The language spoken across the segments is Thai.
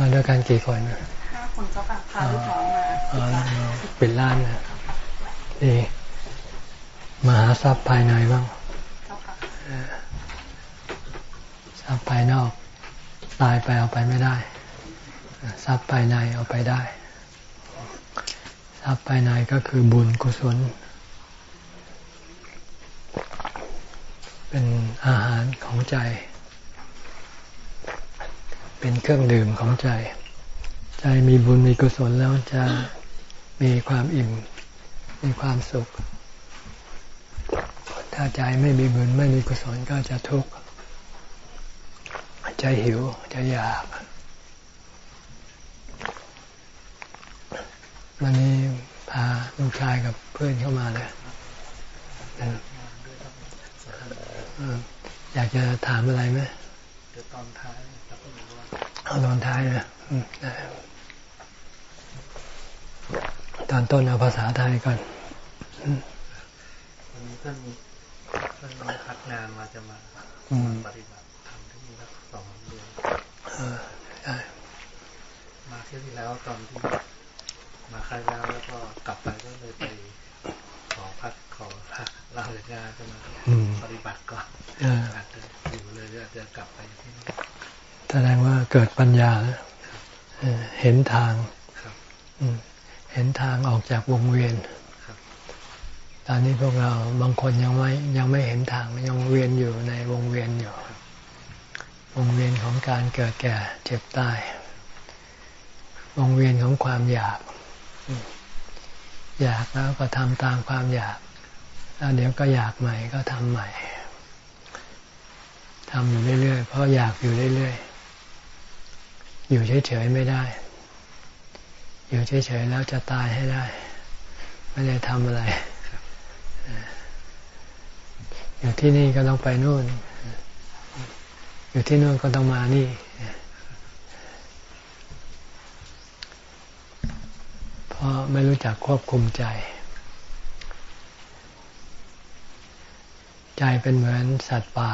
มาด้วยกันกี่คนห้าคนเจ้าค่ะพาลูกน้องมาเป็นล้านนะนี่มหาทรัพย์ภายในบ้างทรัพย์ภายนอก ตายไปเอาไปไม่ได้ทรัพย์ภายในเอาไปได้ทรัพย์ภายในก็คือบุญกุศล เป็นอาหารของใจ เป็นเครื่องดื่มของใจ ใจมีบุญมีกุศลแล้วจะมีความอิ่ม มีความสุข ถ้าใจไม่มีบุญไม่มีกุศลก็จะทุกข์ใจหิวจะอยากวันนี้พาลูกชายกับเพื่อนเข้ามาเลยอยากจะถามอะไรไหมเดี๋ยวตอนท้าย เอาตอนท้ายนะตอนต้นเอาภาษาไทยก่อนวันนี้ท่านท่านมาพักงานมาจะมาปฏิบัติทำที่นี่สักสองเดือนมาเที่ยวที่แล้วตอนที่มาครแล้วแล้วก็กลับไปก็เลยไปขอพักขอพักลาเลยงานก็มาปฏิบัติก่อนอาจจะอยู่เลยอาจจะกลับไปที่นี่แสดงว่าเกิดปัญญาแล้ว เห็นทางเห็นทางออกจากวงเวียนตอนนี้พวกเราบางคนยังไม่ยังไม่เห็นทางยังเวียนอยู่ในวงเวียนอยู่ วงเวียนของการเกิดแก่เจ็บตาย วงเวียนของความอยาก อยากแล้วก็ทำตามความอยากแล้วเดี๋ยวก็อยากใหม่ก็ทำใหม่ทำอยู่เรื่อยๆเพราะอยากอยู่เรื่อยๆอยู่เฉยๆไม่ได้ อยู่เฉยๆแล้วจะตายให้ได้ ไม่ได้ทำอะไร อยู่ที่นี่ก็ต้องไปนู่น อยู่ที่นู่นก็ต้องมานี่ เพราะไม่รู้จักควบคุมใจ ใจเป็นเหมือนสัตว์ป่า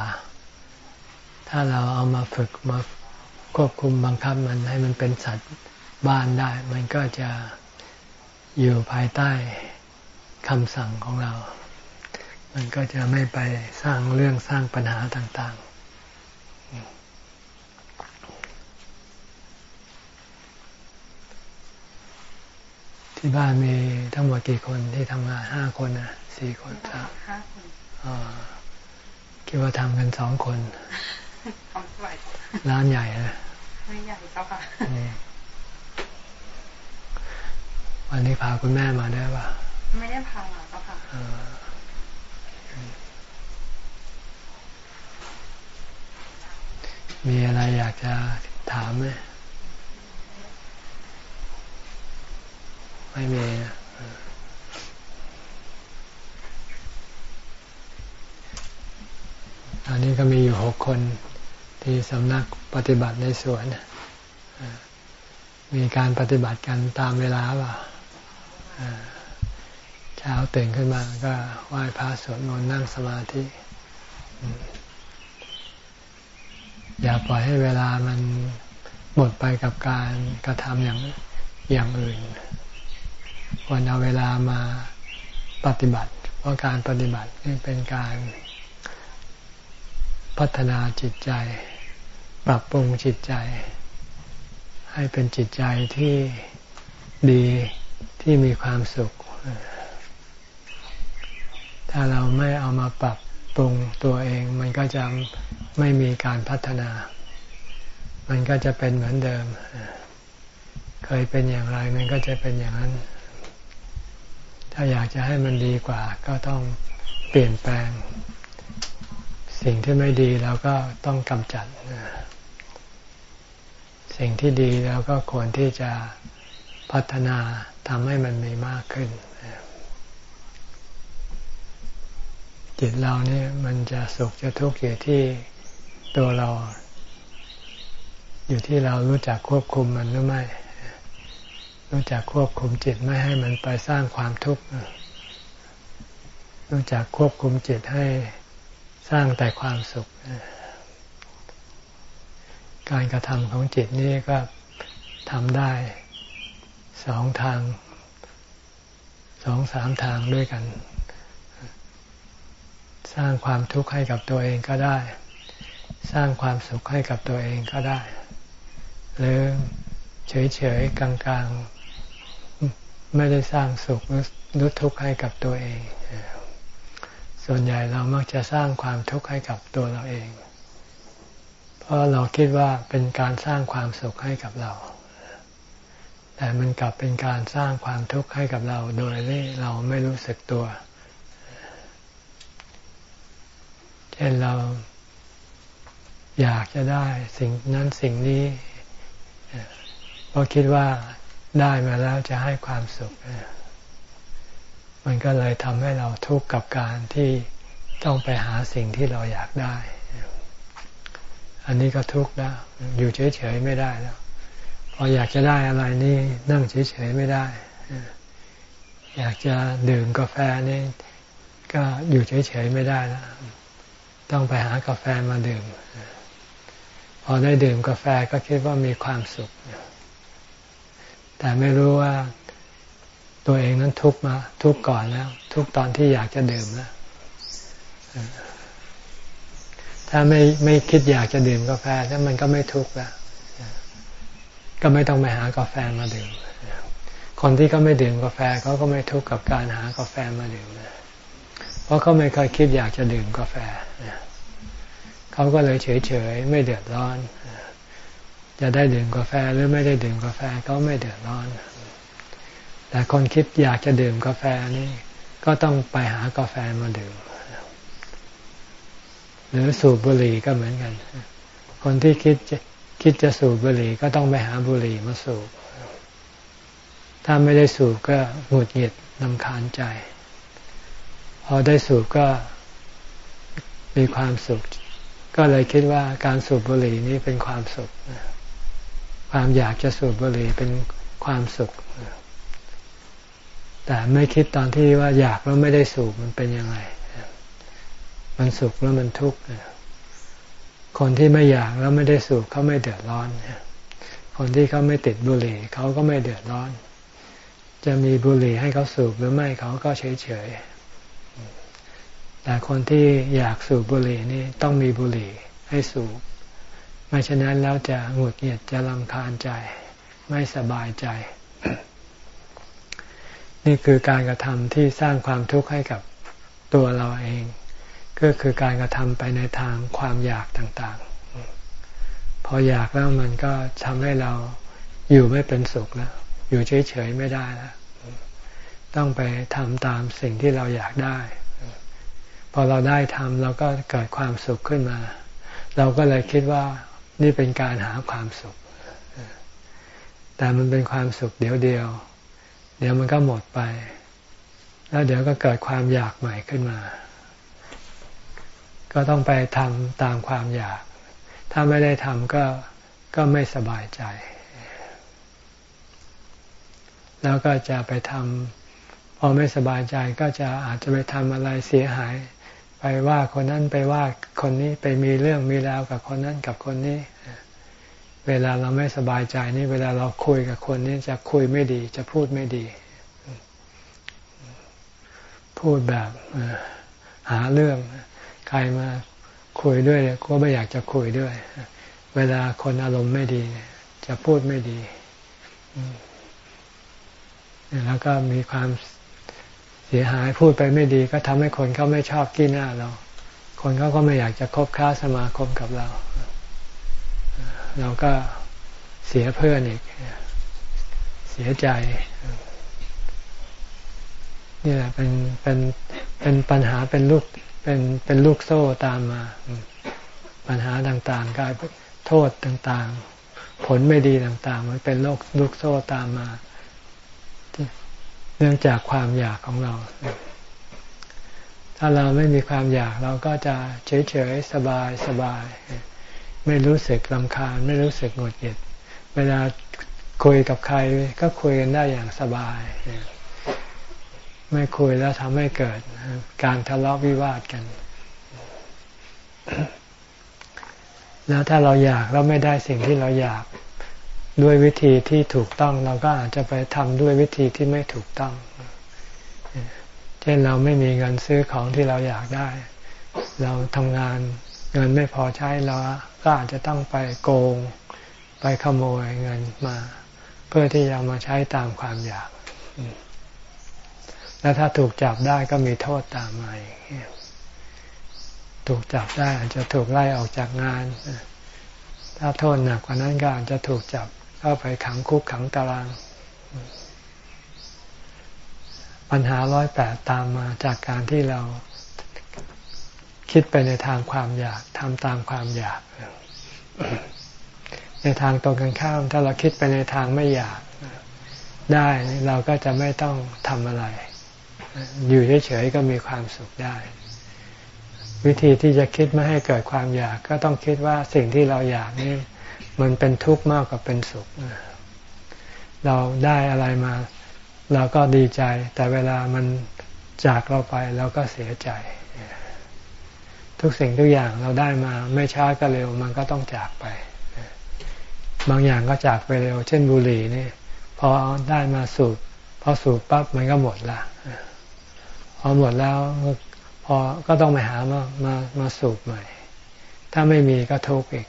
ถ้าเราเอามาฝึกมาควบคุมบังคับมันให้มันเป็นสัตว์ บ้านได้ มันก็จะอยู่ภายใต้คำสั่งของเรา มันก็จะไม่ไปสร้างเรื่องสร้างปัญหาต่าง ๆ ที่บ้านมีทั้งหมดกี่คนที่ทำงานห้าคนนะสี่คนครับห้าคนคิดว่าทำกันสองคนทำไหวร้านใหญ่นะไม่ใหญ่เจ้าค่ะ วันนี้พาคุณแม่มาได้ป่ะไม่ได้พามาเจ้าค่ะมีอะไรอยากจะถามไหมไม่มีอันนี้ก็มีอยู่หกคนที่สำนักปฏิบัติในสวน มีการปฏิบัติกันตามเวลาเปล่า เช้าตื่นขึ้นมาก็ไหว้พระสวดมนต์นั่งสมาธิ อย่าปล่อยให้เวลามันหมดไปกับการกระทำอย่างอย่างอื่น ควรเอาเวลามาปฏิบัติ เพราะการปฏิบัตินี่เป็นการพัฒนาจิตใจ ปรับปรุงจิตใจ ให้เป็นจิตใจที่ดี ที่มีความสุข ถ้าเราไม่เอามาปรับปรุงตัวเอง มันก็จะไม่มีการพัฒนา มันก็จะเป็นเหมือนเดิม เคยเป็นอย่างไร มันก็จะเป็นอย่างนั้น ถ้าอยากจะให้มันดีกว่า ก็ต้องเปลี่ยนแปลง สิ่งที่ไม่ดีเราก็ต้องกำจัด สิ่งที่ดีเราก็ควรที่จะพัฒนา ทำให้มันมีมากขึ้น จิตเราเนี่ยมันจะสุขจะทุกข์อยู่ที่ตัวเรา อยู่ที่เรารู้จักควบคุมมันหรือไม่ รู้จักควบคุมจิตไม่ให้มันไปสร้างความทุกข์รู้จักควบคุมจิตให้สร้างแต่ความสุข การกระทำของจิตนี่ก็ทำได้ สองทางสองสามทางด้วยกัน สร้างความทุกข์ให้กับตัวเองก็ได้ สร้างความสุขให้กับตัวเองก็ได้ หรือเฉยๆกลางๆ ไม่ได้สร้างสุขหรือทุกข์ให้กับตัวเอง ส่วนใหญ่เรามักจะสร้างความทุกข์ให้กับตัวเราเอง เพราะเราคิดว่าเป็นการสร้างความสุขให้กับเรา แต่มันกลับเป็นการสร้างความทุกข์ให้กับเราโดยที่เราไม่รู้สึกตัว เช่นเราอยากจะได้สิ่งนั้นสิ่งนี้เพราะคิดว่าได้มาแล้วจะให้ความสุข มันก็เลยทำให้เราทุกข์กับการที่ต้องไปหาสิ่งที่เราอยากได้ อันนี้ก็ทุกข์แล้ว อยู่เฉยๆไม่ได้แล้ว พออยากจะได้อะไรนี่นั่งเฉยๆไม่ได้ อยากจะดื่มกาแฟนี่ก็อยู่เฉยๆไม่ได้แล้วต้องไปหากาแฟมาดื่ม พอได้ดื่มกาแฟก็คิดว่ามีความสุข แต่ไม่รู้ว่าตัวเองนั้นทุกมา ทุกก่อนแล้ว ทุกตอนที่อยากจะดื่มแล้วถ้าไม่ไม่คิดอยากจะดื่มกาแฟถ้ามันก็ไม่ทุกข์แล้ว ก็ไม่ต้องไปหากาแฟมาดื่ม คนที่เขาไม่ดื่มกาแฟเขาก็ไม่ทุกข์กับการหากาแฟมาดื่ม เพราะเขาไม่เคยคิดอยากจะดื่มกาแฟ เขาก็เลยเฉยๆไม่เดือดร้อน จะได้ดื่มกาแฟหรือไม่ได้ดื่มกาแฟก็ไม่เดือดร้อน แต่คนคิดอยากจะดื่มกาแฟนี่ก็ต้องไปหากาแฟมาดื่ม หรือสูบบุหรี่ก็เหมือนกัน คนที่คิดจะ คิดจะสูบบุหรี่ก็ต้องไปหาบุหรี่มาสูบ ถ้าไม่ได้สูบก็หงุดหงิดนำคาญใจ พอได้สูบก็มีความสุข ก็เลยคิดว่าการสูบบุหรี่นี้เป็นความสุข ความอยากจะสูบบุหรี่เป็นความสุข แต่ไม่คิดตอนที่ว่าอยากแล้วไม่ได้สูบมันเป็นยังไง มันสุขแล้วมันทุกข์ คนที่ไม่อยากแล้วไม่ได้สูบเขาไม่เดือดร้อน คนที่เขาไม่ติดบุหรี่เขาก็ไม่เดือดร้อน จะมีบุหรี่ให้เขาสูบหรือไม่เขาก็เฉยเฉยแต่คนที่อยากสูบบุหรี่นี่ต้องมีบุหรี่ให้สูบ ไม่เช่นนั้นแล้วจะหงุดหงิดจะลำคาญใจ ไม่สบายใจ นี่คือการกระทำที่สร้างความทุกข์ให้กับตัวเราเอง ก็คือการกระทำไปในทางความอยากต่างๆ พออยากแล้วมันก็ทำให้เราอยู่ไม่เป็นสุขแล้วอยู่เฉยๆไม่ได้แล้วต้องไปทำตามสิ่งที่เราอยากได้ พอเราได้ทำเราก็เกิดความสุขขึ้นมา เราก็เลยคิดว่านี่เป็นการหาความสุข แต่มันเป็นความสุขเดียวเดียว เดี๋ยวมันก็หมดไป แล้วเดี๋ยวก็เกิดความอยากใหม่ขึ้นมา ก็ต้องไปทำตามความอยาก ถ้าไม่ได้ทำก็ก็ไม่สบายใจ แล้วก็จะไปทำพอไม่สบายใจก็จะอาจจะไปทำอะไรเสียหาย ไปว่าคนนั้นไปว่าคนนี้ไปมีเรื่องมีราวกับคนนั้นกับคนนี้ เวลาเราไม่สบายใจนี่เวลาเราคุยกับคนนี้จะคุยไม่ดี จะพูดไม่ดี พูดแบบหาเรื่อง ใครมาคุยด้วยก็ไม่อยากจะคุยด้วย เวลาคนอารมณ์ไม่ดี จะพูดไม่ดีแล้วก็มีความเสียหายพูดไปไม่ดี ก็ทำให้คนเขาไม่ชอบกี้หน้าเรา คนเขาก็ไม่อยากจะคบค้าสมาคมกับเรา เราก็เสียเพื่อนอีก เสียใจ นี่แหละเป็นเป็นเป็นปัญหาเป็นลูก เป็นเป็นลูกโซ่ตามมา ปัญหาต่างๆกลายเป็นโทษต่างๆ ผลไม่ดีต่างๆ มันเป็นโลกลูกโซ่ตามมา เนื่องจากความอยากของเรา ถ้าเราไม่มีความอยากเราก็จะเฉยๆ สบายสบาย ไม่รู้สึกลำคาญ ไม่รู้สึกหงุดหงิด เวลาคุยกับใครก็คุยกันได้อย่างสบาย ไม่คุยแล้วทำให้เกิดการทะเลาะวิวาทกัน แล้วถ้าเราอยากเราไม่ได้สิ่งที่เราอยากด้วยวิธีที่ถูกต้องเราก็อาจจะไปทำด้วยวิธีที่ไม่ถูกต้อง เช่นเราไม่มีเงินซื้อของที่เราอยากได้ เราทำงานเงินไม่พอใช้เราก็อาจจะต้องไปโกง ไปขโมยเงินมา เพื่อที่จะมาใช้ตามความอยาก แล้วถ้าถูกจับได้ก็มีโทษตามมาถูกจับได้อาจจะถูกไล่ออกจากงาน ถ้าโทษหนักกว่านั้นก็อาจจะถูกจับเข้าไปขังคุกขังตาราง ปัญหาร้อยแปดตามมาจากการที่เราคิดไปในทางความอยากทำตามความอยาก ในทางตรงกันข้าม ถ้าเราคิดไปในทางไม่อยากได้เราก็จะไม่ต้องทำอะไร อยู่เฉยๆก็มีความสุขได้ วิธีที่จะคิดไม่ให้เกิดความอยาก ก็ต้องคิดว่าสิ่งที่เราอยากนี่มันเป็นทุกข์มากกว่าเป็นสุข เราได้อะไรมา เราก็ดีใจ แต่เวลามันจากเราไปเราก็เสียใจ ทุกสิ่งทุกอย่างเราได้มา ไม่ช้าก็เร็ว มันก็ต้องจากไป บางอย่างก็จากไปเร็ว เช่นบุหรี่นี่พอได้มาสูบพอสูบปั๊บมันก็หมดละ อหมดแล้วพอก็ต้องไปหามามามาสูบใหม่ ถ้าไม่มีก็ทุกข์อีก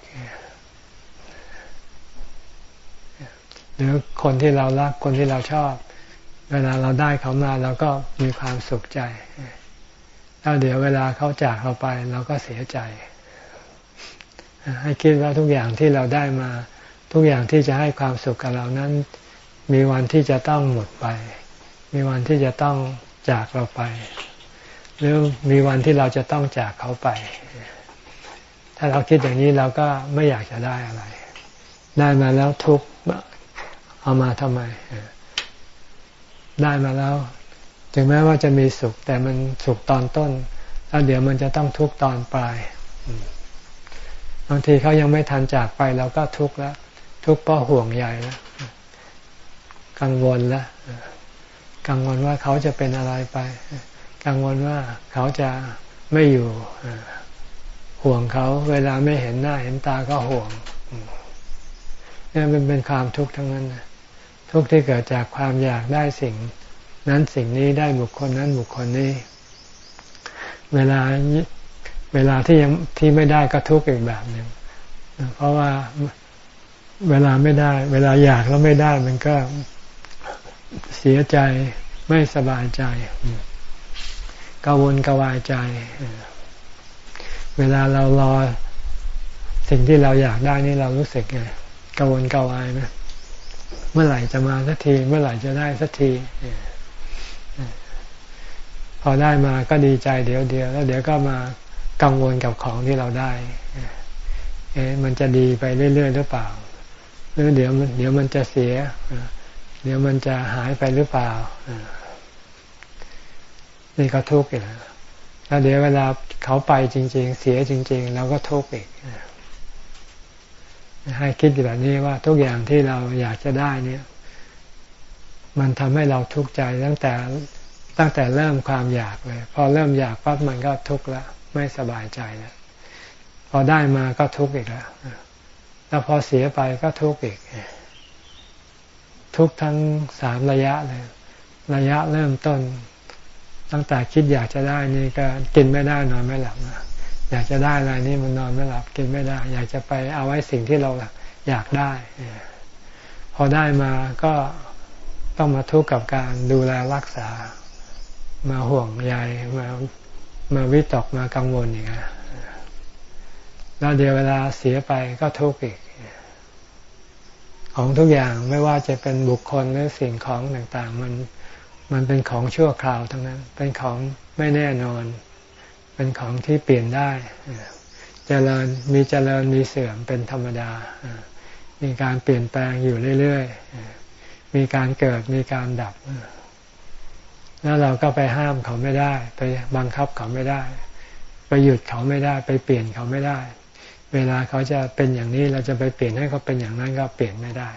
หรือคนที่เรารักคนที่เราชอบ เวลาเราได้เขามาเราก็มีความสุขใจแล้วเดี๋ยวเวลาเขาจากเราไปเราก็เสียใจ ให้คิดว่าทุกอย่างที่เราได้มา ทุกอย่างที่จะให้ความสุขกับเรานั้น มีวันที่จะต้องหมดไป มีวันที่จะต้อง จากเราไป หรือมีวันที่เราจะต้องจากเขาไป ถ้าเราคิดอย่างนี้เราก็ไม่อยากจะได้อะไร ได้มาแล้วทุกเอามาทำไม ได้มาแล้ว ถึงแม้ว่าจะมีสุข แต่มันสุขตอนต้น แล้วเดี๋ยวมันจะต้องทุกตอนปลายบางทีเขายังไม่ทันจากไปเราก็ทุกข์แล้ว ทุกข์เพราะห่วงใยแล้วกังวลแล้ว กังวลว่าเขาจะเป็นอะไรไป กังวลว่าเขาจะไม่อยู่ห่วงเขาเวลาไม่เห็นหน้าเห็นตาก็ห่วงนี่มันเป็นความทุกข์ทั้งนั้นทุกข์ที่เกิดจากความอยากได้สิ่ง นั้นสิ่งนี้ได้บุคคลนั้นบุคคลนี้ เวลาเวลาที่ยังที่ไม่ได้ก็ทุกข์อีกแบบหนึ่งเพราะว่าเวลาไม่ได้ เวลาอยากแล้วไม่ได้มันก็ เสียใจไม่สบายใจกังวลกวายใจ เวลาเรารอสิ่งที่เราอยากได้นี่เรารู้สึกไงกังวลกวายไหมเมื่อไหร่จะมาสักที เมื่อไหร่จะได้สักทีพอได้มาก็ดีใจเดี๋ยวเดียวแล้วเดี๋ยวก็มากังวลกับของที่เราได้เอ๊ะมันจะดีไปเรื่อยๆหรือเปล่าหรือเดี๋ยวมันเดี๋ยวมันจะเสียเดี๋ยวมันจะหายไปหรือเปล่า นี่ก็ทุกข์อีกแล้วเดี๋ยวเวลาเขาไปจริง ๆ เสียจริง ๆ เราก็ทุกข์อีกให้คิดแบบนี้ว่าทุกอย่างที่เราอยากจะได้เนี่ย มันทำให้เราทุกข์ใจตั้งแต่ตั้งแต่เริ่มความอยากเลย พอเริ่มอยากปั๊บมันก็ทุกข์ล้วไม่สบายใจแล้วพอได้มาก็ทุกข์อีกแล้วแล้วพอเสียไปก็ทุกข์อีก ทุกทั้งสามระยะเลย ระยะเริ่มต้น ตั้งแต่คิดอยากจะได้นี่ก็กินไม่ได้นอนไม่หลับอยากจะได้อะไรนี่มันนอนไม่หลับกินไม่ได้ อยากจะไปเอาไว้สิ่งที่เราอยากได้ พอได้มาก็ต้องมาทุกข์กับการดูแลรักษา มาห่วงใยมามาวิตกมากังวลอย่างนี้แล้วเดี๋ยวเวลาเสียไปก็ทุกข์อีก ของทุกอย่างไม่ว่าจะเป็นบุคคลหรือสิ่งของต่างๆ มันมันเป็นของชั่วคราวทั้งนั้น เป็นของไม่แน่นอน เป็นของที่เปลี่ยนได้เจริญมีเจริญมีเสื่อมเป็นธรรมดา มีการเปลี่ยนแปลงอยู่เรื่อยๆ มีการเกิดมีการดับ แล้วเราก็ไปห้ามเขาไม่ได้ ไปบังคับเขาไม่ได้ ไปหยุดเขาไม่ได้ ไปเปลี่ยนเขาไม่ได้ เวลาเขาจะเป็นอย่างนี้เราจะไปเปลี่ยนให้เขาเป็นอย่างนั้นก็เปลี่ยนไม่ได้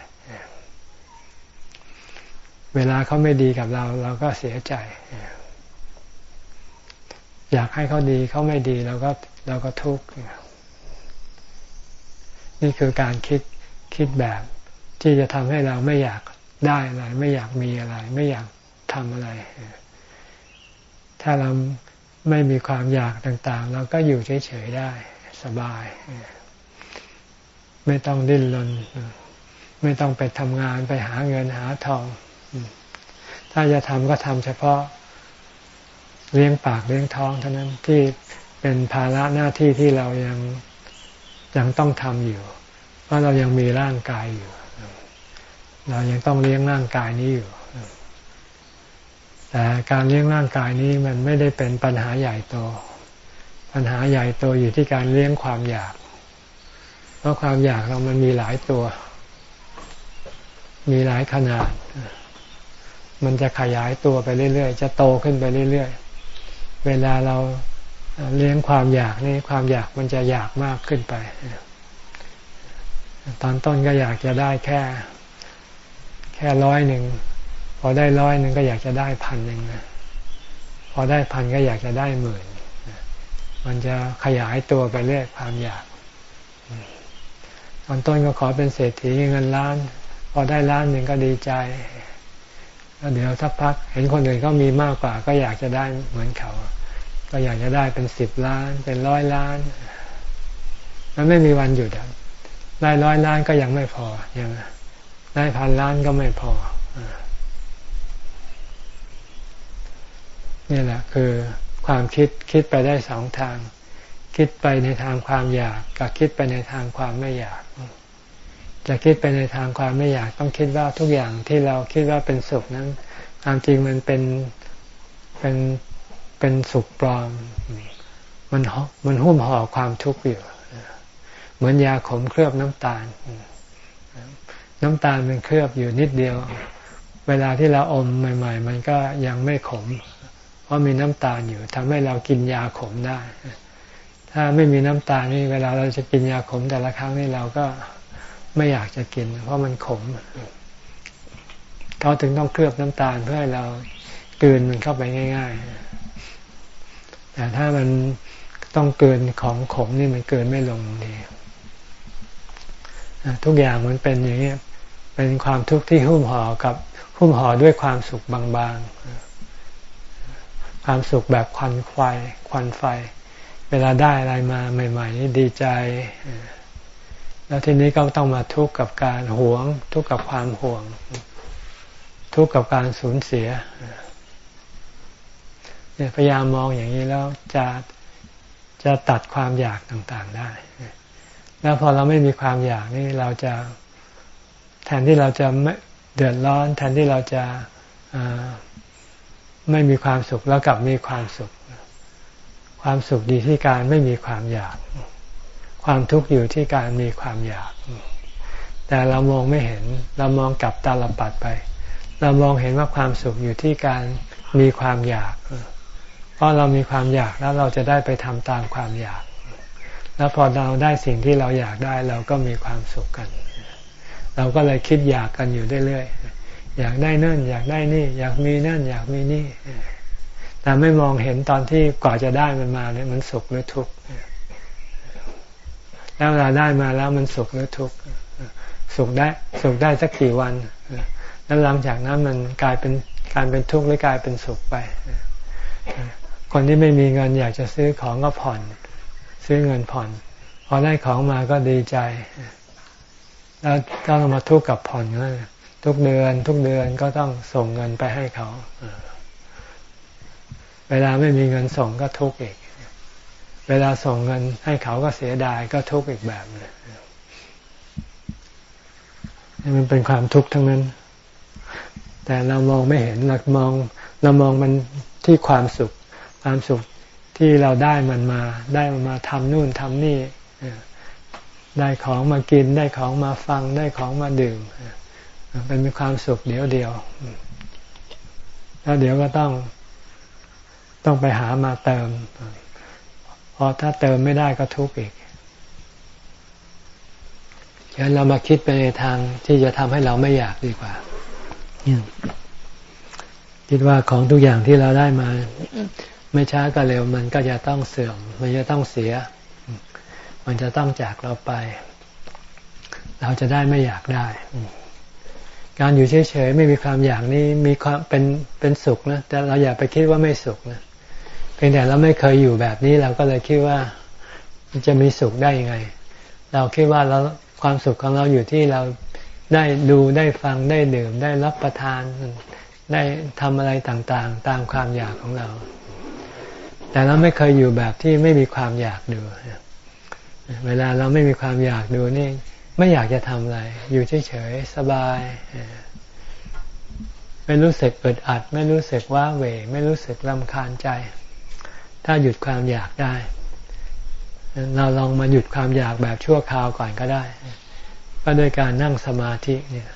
เวลาเขาไม่ดีกับเรา เราก็เสียใจ อยากให้เขาดีเขาไม่ดีเราก็เราก็ทุกข์นี่คือการคิดคิดแบบที่จะทำให้เราไม่อยากได้อะไร ไม่อยากมีอะไร ไม่อยากทำอะไร ถ้าเราไม่มีความอยากต่าง ๆ เราก็อยู่เฉยๆได้ สบาย ไม่ต้องดิ้นรนไม่ต้องไปทำงานไปหาเงินหาทอง ถ้าจะทำก็ทำเฉพาะเลี้ยงปากเลี้ยงท้องเท่านั้นที่เป็นภาระหน้าที่ที่เรายังยังต้องทำอยู่ เพราะเรายังมีร่างกายอยู่ เรายังต้องเลี้ยงร่างกายนี้อยู่ แต่การเลี้ยงร่างกายนี้มันไม่ได้เป็นปัญหาใหญ่โต ปัญหาใหญ่โตอยู่ที่การเลี้ยงความอยาก เพราะความอยากเรามันมีหลายตัว มีหลายขนาด มันจะขยายตัวไปเรื่อยๆ จะโตขึ้นไปเรื่อยๆ เวลาเราเลี้ยงความอยากนี่ความอยากมันจะอยากมากขึ้นไป ตอนต้นก็อยากจะได้แค่ แค่ร้อยหนึ่ง พอได้ร้อยหนึ่งก็อยากจะได้พันหนึ่งพอได้พันก็อยากจะได้หมื่น มันจะขยายตัวไปเรื่อยความอยากตอนต้นก็ขอเป็นเศรษฐีเงินล้าน พอได้ล้านหนึ่งก็ดีใจแล้วเดี๋ยวสักพัก เห็นคนอื่นก็มีมากกว่า ก็อยากจะได้เหมือนเขา ก็อยากจะได้เป็นสิบล้าน เป็นร้อยล้าน มันไม่มีวันหยุดได้ร้อยล้านก็ยังไม่พอยังได้พันล้านก็ไม่พอนี่แหละคือ ความคิดคิดไปได้สองทาง คิดไปในทางความอยาก กับคิดไปในทางความไม่อยาก จะคิดไปในทางความไม่อยาก ต้องคิดว่าทุกอย่างที่เราคิดว่าเป็นสุขนั้นความจริงมันเป็นเป็นเป็นสุขปลอม มันมันหุ้มห่อความทุกข์อยู่เหมือนยาขมเคลือบน้ำตาล น้ำตาลมันเคลือบอยู่นิดเดียว เวลาที่เราอมใหม่ ๆ มันก็ยังไม่ขม เพราะมีน้ำตาลอยู่ทำให้เรากินยาขมได้ ถ้าไม่มีน้ำตาลนี่เวลาเราจะกินยาขมแต่ละครั้งนี่เราก็ไม่อยากจะกิน เพราะมันขม เขาถึงต้องเคลือบน้ำตาลเพื่อให้เรากืนมันเข้าไปง่าย ๆ แต่ถ้ามันต้องเกินของขมนี่มันเกินไม่ลงดีทุกอย่างมันเป็นอย่างนี้เป็นความทุกข์ที่หุ้มห่อกับหุ้มห่อด้วยความสุขบางๆ ความสุขแบบควันไฟควันไฟ เวลาได้อะไรมาใหม่ ๆ นี่ดีใจ แล้วทีนี้ก็ต้องมาทุกข์กับการหวง ทุกข์กับความห่วง ทุกข์กับการสูญเสียพยายามมองอย่างนี้แล้วจะจะตัดความอยากต่างๆได้ แล้วพอเราไม่มีความอยากนี่เราจะแทนที่เราจะไม่เดือดร้อน แทนที่เราจะ ไม่มีความสุขแล้วกลับมีความสุข ความสุขดีที่การไม่มีความอยาก ความทุกข์อยู่ที่การมีความอยาก แต่เรามองไม่เห็น เรามองกลับตาลปัดไป เรามองเห็นว่าความสุขอยู่ที่การมีความอยาก เพราะเรามีความอยากแล้วเราจะได้ไปทำตามความอยาก แล้วพอเราได้สิ่งที่เราอยากได้เราก็มีความสุขกัน เราก็เลยคิดอยากกันอยู่เรื่อยๆ อยากได้นั่น อยากได้นี่ อยากมีนั่น อยากมีนี่ แต่ไม่มองเห็นตอนที่กว่าจะได้มันมาเนี่ยมันสุขหรือทุกข์แล้วเวลาได้มาแล้วมันสุขหรือทุกข์สุขได้สุขได้สักกี่วันแล้วหลังจากนั้นมันกลายเป็นการเป็นทุกข์หรือกลายเป็นสุขไป คนที่ไม่มีเงินอยากจะซื้อของก็ผ่อน ซื้อเงินผ่อน พอได้ของมาก็ดีใจ แล้วก็ต้องมาทุกข์กับผ่อนนั่น ทุกเดือน ทุกเดือนก็ต้องส่งเงินไปให้เขา เวลาไม่มีเงินส่งก็ทุกข์อีก เวลาส่งเงินให้เขาก็เสียดายก็ทุกข์อีกแบบเลยมันเป็นความทุกข์ทั้งนั้น แต่เรามองไม่เห็นเรามองเรามองมันที่ความสุข ความสุขที่เราได้มันมา ได้มันมาทำนู่นทำนี่ได้ของมากินได้ของมาฟังได้ของมาดื่ม เป็นมีความสุขเดียวเดียวแล้วเดี๋ยวก็ต้องต้องไปหามาเติมเพราะถ้าเติมไม่ได้ก็ทุกข์อีกฉะนั้นเรามาคิดไปในทางที่จะทำให้เราไม่อยากดีกว่าคิดว่าของทุกอย่างที่เราได้มา ไม่ช้าก็เร็วมันก็จะต้องเสื่อม มันจะต้องเสีย มันจะต้องจากเราไป เราจะได้ไม่อยากได้ การอยู่เฉยๆไม่มีความอยากนี่มีความเป็นเป็นสุขนะแต่เราอย่าไปคิดว่าไม่สุขนะเพียงแต่เราไม่เคยอยู่แบบนี้เราก็เลยคิดว่าจะมีสุขได้ยังไง เราคิดว่าเราความสุขของเราอยู่ที่เราได้ดูได้ฟังได้ดื่มได้รับประทาน ได้ทำอะไรต่างๆ ตามความอยากของเรา แต่เราไม่เคยอยู่แบบที่ไม่มีความอยากดู เวลาเราไม่มีความอยากดูนี่ ไม่อยากจะทำอะไร อยู่เฉยๆสบาย ไม่รู้สึกอึดอัด ไม่รู้สึกว่าเว ไม่รู้สึกลำคาญใจ ถ้าหยุดความอยากได้ เราลองมาหยุดความอยากแบบชั่วคราวก่อนก็ได้ ก็โดยการนั่งสมาธิเนี่ย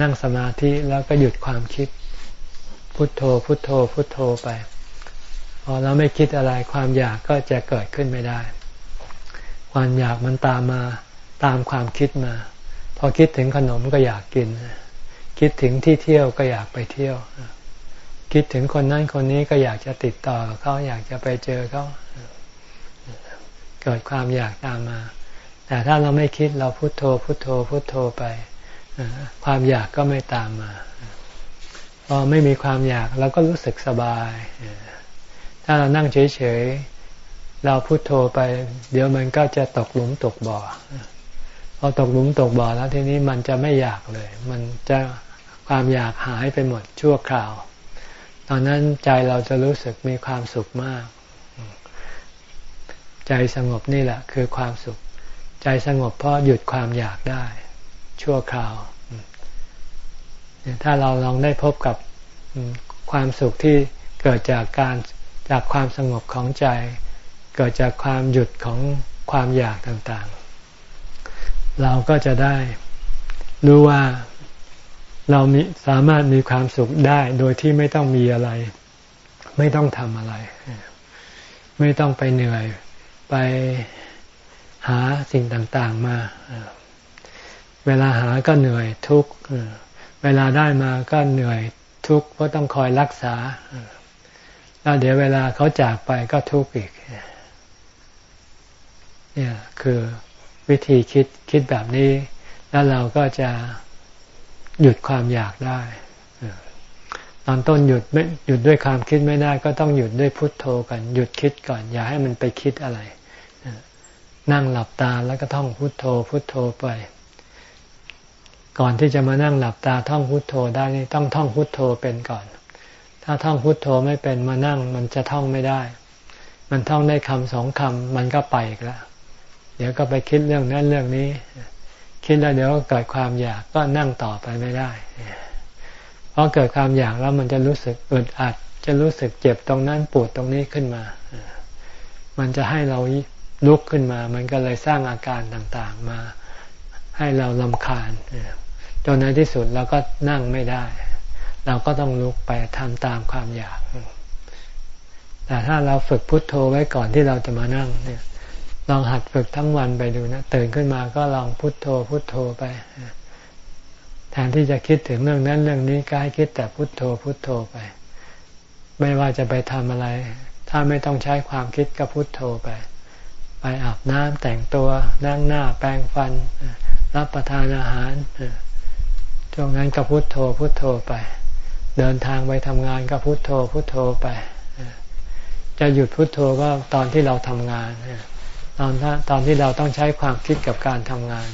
นั่งสมาธิแล้วก็หยุดความคิด พุทโธ พุทโธ พุทโธไป พอเราไม่คิดอะไรความอยากก็จะเกิดขึ้นไม่ได้ ความอยากมันตามมา ตามความคิดมา พอคิดถึงขนมก็อยากกิน คิดถึงที่เที่ยวก็อยากไปเที่ยว คิดถึงคนนั้นคนนี้ก็อยากจะติดต่อเขาอยากจะไปเจอเขาเกิดความอยากตามมา แต่ถ้าเราไม่คิดเราพุโทโธ พุโทโธ พุโทโธไปความอยากก็ไม่ตามมาพอไม่มีความอยากเราก็รู้สึกสบาย ถ้าเรานั่งเฉยๆเราพุโทโธไป เดี๋ยวมันก็จะตกหลุมตกบ่อ พอตกหลุมตกบ่อแล้วทีนี้มันจะไม่อยากเลย มันจะความอยากหายไปหมดชั่วคราว ตอนนั้นใจเราจะรู้สึกมีความสุขมาก ใจสงบนี่แหละ คือความสุข ใจสงบเพราะหยุดความอยากได้ ชั่วคราว ถ้าเราลองได้พบกับความสุขที่เกิดจากการจากความสงบของใจ เกิดจากความหยุดของความอยากต่างๆ เราก็จะได้รู้ว่าเรามีสามารถมีความสุขได้โดยที่ไม่ต้องมีอะไร ไม่ต้องทำอะไร ไม่ต้องไปเหนื่อยไปหาสิ่งต่างๆมา เวลาหาก็เหนื่อยทุกเวลาได้มาก็เหนื่อยทุกเพราะต้องคอยรักษา แล้วเดี๋ยวเวลาเขาจากไปก็ทุกข์อีก เนี่ยคือ วิธีคิดคิดแบบนี้ แล้วเราก็จะหยุดความอยากได้ ตอนต้นหยุดไม่หยุดด้วยความคิดไม่ได้ก็ต้องหยุดด้วยพุทโธกันหยุดคิดก่อน อย่าให้มันไปคิดอะไร นั่งหลับตาแล้วก็ท่องพุทโธ พุทโธไป ก่อนที่จะมานั่งหลับตาท่องพุทโธได้นี่ต้องท่องพุทโธเป็นก่อน ถ้าท่องพุทโธไม่เป็นมานั่งมันจะท่องไม่ได้ มันท่องได้คำสองคำมันก็ไปอีกแล้ว เดี๋ยวก็ไปคิดเรื่องนั้นเรื่องนี้ คิดแล้วเดี๋ยวก็เกิดความอยากก็นั่งต่อไปไม่ได้เพราะเกิดความอยากแล้วมันจะรู้สึกอึดอัด จะรู้สึกเจ็บตรงนั้นปวดตรงนี้ขึ้นมา มันจะให้เราลุกขึ้นมา มันก็เลยสร้างอาการต่างๆมา ให้เราลำคาญจนในที่สุดเราก็นั่งไม่ได้ เราก็ต้องลุกไปทำตามความอยาก แต่ถ้าเราฝึกพุทโธไว้ก่อนที่เราจะมานั่งเนี่ย ลองหัดฝึกทั้งวันไปดูนะตื่นขึ้นมาก็ลองพุทโธ พุทโธไปแทนที่จะคิดถึงเรื่องนั้นเรื่องนี้ก็ให้คิดแต่พุทโธ พุทโธไป ไม่ว่าจะไปทำอะไร ถ้าไม่ต้องใช้ความคิดก็พุทโธไป ไปอาบน้ำแต่งตัวนั่งหน้าแปรงฟัน รับประทานอาหารช่วงนั้นก็พุโทโธ พุโทโธไป เดินทางไปทำงานก็พุโทโธ พุโทโธไป จะหยุดพุโทโธก็ตอนที่เราทำงาน ตอนตอนที่เราต้องใช้ความคิดกับการทำงาน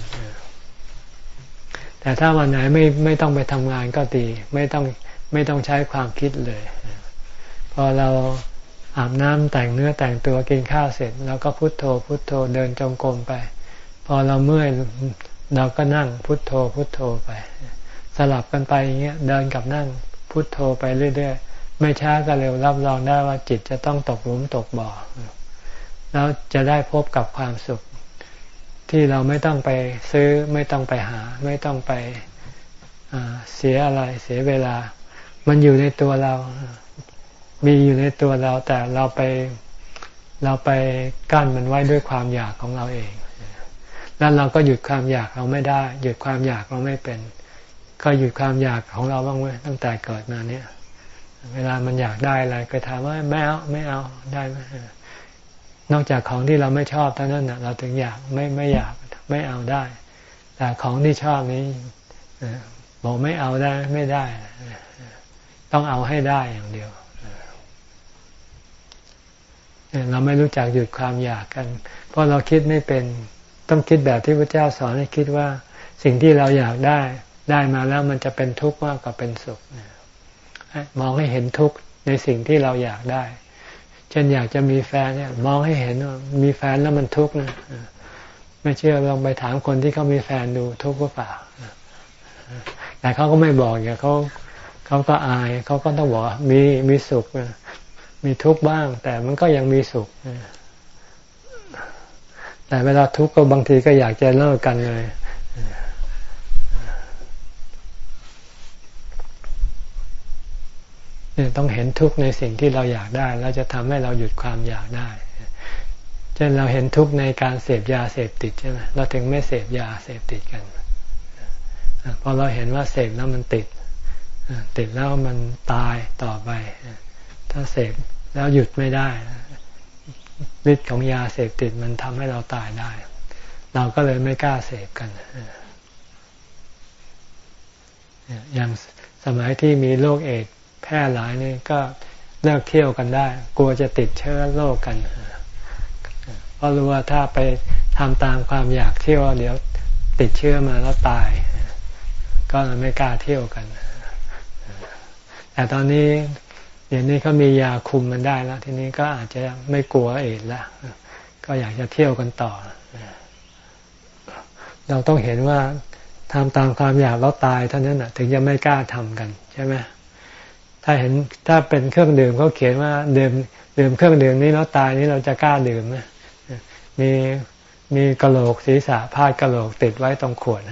แต่ถ้าวันไหนไม่ไม่ต้องไปทำงานก็ดี ไม่ต้องไม่ต้องใช้ความคิดเลย พอเราอาบน้ำแต่งเนื้อแต่งตัวกินข้าวเสร็จแล้วก็พุโทโธ พุโทโธเดินจงกรมไป พอเราเมื่อยเราก็นั่งพุโทโธ พุโทโธไป สลับกันไปอย่างเงี้ยเดินกับนั่งพุทโธไปเรื่อยๆไม่ช้าก็เร็วรับรองได้ว่าจิตจะต้องตกหลุมตกบ่อ แล้วจะได้พบกับความสุข ที่เราไม่ต้องไปซื้อไม่ต้องไปหา ไม่ต้องไปเสียอะไรเสียเวลา มันอยู่ในตัวเรา มีอยู่ในตัวเรา แต่เราไปเราไปกั้นมันไว้ด้วยความอยากของเราเอง แล้วเราก็หยุดความอยากเราไม่ได้ หยุดความอยากเราไม่เป็น ก็หยุดความอยากของเราบ้างไหมตั้งแต่เกิดมาเนี่ย เวลามันอยากได้อะไรก็ถามว่าไม่เอาไม่เอาได้ไหม นอกจากของที่เราไม่ชอบเท่านั้นเราถึงอยากไม่ไม่อยากไม่เอาได้ แต่ของที่ชอบนี้บอกไม่เอาได้ไม่ได้ ต้องเอาให้ได้อย่างเดียวเราไม่รู้จักหยุดความอยากกัน เพราะเราคิดไม่เป็นต้องคิดแบบที่พระเจ้าสอนให้คิดว่าสิ่งที่เราอยากได้ได้มาแล้วมันจะเป็นทุกข์มากกว่าเป็นสุขมองให้เห็นทุกข์ในสิ่งที่เราอยากได้ ช่นอยากจะมีแฟนเนี่ยมองให้เห็นว่ามีแฟนแล้วมันทุกข์นะไม่เชื่อลองไปถามคนที่เขามีแฟนดูทุกข์หรือเปล่าแต่เขาก็ไม่บอกอย่างเขาเขาก็อายเขาก็ต้องบอกมีมีสุขมีทุกข์บ้าง แต่มันก็ยังมีสุขแต่เวลาทุกข์ก็บางทีก็อยากจะเลิกกันเลย เนี่ยต้องเห็นทุกข์ในสิ่งที่เราอยากได้ แล้วจะทำให้เราหยุดความอยากได้เช่นเราเห็นทุกข์ในการเสพยาเสพติดใช่ไหมเราถึงไม่เสพยาเสพติดกันพอเราเห็นว่าเสพแล้วมันติดติดแล้วมันตายต่อไป ถ้าเสพแล้วหยุดไม่ได้ฤทธิ์ของยาเสพติดมันทำให้เราตายได้ เราก็เลยไม่กล้าเสพกันอย่างสมัยที่มีโรคเอด แพร่หลายนี่ก็เลิกเที่ยวกันได้ กลัวจะติดเชื้อโรคกันเพราะรู้ว่าถ้าไปทำตามความอยากเที่ยวเดี๋ยวติดเชื้อมาแล้วตาย ก็เลยไม่กล้าเที่ยวกัน แต่ตอนนี้เดี๋ยวนี้เขามียาคุมมันได้แล้ว ทีนี้ก็อาจจะไม่กลัวเอดละก็อยากจะเที่ยวกันต่อ เราต้องเห็นว่าทำตามความอยากแล้วตายเท่านั้นถึงจะไม่กล้าทำกันใช่ไหม ถ้าเห็นถ้าเป็นเครื่องดื่มเขาเขียนว่าดื่มดื่มเครื่องดื่มนี้แล้วตายนี้เราจะกล้าดื่มไหมมีมีกระโหลกศีรษะพาดกระโหลกติดไว้ตรงขวด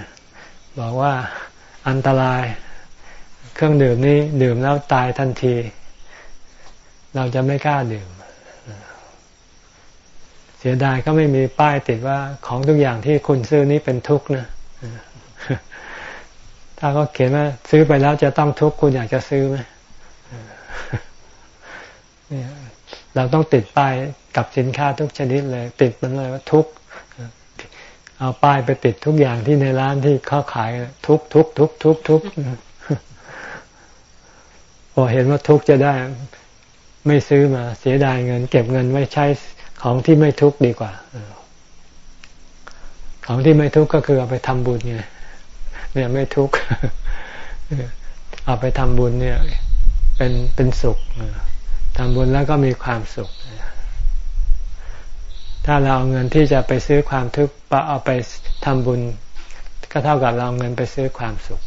บอกว่าอันตราย เครื่องดื่มนี้ดื่มแล้วตายทันที เราจะไม่กล้าดื่ม เสียดายก็ไม่มีป้ายติดว่าของทุกอย่างที่คุณซื้อนี้เป็นทุกข์นะถ้าเขาเขียนว่าซื้อไปแล้วจะต้องทุกข์คุณอยากจะซื้อไหม เราต้องติดป้ายกับสินค้าทุกชนิดเลย ติดมันเลยว่าทุกเอาป้ายไปติดทุกอย่างที่ในร้านที่เขาขายทุกทุกทุกทุกทุกพอเห็นว่าทุกจะได้ ไม่ซื้อมาเสียดายเงิน เก็บเงินไว้ใช้ของที่ไม่ทุกดีกว่าของที่ไม่ทุกก็คือเอาไปทำบุญไงเนี่ยไม่ทุกเอาไปทำบุญเนี่ย เป็นเป็นสุขทำบุญแล้วก็มีความสุข ถ้าเราเอาเงินที่จะไปซื้อความทุกข์เอาไปทำบุญ ก็เท่ากับเราเอาเงินไปซื้อความสุข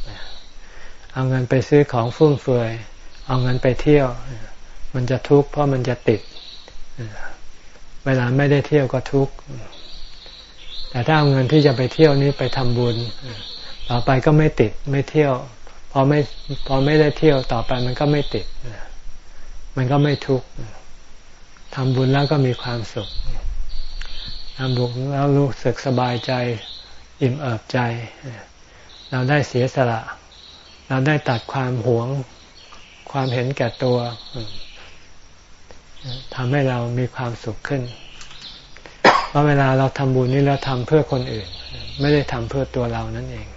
เอาเงินไปซื้อของฟุ่มเฟือย เอาเงินไปเที่ยว มันจะทุกข์เพราะมันจะติด เวลาไม่ได้เที่ยวก็ทุกข์ แต่ถ้าเอาเงินที่จะไปเที่ยวนี้ไปทำบุญ ต่อไปก็ไม่ติดไม่เที่ยว อไม่พอไม่ได้เที่ยวต่อไปมันก็ไม่ติด มันก็ไม่ทุกข์ทำบุญแล้วก็มีความสุขทำบุญแล้วรู้สึกสบายใจ อิ่มเอิบใจ เราได้เสียสละ เราได้ตัดความหวง ความเห็นแก่ตัวทำให้เรามีความสุขขึ้น เพราะเวลาเราทำบุญนี่เราทำเพื่อคนอื่น ไม่ได้ทำเพื่อตัวเรานั่นเอง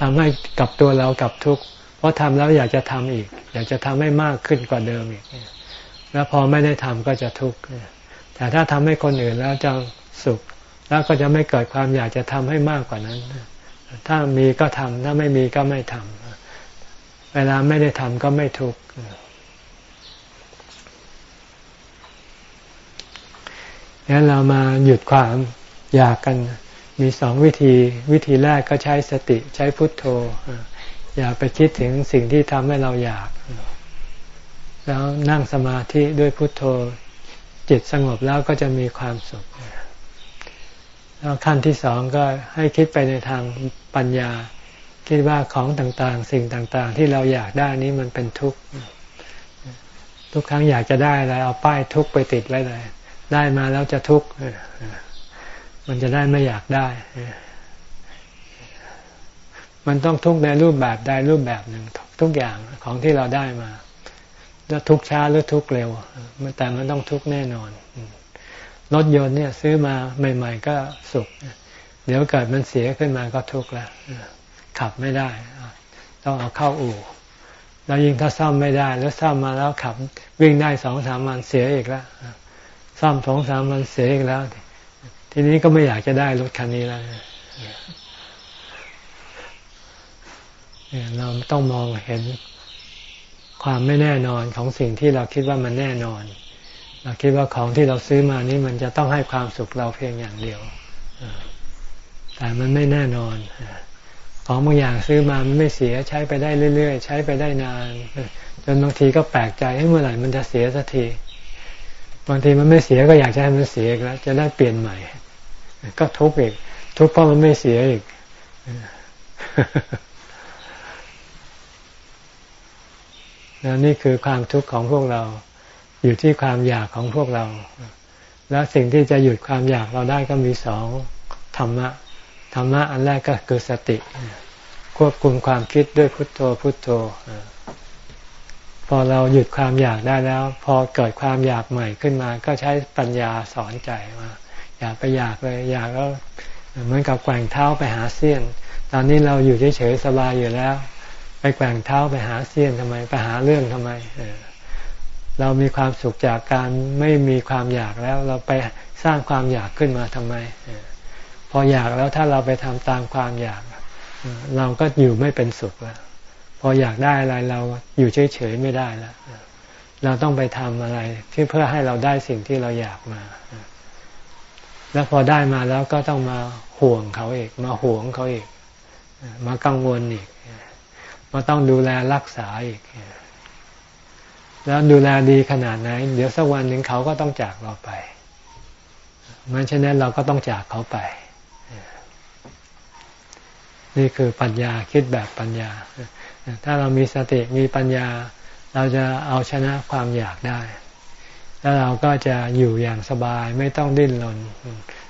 ทำให้กับตัวเรากับทุกข์เพราะทำแล้วอยากจะทำอีก อยากจะทำให้มากขึ้นกว่าเดิมอีก แล้วพอไม่ได้ทำก็จะทุกข์แต่ถ้าทำให้คนอื่นแล้วจะสุข แล้วก็จะไม่เกิดความอยากจะทำให้มากกว่านั้น ถ้ามีก็ทำถ้าไม่มีก็ไม่ทำเวลาไม่ได้ทำก็ไม่ทุกข์งั้นเรามาหยุดความอยากกัน มีสองวิธีวิธีแรกก็ใช้สติใช้พุทโธ อย่าไปคิดถึงสิ่งที่ทำให้เราอยาก แล้วนั่งสมาธิด้วยพุทโธ จิตสงบแล้วก็จะมีความสุขแล้วขั้นที่สองก็ให้คิดไปในทางปัญญา คิดว่าของต่างๆ สิ่งต่างๆ ที่เราอยากได้นี้มันเป็นทุกข์ทุกครั้งอยากจะได้อะไรเอาป้ายทุกข์ไปติดไว้เลย ได้มาแล้วจะทุกข์ มันจะได้ไม่อยากได้ มันต้องทุกในรูปแบบใดรูปแบบหนึ่งทุกอย่างของที่เราได้มาจะทุกช้าหรือทุกเร็วแต่มันต้องทุกแน่นอน รถยนต์เนี่ย ซื้อมาใหม่ ๆ ก็สุข เดี๋ยวเกิดมันเสียขึ้นมาก็ทุกข์แล้วขับไม่ได้ ต้องเอาเข้าอู่แล้วยิ่งถ้าซ่อมไม่ได้ แล้วซ่อมมาแล้วขับ วิ่งได้สองสามวันเสียอีกแล้วซ่อมสองสามวันเสียอีกแล้ว ทีนี้ก็ไม่อยากจะได้รถคันนี้แล้วเราต้องมองเห็นความไม่แน่นอนของสิ่งที่เราคิดว่ามันแน่นอน เราคิดว่าของที่เราซื้อมานี้มันจะต้องให้ความสุขเราเพียงอย่างเดียวแต่มันไม่แน่นอนของบางอย่างซื้อมามันไม่เสียใช้ไปได้เรื่อย ๆ ใช้ไปได้นาน จนบางทีก็แปลกใจให้เมื่อไหร่มันจะเสียสักทีบางทีมันไม่เสียก็อยากจะให้มันเสียแล้วจะได้เปลี่ยนใหม่ ก็ทุกข์อีก ทุกข์เพราะมันไม่เสียอีก นี่คือความทุกข์ของพวกเรา อยู่ที่ความอยากของพวกเรา แล้วสิ่งที่จะหยุดความอยากเราได้ก็มีสองธรรมะ ธรรมะอันแรกก็คือสติ ควบคุมความคิดด้วยพุทโธพุทโธพอเราหยุดความอยากได้แล้ว พอเกิดความอยากใหม่ขึ้นมา ก็ใช้ปัญญาสอนใจว่า อย่าไปอยากเลยอยากก็เหมือนกับแกว่งเท้าไปหาเสี้ยน ตอนนี้เราอยู่เฉยๆสบายอยู่แล้ว ไปแกว่งเท้าไปหาเสี้ยนทำไม ไปหาเรื่องทำไมเรามีความสุขจากการไม่มีความอยากแล้ว เราไปสร้างความอยากขึ้นมาทำไมพออยากแล้วถ้าเราไปทำตามความอยาก เราก็อยู่ไม่เป็นสุขแล้วพออยากได้อะไรเราอยู่เฉยๆไม่ได้แล้วเราต้องไปทำอะไรที่เพื่อให้เราได้สิ่งที่เราอยากมา แล้วพอได้มาแล้วก็ต้องมาห่วงเขาอีกมาห่วงเขาอีกมากังวลอีกมาต้องดูแลรักษาอีก แล้วดูแลดีขนาดไหน เดี๋ยวสักวันหนึ่งเขาก็ต้องจากเราไปมันฉะนั้นเราก็ต้องจากเขาไป นี่คือปัญญาคิดแบบปัญญา ถ้าเรามีสติมีปัญญา เราจะเอาชนะความอยากได้ แล้วเราก็จะอยู่อย่างสบาย ไม่ต้องดิ้นรน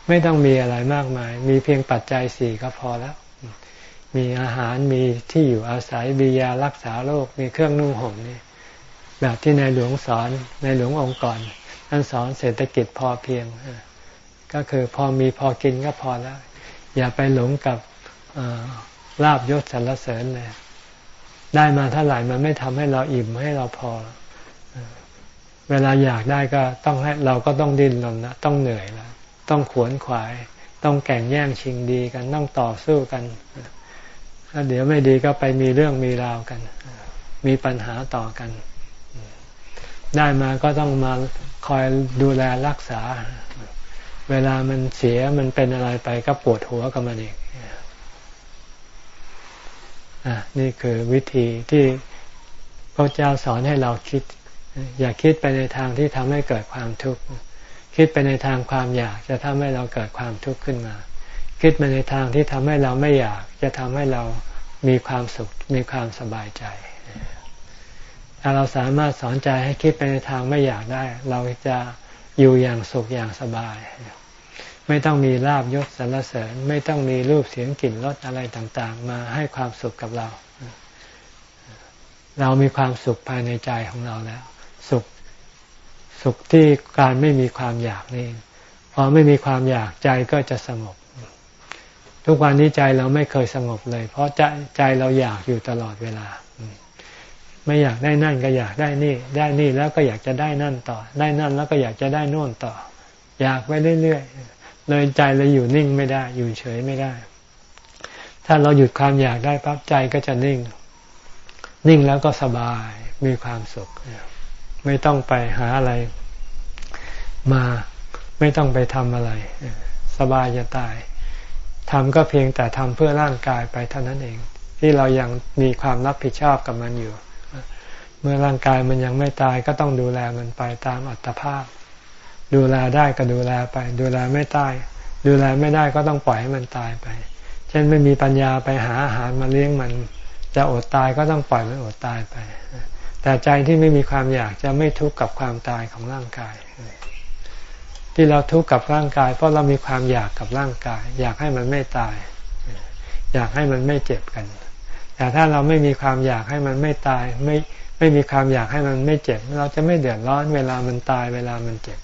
ไม่ต้องมีอะไรมากมาย มีเพียงปัจจัยสี่ก็พอแล้ว มีอาหารมีที่อยู่อาศัยมียารักษาโรคมีเครื่องนุ่งห่มนี่แบบที่ในหลวงสอนในหลวงองค์ก่อนท่านสอนเศรษฐกิจพอเพียง ก็คือพอมีพอกินก็พอแล้ว อย่าไปหลงกับลาบยศสรรเสริญเลยได้มาเท่าไหร่มันไม่ทำให้เราอิ่มให้เราพอ เวลาอยากได้ก็ต้องให้เราก็ต้องดิ้นรนนะต้องเหนื่อยล้วต้องขวนขวาย ต้องแข่งแย่งชิงดีกันต้องต่อสู้กันถ้าเดี๋ยวไม่ดีก็ไปมีเรื่องมีราวกัน มีปัญหาต่อกัน ได้มาก็ต้องมาคอยดูแลรักษา เวลามันเสียมันเป็นอะไรไปก็ปวดหัวกับมันเองนี่คือวิธีที่พระเจ้าสอนให้เราคิด อย่าคิดไปในทางที่ทำให้เกิดความทุกข์ คิดไปในทางความอยากจะทำให้เราเกิดความทุกข์ขึ้นมา คิดไปในทางที่ทำให้เราไม่อยากจะทำให้เรามีความสุข มีความสบายใจ ถ้าเราสามารถสอนใจให้คิดไปในทางไม่อยากได้ เราจะอยู่อย่างสุขอย่างสบาย ไม่ต้องมีลาบยศสรรเสริญ ไม่ต้องมีรูปเสียงกลิ่นรสอะไรต่างๆ มาให้ความสุขกับเรา เรามีความสุขภายในใจของเราแล้ว สุข สุขที่การไม่มีความอยากนี่พอไม่มีความอยากใจก็จะสงบ ทุกวันนี้ใจเราไม่เคยสงบเลย เพราะใจใจเราอยากอยู่ตลอดเวลา ไม่อยากได้นั่นก็อยากได้นี่ ได้นี่แล้วก็อยากจะได้นั่นต่อ ได้นั่นแล้วก็อยากจะได้นู่นต่อ อยากไปเรื่อยๆเลยใจเราอยู่นิ่งไม่ได้ อยู่เฉยไม่ได้ ถ้าเราหยุดความอยากได้ปั๊บใจก็จะนิ่ง นิ่งแล้วก็สบายมีความสุข ไม่ต้องไปหาอะไร มาไม่ต้องไปทำอะไร สบายจะตายทำก็เพียงแต่ทำเพื่อร่างกายไปเท่านั้นเอง ที่เรายังมีความรับผิดชอบกับมันอยู่ เมื่อร่างกายมันยังไม่ตายก็ต้องดูแลมันไปตามอัตภาพ ดูแลได้ก็ดูแลไป ดูแลไม่ได้ดูแลไม่ได้ก็ต้องปล่อยให้มันตายไป เช่นไม่มีปัญญาไปหาอาหารมาเลี้ยงมัน จะอดตายก็ต้องปล่อยมันอดตายไป แต่ใจที่ไม่มีความอยากจะไม่ทุกข์กับความตายของร่างกาย ที่เราทุกข์กับร่างกาย เพราะเรามีความอยากกับร่างกาย อยากให้มันไม่ตาย อยากให้มันไม่เจ็บกัน แต่ถ้าเราไม่มีความอยากให้มันไม่ตาย ไม่ไม่มีความอยากให้มันไม่เจ็บ เราจะไม่เดือดร้อนเวลามันตายเวลามันเจ็บ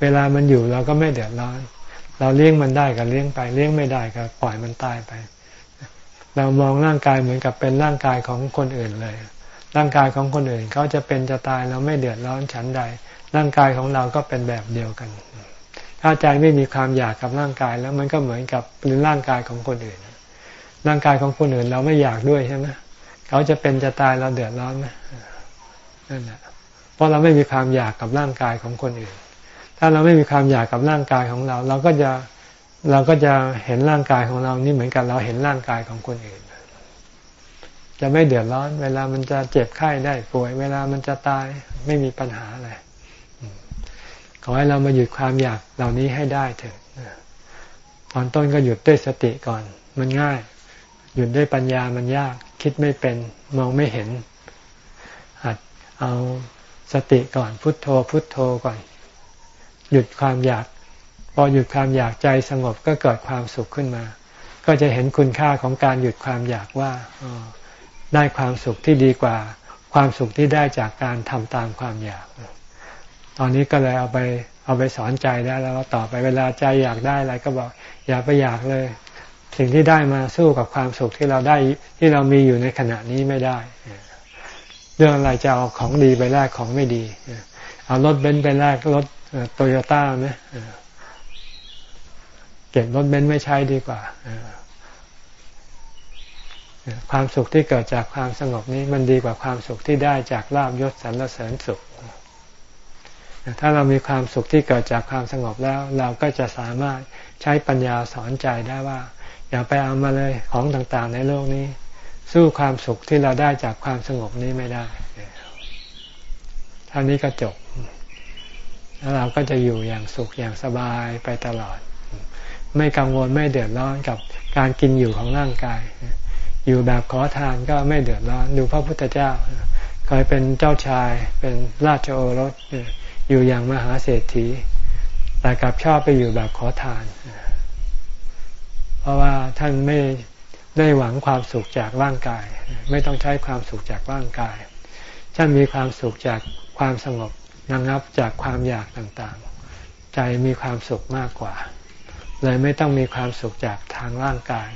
เวลามันอยู่เราก็ไม่เดือดร้อน เราเลี้ยงมันได้ก็เลี้ยงไป เลี้ยงไม่ได้ก็ปล่อยมันตายไป เรามองร่างกายเหมือนกับเป็นร่างกายของคนอื่นเลย ร่างกายของคนอื่นเขาจะเป็นจะตายเราไม่เดือดร้อนฉันใด ร่างกายของเราก็เป็นแบบเดียวกัน ถ้าใจไม่มีความอยากกับร่างกายแล้วมันก็เหมือนกับเป็นร่างกายของคนอื่น ร่างกายของคนอื่นเราไม่อยากด้วยใช่ไหมเขาจะเป็นจะตายเราเดือดร้อนไหมนั่นแหละเพราะเราไม่มีความอยากกับร่างกายของคนอื่น ถ้าเราไม่มีความอยากกับร่างกายของเรา เราก็จะ เราก็จะเห็นร่างกายของเรานี่เหมือนกับเราเห็นร่างกายของคนอื่น จะไม่เดือดร้อน เวลามันจะเจ็บไข้ได้ป่วย เวลามันจะตายไม่มีปัญหาอะไรขอให้เรามาหยุดความอยากเหล่านี้ให้ได้เถิดตอนต้นก็หยุดด้วยสติก่อน มันง่าย หยุดด้วยปัญญามันยาก คิดไม่เป็นมองไม่เห็นหัดเอาสติก่อนพุทโธพุทโธก่อน หยุดความอยาก พอหยุดความอยากใจสงบก็เกิดความสุขขึ้นมา ก็จะเห็นคุณค่าของการหยุดความอยากว่าได้ความสุขที่ดีกว่า ความสุขที่ได้จากการทำตามความอยาก ตอนนี้ก็เลยเอาไปเอาไปสอนใจได้แล้วต่อไปเวลาใจอยากได้อะไรก็บอก อย่าไปอยากเลย สิ่งที่ได้มาสู้กับความสุขที่เราได้ที่เรามีอยู่ในขณะนี้ไม่ได้เรื่องอะไรจะเอาของดีไปแลกของไม่ดี เอารถเบนซ์ไปแลกรถโตโยต้าไหม เก็บรถเบนซ์ไม่ใช้ดีกว่าความสุขที่เกิดจากความสงบนี้มันดีกว่าความสุขที่ได้จากลาบยศสรรเสริญสุข ถ้าเรามีความสุขที่เกิดจากความสงบแล้ว เราก็จะสามารถใช้ปัญญาสอนใจได้ว่า อย่าไปเอามาเลยของต่างๆ ในโลกนี้ สู้ความสุขที่เราได้จากความสงบนี้ไม่ได้ท่านี้ก็จบ แล้วเราก็จะอยู่อย่างสุขอย่างสบายไปตลอด ไม่กังวลไม่เดือดร้อนกับการกินอยู่ของร่างกาย อยู่แบบขอทานก็ไม่เดือดร้อนดูพระพุทธเจ้าเคยเป็นเจ้าชายเป็นราชโอรสอยู่อย่างมหาเศรษฐี แต่กลับชอบไปอยู่แบบขอทาน เพราะว่าท่านไม่ได้หวังความสุขจากร่างกาย ไม่ต้องใช้ความสุขจากร่างกายท่านมีความสุขจากความสงบระงับจากความอยากต่างๆ ใจมีความสุขมากกว่า เลยไม่ต้องมีความสุขจากทางร่างกาย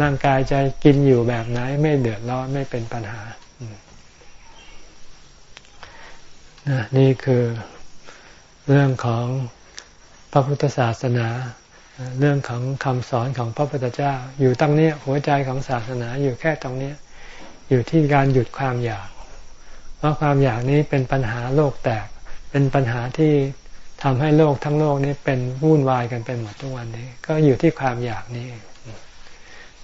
ร่างกายจะกินอยู่แบบไหน ไม่เดือดร้อนไม่เป็นปัญหา นี่คือเรื่องของพระพุทธศาสนา เรื่องของคำสอนของพระพุทธเจ้า อยู่ตรงนี้หัวใจของศาสนาอยู่แค่ตรงนี้ อยู่ที่การหยุดความอยาก เพราะความอยากนี้เป็นปัญหาโลกแตก เป็นปัญหาที่ ทำให้โลกทั้งโลกนี้เป็นวุ่นวายกันเป็นหมดทุกวันนี้ ก็อยู่ที่ความอยากนี้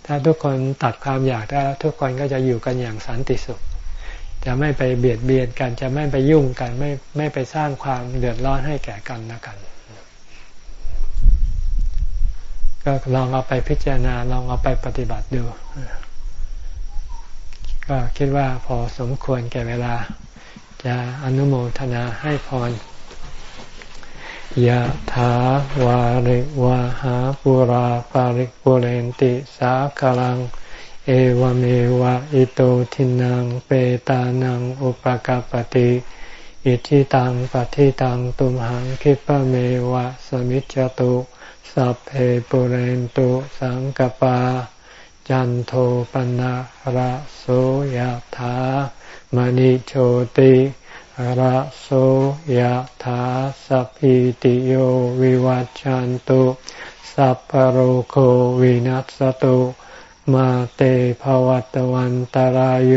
ถ้าทุกคนตัดความอยากได้แล้วทุกคนก็จะอยู่กันอย่างสันติสุข จะไม่ไปเบียดเบียนกัน จะไม่ไปยุ่งกัน ไม่ไม่ไปสร้างความเดือดร้อนให้แก่กันและกัน ก็ลองเอาไปพิจารณาลองเอาไปปฏิบัติดู ก็คิดว่าพอสมควรแก่เวลา จะอนุโมทนาให้พร ยะถาวาริวาหาปุราปาริกปุเรนติสาคลัง เอวเมวะอิโตทินังเปตานังอุปกาปติอิทิตังปฏิตังตุมหังคิปะเมวะสมิจจตุสัพเพปุเรนตุสังกปา จันโทปนะระโสยธามณิโชติ ระโสยธาสัพพิติโยวิวัจจันตุสัพพโรโควินัสตุมาเตภวัตวันตารโย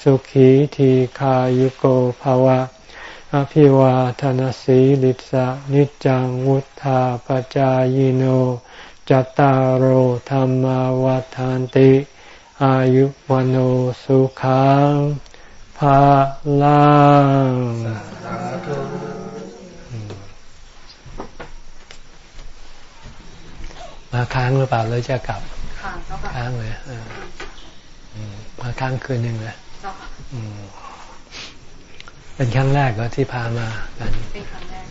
สุขีทีขายุโกภวะ อภิวาทนสีลิสะนิจังวุธาปจายโนจตารโหธรรมวาทานติ อายุวโนสุขัง ลังมาค้างหรือเปล่าเลยจะกลับ ค้างเลยมาค้างคืนหนึ่งเลยเป็นครั้งแรกก็ที่พามากันเป็นครั้งแรก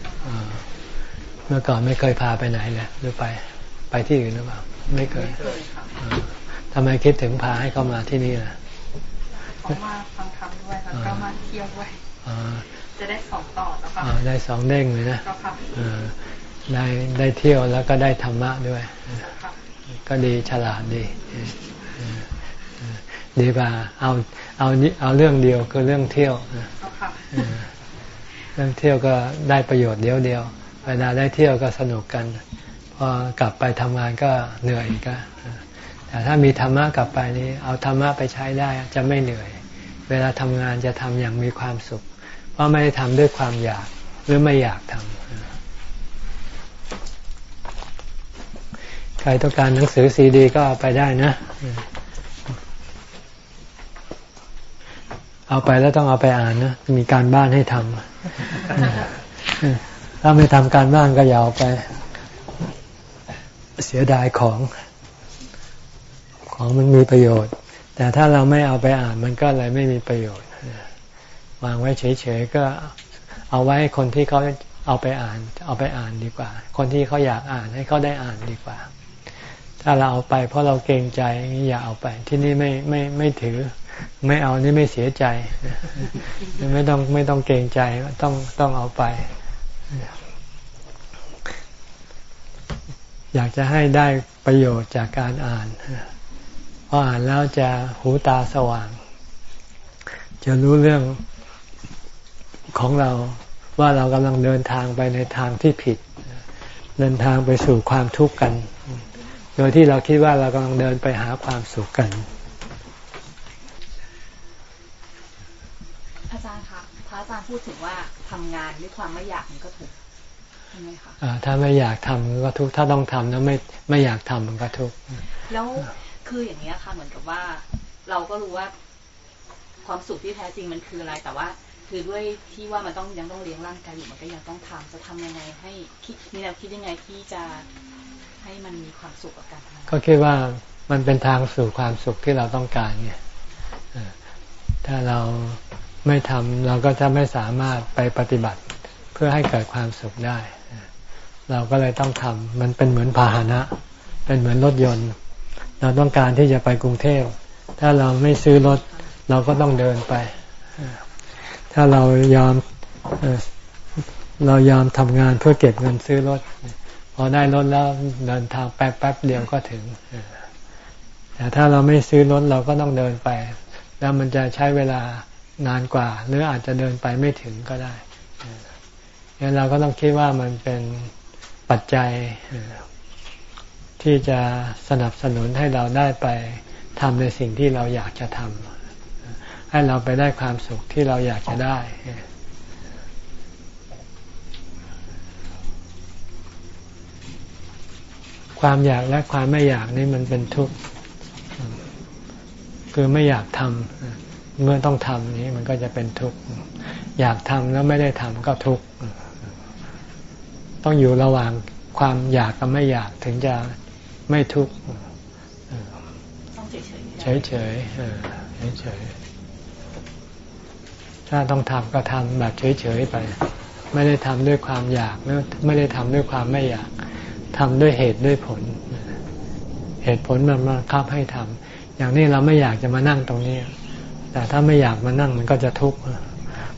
เมื่อก่อนไม่เคยพาไปไหนเลยหรือไป ไปที่อื่นหรือเปล่า ไม่เคยทำไมคิดถึงพาให้เขามาที่นี่ล่ะเขามา แล้วก็มาเที่ยวด้วยจะได้สองต่อแล้วค่ะได้สองเด้งเลยนะได้ได้เที่ยวแล้วก็ได้ธรรมะด้วย ก็ดีฉลาดดีดีกว่าเอาเอาเอาเรื่องเดียวคือเรื่องเที่ยวเรื่องเที่ยวก็ได้ประโยชน์เดียวเดียวเวลาได้เที่ยวก็สนุกกัน พอกลับไปทำงานก็เหนื่อยก็แต่ถ้ามีธรรมะกลับไปนี้ เอาธรรมะไปใช้ได้จะไม่เหนื่อย เวลาทำงานจะทำอย่างมีความสุข เพราะไม่ได้ทำด้วยความอยากหรือไม่อยากทำใครต้องการหนังสือซีดีก็เอาไปได้นะ เอาไปแล้วต้องเอาไปอ่านนะ มีการบ้านให้ทำถ้าไม่ทำการบ้านก็อย่าเอาไป เสียดายของ ของมันมีประโยชน์ แต่ถ้าเราไม่เอาไปอ่านมันก็เลยไม่มีประโยชน์ วางไว้เฉยๆก็เอาไว้คนที่เขาเอาไปอ่าน เอาไปอ่านดีกว่า คนที่เขาอยากอ่านให้เขาได้อ่านดีกว่า ถ้าเราเอาไป เพราะเราเกรงใจอย่าเอาไป ที่นี่ไม่ไม่ไม่ถือ ไม่เอานี่ไม่เสียใจ ไม่ต้องไม่ต้องเกรงใจต้องต้องเอาไป อยากจะให้ได้ประโยชน์จากการอ่าน พออ่านแล้วจะหูตาสว่าง จะรู้เรื่องของเราว่าเรากำลังเดินทางไปในทางที่ผิด เดินทางไปสู่ความทุกข์กัน โดยที่เราคิดว่าเรากำลังเดินไปหาความสุขกัน อาจารย์พูดถึงว่าทำงานด้วยความไม่อยากมันก็ถูกใช่ไหมคะถ้าไม่อยากทำก็ทุกถ้าต้องทำแล้วไม่ไม่อยากทำมันก็ทุกแล้ว คืออย่างนี้ค่ะเหมือนกับว่า เราก็รู้ว่า ความสุขที่แท้จริงมันคืออะไร แต่ว่า คือด้วยที่ว่ามันต้องยังต้องเลี้ยงร่างกายอยู่มันก็ยังต้องทำจะทำยังไง ให้คิดมีแนวคิดยังไงที่จะให้มันมีความสุขกับการทำงานก็คิดว่ามันเป็นทางสู่ความสุขที่เราต้องการไงถ้าเราไม่ทำเราก็จะไม่สามารถไปปฏิบัติเพื่อให้เกิดความสุขได้ เราก็เลยต้องทำมันเป็นเหมือนพาหนะ เป็นเหมือนรถยนต์ เราต้องการที่จะไปกรุงเทพ ถ้าเราไม่ซื้อรถ เราก็ต้องเดินไป ถ้าเรายอมเรายอมทำงานเพื่อเก็บเงินซื้อรถ พอได้รถแล้วเดินทางแป๊บแป๊บเดียวก็ถึง แต่ถ้าเราไม่ซื้อรถเราก็ต้องเดินไป แล้วมันจะใช้เวลานานกว่า หรืออาจจะเดินไปไม่ถึงก็ได้งั้นเราก็ต้องคิดว่ามันเป็นปัจจัย ที่จะสนับสนุนให้เราได้ไปทำในสิ่งที่เราอยากจะทำให้เราไปได้ความสุขที่เราอยากจะได้ ความอยากและความไม่อยากนี่มันเป็นทุกข์คือไม่อยากทำเมื่อต้องทำนี้มันก็จะเป็นทุกข์อยากทำแล้วไม่ได้ทำก็ทุกข์ต้องอยู่ระหว่างความอยากกับไม่อยากถึงจะ ไม่ทุกข์เฉยเฉยเฉยเฉยถ้าต้องทำก็ทำแบบเฉยเฉยไป ไม่ได้ทำด้วยความอยาก ไม่ได้ทำด้วยความไม่อยากทำด้วยเหตุด้วยผล เหตุผลมันมาคับให้ทำอย่างนี้เราไม่อยากจะมานั่งตรงนี้ แต่ถ้าไม่อยากมานั่งมันก็จะทุกข์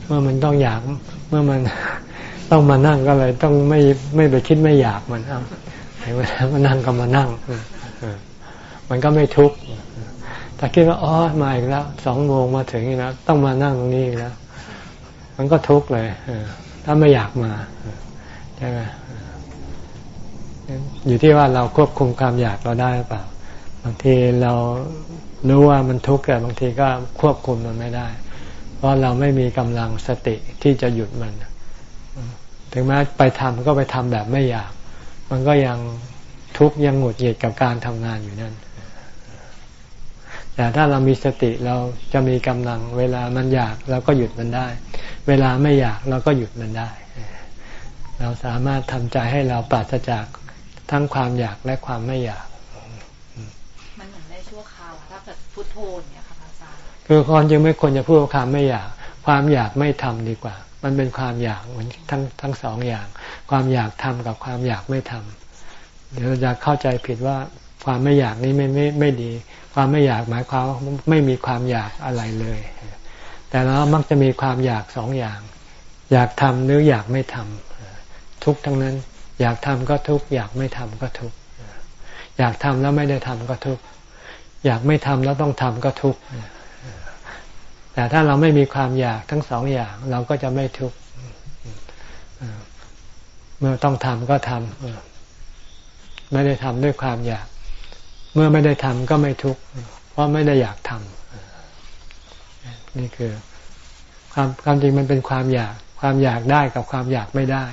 เมื่อมันต้องอยากเมื่อมันต้องมานั่งก็เลยต้องไม่ไม่ไปคิดไม่อยากมันเอา เวลามานั่งก็มานั่งมันก็ไม่ทุกข์แต่คิดว่าอ๋อมาอีกแล้วสองโมงมาถึงอีกแล้วต้องมานั่งตรงนี้อีกแล้ว มันก็ทุกข์เลยถ้าไม่อยากมาใช่ไหมอยู่ที่ว่าเราควบคุมความอยากเราได้หรือเปล่า บางทีเรารู้ว่ามันทุกข์แต่บางทีก็ควบคุมมันไม่ได้ เพราะเราไม่มีกำลังสติที่จะหยุดมัน ถึงแม้ไปทำก็ไปทำแบบไม่อยาก มันก็ยังทุกข์ยังหงุดหงิดกับการทำงานอยู่นั่น แต่ถ้าเรามีสติเราจะมีกำลัง เวลามันอยากเราก็หยุดมันได้ เวลาไม่อยากเราก็หยุดมันได้ เราสามารถทำใจให้เราปราศจากทั้งความอยากและความไม่อยากพุทโธเนี่ยค่ะอาจารย์คือความจริงไม่ควรจะพูดความไม่อยาก ความอยากไม่ทำดีกว่า มันเป็นความอยากเหมือนทั้งทั้งสองอย่าง ความอยากทำกับความอยากไม่ทำเดี๋ยวจะเข้าใจผิดว่าความไม่อยากนี้ไม่ไม่ไม่ดี ความไม่อยากหมายความไม่มีความอยากอะไรเลย แต่เรามักจะมีความอยากสองอย่าง อยากทำหรืออยากไม่ทำทุกทั้งนั้น อยากทำก็ทุกอยากไม่ทำก็ทุกอยากทำแล้วไม่ได้ทำก็ทุกอยากไม่ทำแล้วต้องทำก็ทุกข์ แต่ถ้าเราไม่มีความอยากทั้งสองอย่าง เราก็จะไม่ทุกข์เมื่อต้องทำก็ทำไม่ได้ทำด้วยความอยาก เมื่อไม่ได้ทำก็ไม่ทุกข์เพราะไม่ได้อยากทำนี่คือ ความความจริงมันเป็นความอยาก ความอยากได้กับความอยากไม่ได้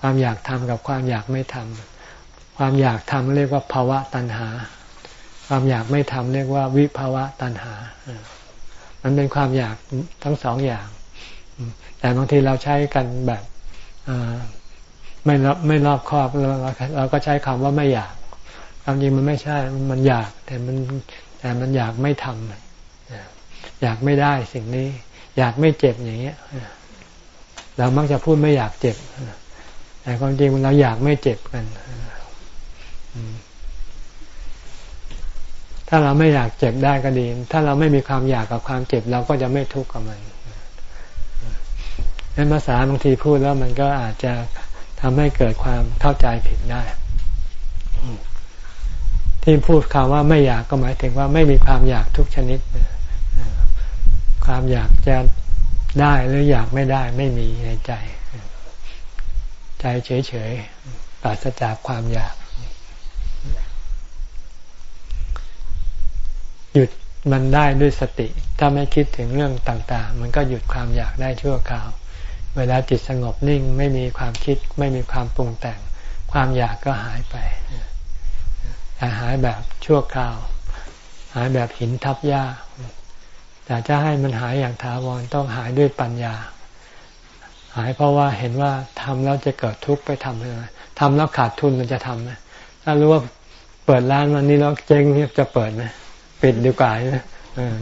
ความอยากทำกับความอยากไม่ทำความอยากทำเรียกว่าภาวะตัณหา ความอยากไม่ทำเรียกว่าวิภาวะตัณหา มันเป็นความอยากทั้งสองอย่าง แต่บางทีเราใช้กันแบบไม่รอบไม่รอบครอบเราเราก็ใช้คำว่าไม่อยากความจริงมันไม่ใช่ มันอยากแต่มันแต่มันอยากไม่ทำอยากไม่ได้สิ่งนี้ อยากไม่เจ็บอย่างเงี้ยเรามักจะพูดไม่อยากเจ็บแต่ความจริงเราอยากไม่เจ็บกัน ถ้าเราไม่อยากเจ็บได้ก็ดี ถ้าเราไม่มีความอยากกับความเจ็บเราก็จะไม่ทุกข์กับมันนั้นภาษาบางทีพูดแล้วมันก็อาจจะทำให้เกิดความเข้าใจผิดได้ ที่พูดคำว่าไม่อยากก็หมายถึงว่าไม่มีความอยากทุกชนิด ความอยากจะได้หรืออยากไม่ได้ไม่มีในใจ ใจเฉยๆปราศจากความอยาก หยุดมันได้ด้วยสติ ถ้าไม่คิดถึงเรื่องต่างๆ มันก็หยุดความอยากได้ชั่วคราว เวลาจิตสงบนิ่งไม่มีความคิดไม่มีความปรุงแต่ง ความอยากก็หายไปแต่หายแบบชั่วคราว หายแบบหินทับหญ้าแต่จะให้มันหายอย่างถาวรต้องหายด้วยปัญญา หายเพราะว่าเห็นว่าทำแล้วจะเกิดทุกข์ไปทำเลยทำแล้วขาดทุนมันจะทำไหมถ้ารู้ว่าเปิดร้านวันนี้แล้วเจ๊งจะเปิดไหม ปิดดีกว่านะ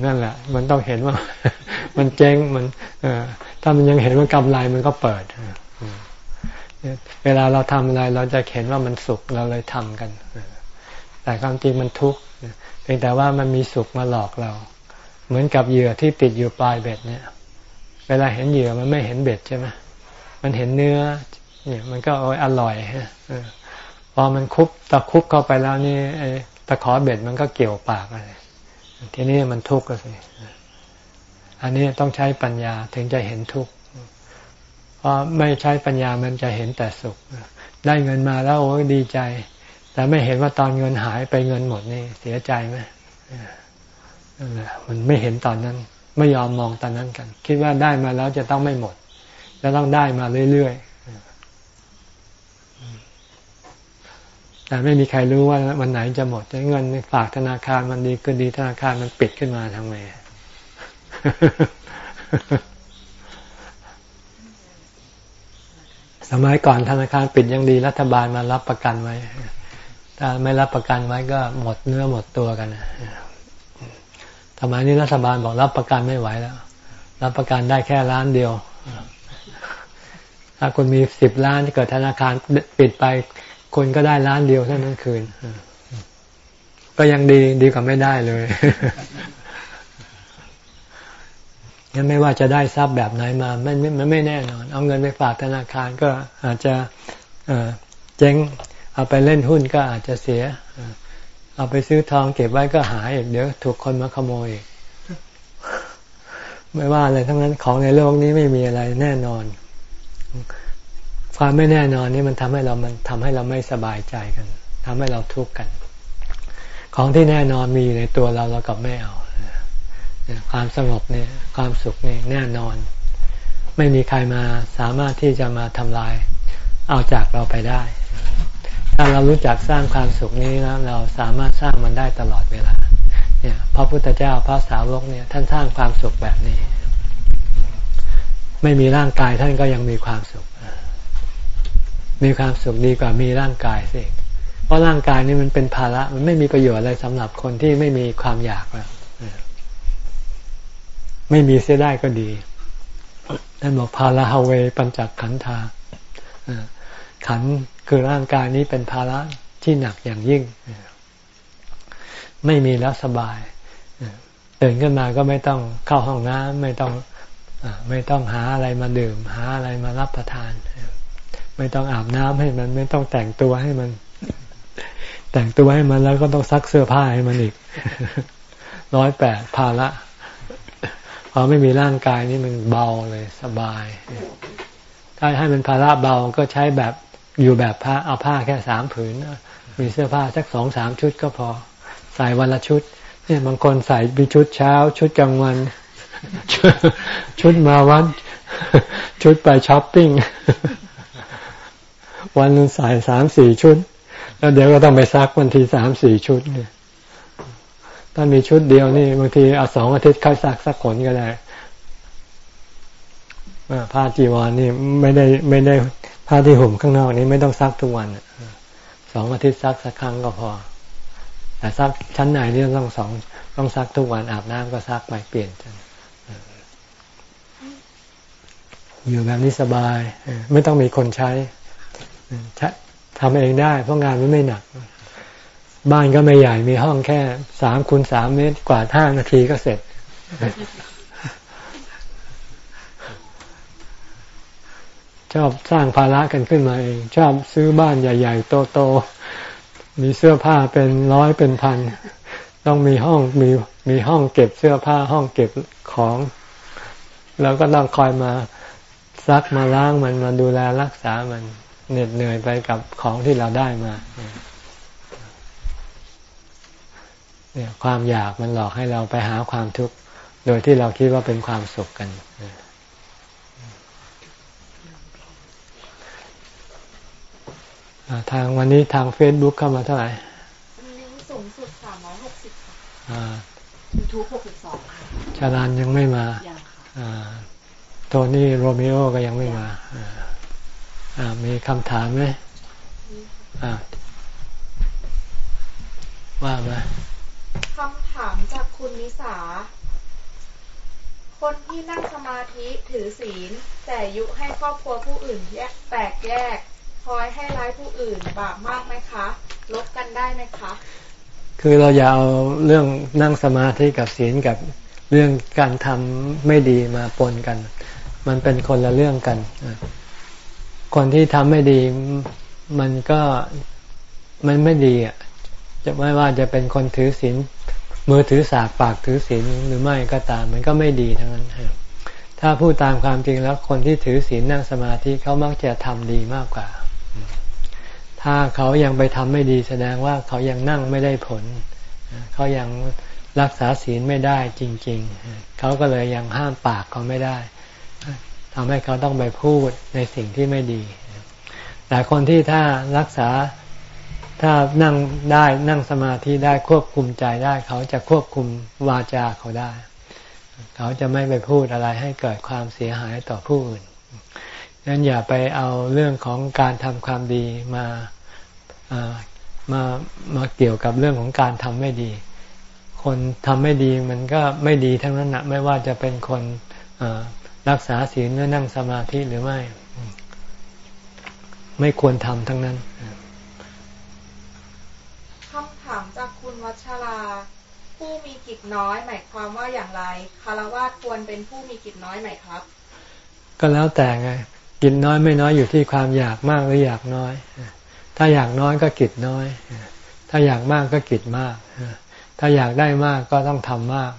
นั่นแหละ มันต้องเห็นว่า มันเจ๊งมันถ้ามันยังเห็นว่ากำไรมันก็เปิดเวลาเราทำอะไรเราจะเห็นว่ามันสุขเราเลยทำกันแต่ความจริงมันทุกข์เพียงแต่ว่ามันมีสุขมาหลอกเรา เหมือนกับเหยื่อที่ติดอยู่ปลายเบ็ดเนี่ย เวลาเห็นเหยื่อมันไม่เห็นเบ็ดใช่ไหมมันเห็นเนื้อ เนี่ยมันก็อร่อยฮะพอมันคุบตะคุบเข้าไปแล้วนี่ตะขอเบ็ดมันก็เกี่ยวปากอะไร ทีนี้มันทุกข์ก็สิอันนี้ต้องใช้ปัญญาถึงจะเห็นทุกข์เพราะไม่ใช้ปัญญามันจะเห็นแต่สุข ได้เงินมาแล้วโอ้ดีใจ แต่ไม่เห็นว่าตอนเงินหายไปเงินหมดนี่ เสียใจไหมมันไม่เห็นตอนนั้น ไม่ยอมมองตอนนั้นกัน คิดว่าได้มาแล้วจะต้องไม่หมดจะต้องได้มาเรื่อย แต่ไม่มีใครรู้ว่าวันไหนจะหมดเงินฝากธนาคารมันดีก็ดีธนาคารมันปิดขึ้นมาทำไงสมัยก่อนธนาคารปิดยังดีรัฐบาลมารับประกันไว้ ถ้าไม่รับประกันไว้ก็หมดเนื้อหมดตัวกันสมัยนี้รัฐบาลบอกรับประกันไม่ไหวแล้ว รับประกันได้แค่ล้านเดียว ถ้าคุณมีสิบล้านเกิดธนาคารปิดไป คนก็ได้ล้านเดียวเท่านั้นคืน ก็ยังดีดีกว่าไม่ได้เลยยังไม่ว่าจะได้ทรัพย์แบบไหนมามันมันไม่แน่นอน เอาเงินไปฝากธนาคารก็อาจจะเจ๊งเอาไปเล่นหุ้นก็อาจจะเสีย เอาไปซื้อทองเก็บไว้ก็หายอีกเดี๋ยวถูกคนมาขโมยอีกไม่ว่าอะไรทั้งนั้นของในโลกนี้ไม่มีอะไรแน่นอน ความไม่แน่นอนนี่มันทำให้เรามันทำให้เราไม่สบายใจกันทำให้เราทุกข์กัน ของที่แน่นอนมีอยู่ในตัวเราเรากับไม่เอาความสงบเนี่ยความสุขนี่แน่นอน ไม่มีใครมาสามารถที่จะมาทำลาย เอาจากเราไปได้ ถ้าเรารู้จักสร้างความสุขนี้นะเราสามารถสร้างมันได้ตลอดเวลาเนี่ยพระพุทธเจ้าพระสาวกเนี่ยท่านสร้างความสุขแบบนี้ ไม่มีร่างกายท่านก็ยังมีความสุข มีความสุขดีกว่ามีร่างกายสิเพราะร่างกายนี่มันเป็นภาระมันไม่มีประโยชน์อะไรสำหรับคนที่ไม่มีความอยากแล้วไม่มีเสียได้ก็ดีท่านบอกภาระฮาเวปัญจขันธาขันคือร่างกายนี้เป็นภาระที่หนักอย่างยิ่ง ไม่มีแล้วสบายตื่นขึ้นมาก็ไม่ต้องเข้าห้องน้ำไม่ต้องไม่ต้องหาอะไรมาดื่ม หาอะไรมารับประทาน ไม่ต้องอาบน้ำให้มัน ไม่ต้องแต่งตัวให้มัน แต่งตัวให้มันแล้วก็ต้องซักเสื้อผ้าให้มันอีกร้อยแปดภาระพอไม่มีร่างกายนี่มันเบาเลยสบาย ถ้าให้มันภาระเบาก็ใช้แบบอยู่แบบผ้าเอาผ้าแค่สามผืน มีเสื้อผ้าสักสองสามชุดก็พอ ใส่วันละชุด เนี่ยบางคนใส่มีชุดเช้า ชุดกลางวัน ชุดมาวันชุดไปช้อปปิ้ง วันนึงใส่สามสี่ชุด แล้วเดี๋ยวก็ต้องไปซักวันทีสามสี่ชุดเนี่ยถ้ามีชุดเดียวนี่บางทีเอาสองอาทิตย์ค่อยซักสักขนก็ได้ผ้าจีวรนี่ไม่ได้ไม่ได้ผ้าที่ห่มข้างนอกนี้ไม่ต้องซักทุกวันสองอาทิตย์ซักสักครั้งก็พอแต่ซักชั้นไหนนี่ต้องสองต้องซักทุกวันอาบน้ำก็ซักไปเปลี่ยนกันอยู่แบบนี้สบาย ไม่ต้องมีคนใช้ ทำเองได้ เพราะงานมันไม่หนัก บ้านก็ไม่ใหญ่มีห้องแค่สามคูณสามเมตรกว่าห้านาทีก็เสร็จ ชอบสร้างภาระกันขึ้นมาเอง ชอบซื้อบ้านใหญ่ ๆ โตๆมีเสื้อผ้าเป็นร้อยเป็นพัน ต้องมีห้องมีมีห้องเก็บเสื้อผ้าห้องเก็บของแล้วก็ต้องคอยมาซักมาล้างมันมาดูแลรักษามัน เหน็ดเหนื่อยไปกับของที่เราได้มาเนี่ยความอยากมันหลอกให้เราไปหาความทุกข์โดยที่เราคิดว่าเป็นความสุขกัน ทางวันนี้ทางเฟซบุ๊กเข้ามาเท่าไหร่สูงสุดสามร้อยหกสิบค่ะยูทูบหกสิบสองค่ะชาลานยังไม่มายังค่ะโทนี่โรมิโอก็ยังไม่มาอ่า มีคำถามไหมอ่าว่ามาคำถามจากคุณนิสา คนที่นั่งสมาธิถือศีล แต่ยุให้ครอบครัวผู้อื่นแยกแตกแยกคอยให้ร้ายผู้อื่นบาปมากไหมคะ ลบกันได้ไหมคะ คือเราอย่าเอาเรื่องนั่งสมาธิกับศีลกับเรื่องการทำไม่ดีมาปนกัน มันเป็นคนละเรื่องกัน คนที่ทำไม่ดีมันก็มันไม่ดีอะจะไม่ว่าจะเป็นคนถือศีลมือถือสากปากถือศีลหรือไม่ก็ตาม มันก็ไม่ดีทั้งนั้นถ้าพูดตามความจริงแล้วคนที่ถือศีลนั่งสมาธิเขามักจะทำดีมากกว่า ถ้าเขายังไปทำไม่ดีแสดงว่าเขายังนั่งไม่ได้ผล เขายังรักษาศีลไม่ได้จริง ๆ เขาก็เลยยังห้ามปากเขาไม่ได้ ทำให้เขาต้องไปพูดในสิ่งที่ไม่ดี แต่คนที่ถ้ารักษาถ้านั่งได้นั่งสมาธิได้ควบคุมใจได้ เขาจะควบคุมวาจาเขาได้ เขาจะไม่ไปพูดอะไรให้เกิดความเสียหายต่อผู้อื่นนั้นอย่าไปเอาเรื่องของการทำความดีมามามาเกี่ยวกับเรื่องของการทำไม่ดี คนทำไม่ดีมันก็ไม่ดีทั้งนั้นนะไม่ว่าจะเป็นคน รักษาศีลหรือนั่งสมาธิหรือไม่ ไม่ควรทำทั้งนั้นคำถามจากคุณวัชรา ผู้มีกิจน้อยหมายความว่าอย่างไรคารวะควรเป็นผู้มีกิจน้อยไหมครับ ก็แล้วแต่ไง กินน้อยไม่น้อยอยู่ที่ความอยากมากหรืออยากน้อย ถ้าอยากน้อยก็กินน้อย ถ้าอยากมากก็กินมาก ถ้าอยากได้มากก็ต้องทำมาก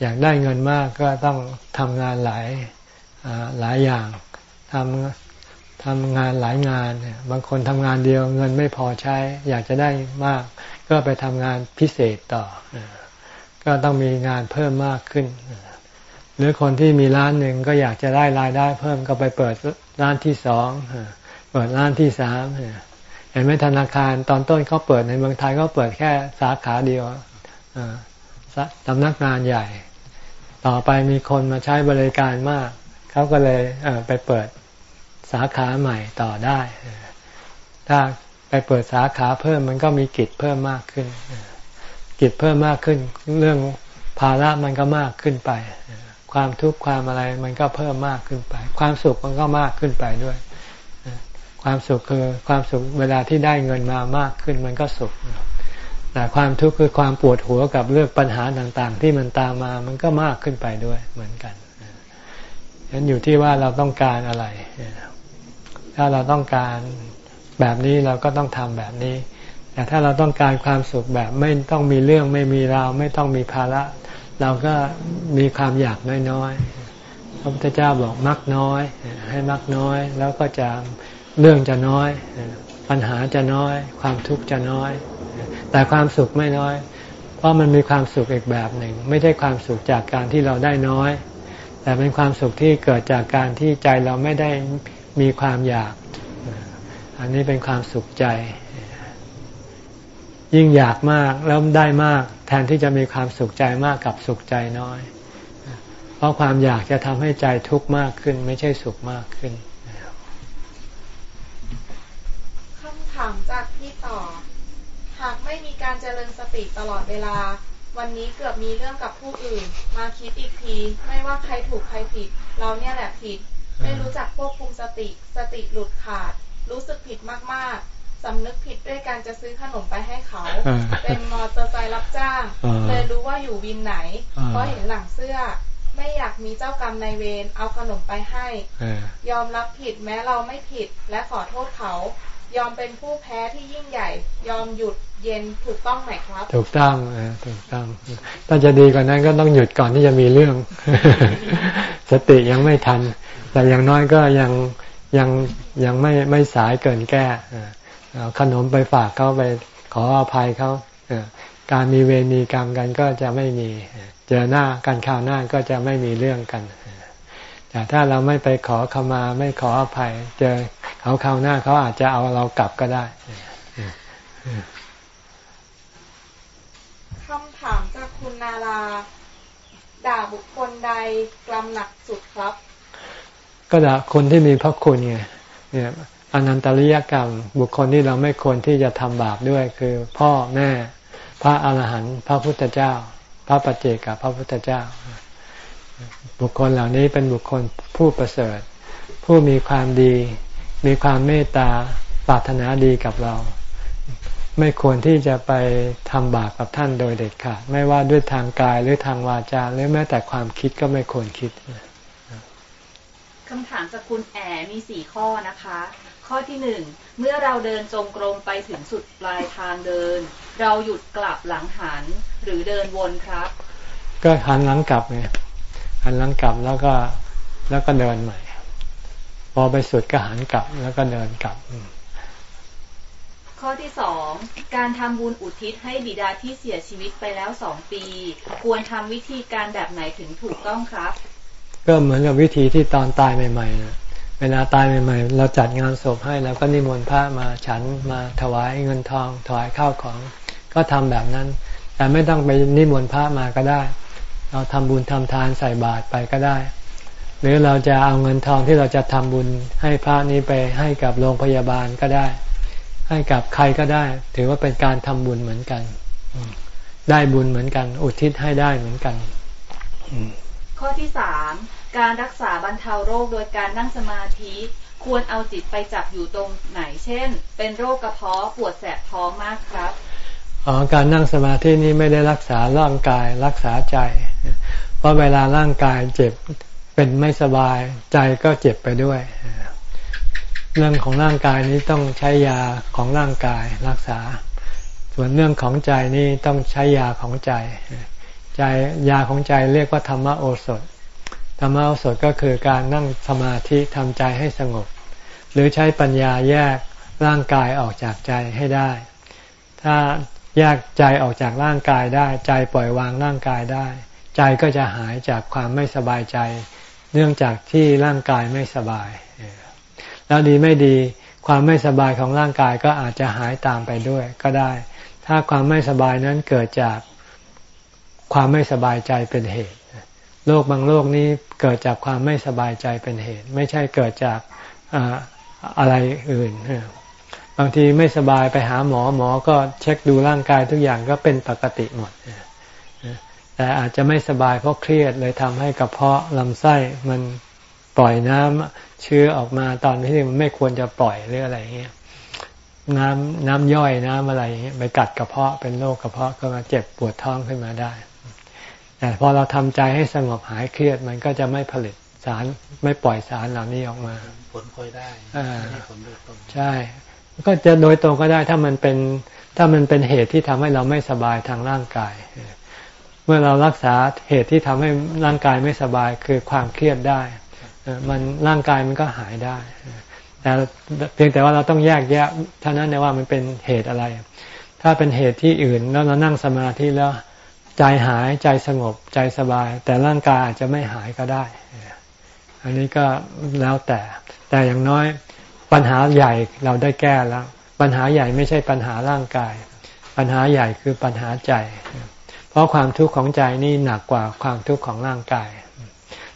อยากได้เงินมากก็ต้องทำงานหลาย หลายอย่างทำทำงานหลายงาน บางคนทำงานเดียวเงินไม่พอใช้ อยากจะได้มาก ก็ไปทำงานพิเศษต่อ ก็ต้องมีงานเพิ่มมากขึ้น หรือคนที่มีร้านหนึ่งก็อยากจะได้รายได้เพิ่มก็ไปเปิดร้านที่สองเปิดร้านที่สามเห็นไหมธนาคารตอนต้นเขาเปิดในเมืองไทยก็เปิดแค่สาขาเดียวสำนักงานใหญ่ ต่อไปมีคนมาใช้บริการมาก เขาก็เลยไปเปิดสาขาใหม่ต่อได้ ถ้าไปเปิดสาขาเพิ่มมันก็มีกิจเพิ่มมากขึ้น กิจเพิ่มมากขึ้น เรื่องภาระมันก็มากขึ้นไป ความทุกข์ความอะไรมันก็เพิ่มมากขึ้นไป ความสุขมันก็มากขึ้นไปด้วย ความสุขคือความสุขเวลาที่ได้เงินมามากขึ้นมันก็สุข แต่ความทุกข์คือความปวดหัวกับเรื่องปัญหาต่างๆ ที่มันตามมามันก็มากขึ้นไปด้วยเหมือนกัน ฉะนั้นอยู่ที่ว่าเราต้องการอะไร ถ้าเราต้องการแบบนี้เราก็ต้องทำแบบนี้ แต่ถ้าเราต้องการความสุขแบบไม่ต้องมีเรื่องไม่มีราวไม่ต้องมีภาระ เราก็มีความอยากน้อยๆ พระพุทธเจ้าบอกมักน้อย ให้มักน้อย แล้วก็จะเรื่องจะน้อย ปัญหาจะน้อย ความทุกข์จะน้อย แต่ความสุขไม่น้อย เพราะมันมีความสุขอีกแบบหนึ่ง ไม่ใช่ความสุขจากการที่เราได้น้อย แต่เป็นความสุขที่เกิดจากการที่ใจเราไม่ได้มีความอยาก อันนี้เป็นความสุขใจ ยิ่งอยากมากแล้วได้มาก แทนที่จะมีความสุขใจมากกับสุขใจน้อย เพราะความอยากจะทำให้ใจทุกข์มากขึ้น ไม่ใช่สุขมากขึ้นคำถามจากพี่ต่อ หากไม่มีการเจริญสติตลอดเวลา วันนี้เกือบมีเรื่องกับผู้อื่น มาคิดอีกที ไม่ว่าใครถูกใครผิด เราเนี่ยแหละผิด ไม่รู้จักควบคุมสติ สติหลุดขาด รู้สึกผิดมากๆสำนึกผิดด้วยการจะซื้อขนมไปให้เขา เป็นมอเตอร์ไซค์รับจ้าง เลยรู้ว่าอยู่วินไหน เพราะเห็นหลังเสื้อ ไม่อยากมีเจ้ากรรมนายเวรเอาขนมไปให้ ยอมรับผิดแม้เราไม่ผิดและขอโทษเขา ยอมเป็นผู้แพ้ที่ยิ่งใหญ่ ยอมหยุดเย็นถูกต้องไหมครับ ถูกต้องถูกต้อง ถ้าจะดีกว่านั้นก็ต้องหยุดก่อนที่จะมีเรื่อง สติยังไม่ทัน แต่อย่างน้อยก็ยังยังยังไม่ไม่สายเกินแก้ขนมไปฝากเขาไปขออภัยเขาการมีเวรมีกรรมกันก็จะไม่มี เจอหน้ากันข่าวหน้าก็จะไม่มีเรื่องกัน แต่ถ้าเราไม่ไปขอขมาไม่ขออภัย เจอเขาข่าวหน้าเขาอาจจะเอาเรากลับก็ได้คำถามจากคุณนาราด่าบุคคลใดกรรมหนักสุดครับ ก็ด่าคนที่มีพระคุณไงเนี่ยอนันตริยกรรม บุคคลที่เราไม่ควรที่จะทำบาปด้วยคือพ่อแม่ พระอาหารหันต์พระพุทธเจ้า พระปัจเจกับพระพุทธเจ้า บุคคลเหล่านี้เป็นบุคคลผู้ประเสริฐ ผู้มีความดี มีความเมตตาปรารถนาดีกับเรา ไม่ควรที่จะไปทำบาปกับท่านโดยเด็ดขาดไม่ว่าด้วยทางกายหรือทางวาจาหรือแม้แต่ความคิดก็ไม่ควรคิดคำถามจากคุณแอมีสี่ข้อนะคะ ข้อที่หนึ่งเมื่อเราเดินจงกรมไปถึงสุดปลายทางเดิน เราหยุดกลับหลังหันหรือเดินวนครับ ก็หันหลังกลับไง หันหลังกลับแล้วก็แล้วก็เดินใหม่ พอไปสุดก็หันกลับแล้วก็เดินกลับ ข้อที่สองการทำบุญอุทิศให้บิดาที่เสียชีวิตไปแล้วสองปี ควรทำวิธีการแบบไหนถึงถูกต้องครับ ก็เหมือนกับวิธีที่ตอนตายใหม่ๆนะเวลาตายใหม่ๆ เราจัดงานศพให้แล้วก็นิมนต์พระมาฉันมาถวายเงินทอง ถวายข้าวของ ก็ทำแบบนั้น แต่ไม่ต้องไปนิมนต์พระมาก็ได้ เราทำบุญทำทานใส่บาตรไปก็ได้ หรือเราจะเอาเงินทองที่เราจะทำบุญให้พระนี้ไปให้กับโรงพยาบาลก็ได้ ให้กับใครก็ได้ ถือว่าเป็นการทำบุญเหมือนกัน ได้บุญเหมือนกัน อุทิศให้ได้เหมือนกัน ข้อที่สามการรักษาบรรเทาโรคโดยการนั่งสมาธิควรเอาจิตไปจับอยู่ตรงไหน เช่น เป็นโรคกระเพาะปวดแสบท้องมากครับ อ๋อการนั่งสมาธินี้ไม่ได้รักษาร่างกายรักษาใจ เพราะเวลาร่างกายเจ็บเป็นไม่สบายใจก็เจ็บไปด้วย เรื่องของร่างกายนี้ต้องใช้ยาของร่างกายรักษา ส่วนเรื่องของใจนี่ต้องใช้ยาของใจ ใจยาของใจเรียกว่าธรรมโอสถ ธรรมโอสถก็คือการนั่งสมาธิทำใจให้สงบ หรือใช้ปัญญาแยกร่างกายออกจากใจให้ได้ ถ้า แยกใจออกจากร่างกายได้ ใจปล่อยวางร่างกายได้ ใจก็จะหายจากความไม่สบายใจ เนื่องจากที่ร่างกายไม่สบาย แล้วดีไม่ดีความไม่สบายของร่างกายก็อาจจะหายตามไปด้วยก็ได้ ถ้าความไม่สบายนั้นเกิดจากความไม่สบายใจเป็นเหตุ โรคบางโรคนี้เกิดจากความไม่สบายใจเป็นเหตุ ไม่ใช่เกิดจากอะไรอื่นางทีไม่สบายไปหาหมอหมอก็เช็คดูร่างกายทุกอย่างก็เป็นปกติหมด แต่อาจจะไม่สบายเพราะเครียดเลยทำให้กระเพาะลำไส้มันปล่อยน้ำเชื้อออกมาตอนที่มันไม่ควรจะปล่อยหรืออะไรเงี้ยน้ำน้ำย่อยน้ำอะไรเงี้ยไปกัดกระเพาะเป็นโรคกระเพาะก็มาเจ็บปวดท้องขึ้นมาได้ แต่พอเราทำใจให้สงบหายเครียดมันก็จะไม่ผลิตสารไม่ปล่อยสารเหล่านี้ออกมาผลพลอยได้ไม่ผลโดยตรงใช่ ก็จะโดยตรงก็ได้ถ้ามันเป็นถ้ามันเป็นเหตุที่ทำให้เราไม่สบายทางร่างกาย เมื่อเรารักษาเหตุที่ทำให้ร่างกายไม่สบายคือความเครียดได้ มันร่างกายมันก็หายได้ แต่เพียงแต่ว่าเราต้องแยกแยะเท่านั้นนะว่ามันเป็นเหตุอะไร ถ้าเป็นเหตุที่อื่นแล้วเรานั่งสมาธิแล้วใจหายใจสงบใจสบาย แต่ร่างกายอาจจะไม่หายก็ได้ อันนี้ก็แล้วแต่แต่อย่างน้อย ปัญหาใหญ่เราได้แก้แล้ว ปัญหาใหญ่ไม่ใช่ปัญหาร่างกาย ปัญหาใหญ่คือปัญหาใจ เพราะความทุกข์ของใจนี่หนักกว่าความทุกข์ของร่างกาย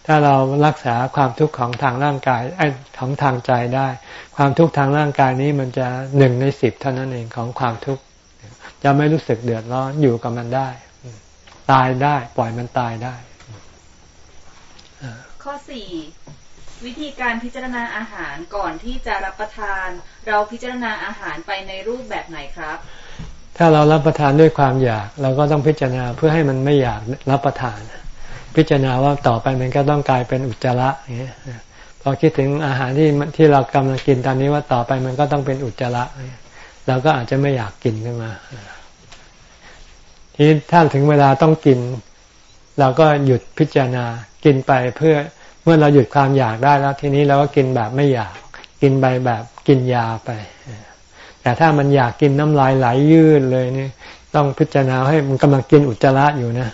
ถ้าเรารักษาความทุกข์ของทางร่างกายไอ้ของทางใจได้ ความทุกข์ทางร่างกายนี้มันจะหนึ่งในสิบเท่านั้นเองของความทุกข์จะไม่รู้สึกเดือดร้อนอยู่กับมันได้ ตายได้ปล่อยมันตายได้ ข้อสี่ วิธีการพิจารณาอาหารก่อนที่จะรับประทาน เราพิจารณาอาหารไปในรูปแบบไหนครับ ถ้าเรารับประทานด้วยความอยาก เราก็ต้องพิจารณาเพื่อให้มันไม่อยากรับประทาน พิจารณาว่าต่อไปมันก็ต้องกลายเป็นอุจจาระอย่างนี้ยพอคิดถึงอาหารที่ที่เรากำลังกินตอนนี้ว่าต่อไปมันก็ต้องเป็นอุจจาระเราก็อาจจะไม่อยากกินขึ้นมาทีถ้าถึงเวลาต้องกิน เราก็หยุดพิจารณากินไปเพื่อ เมื่อเราหยุดความอยากได้แล้ว ทีนี้เราก็กินแบบไม่อยากกินไปแบบกินยาไป แต่ถ้ามันอยากกินน้ำลายไหลยืดเลยนี่ต้องพิจารณาให้มันกำลังกินอุจจาระอยู่นะ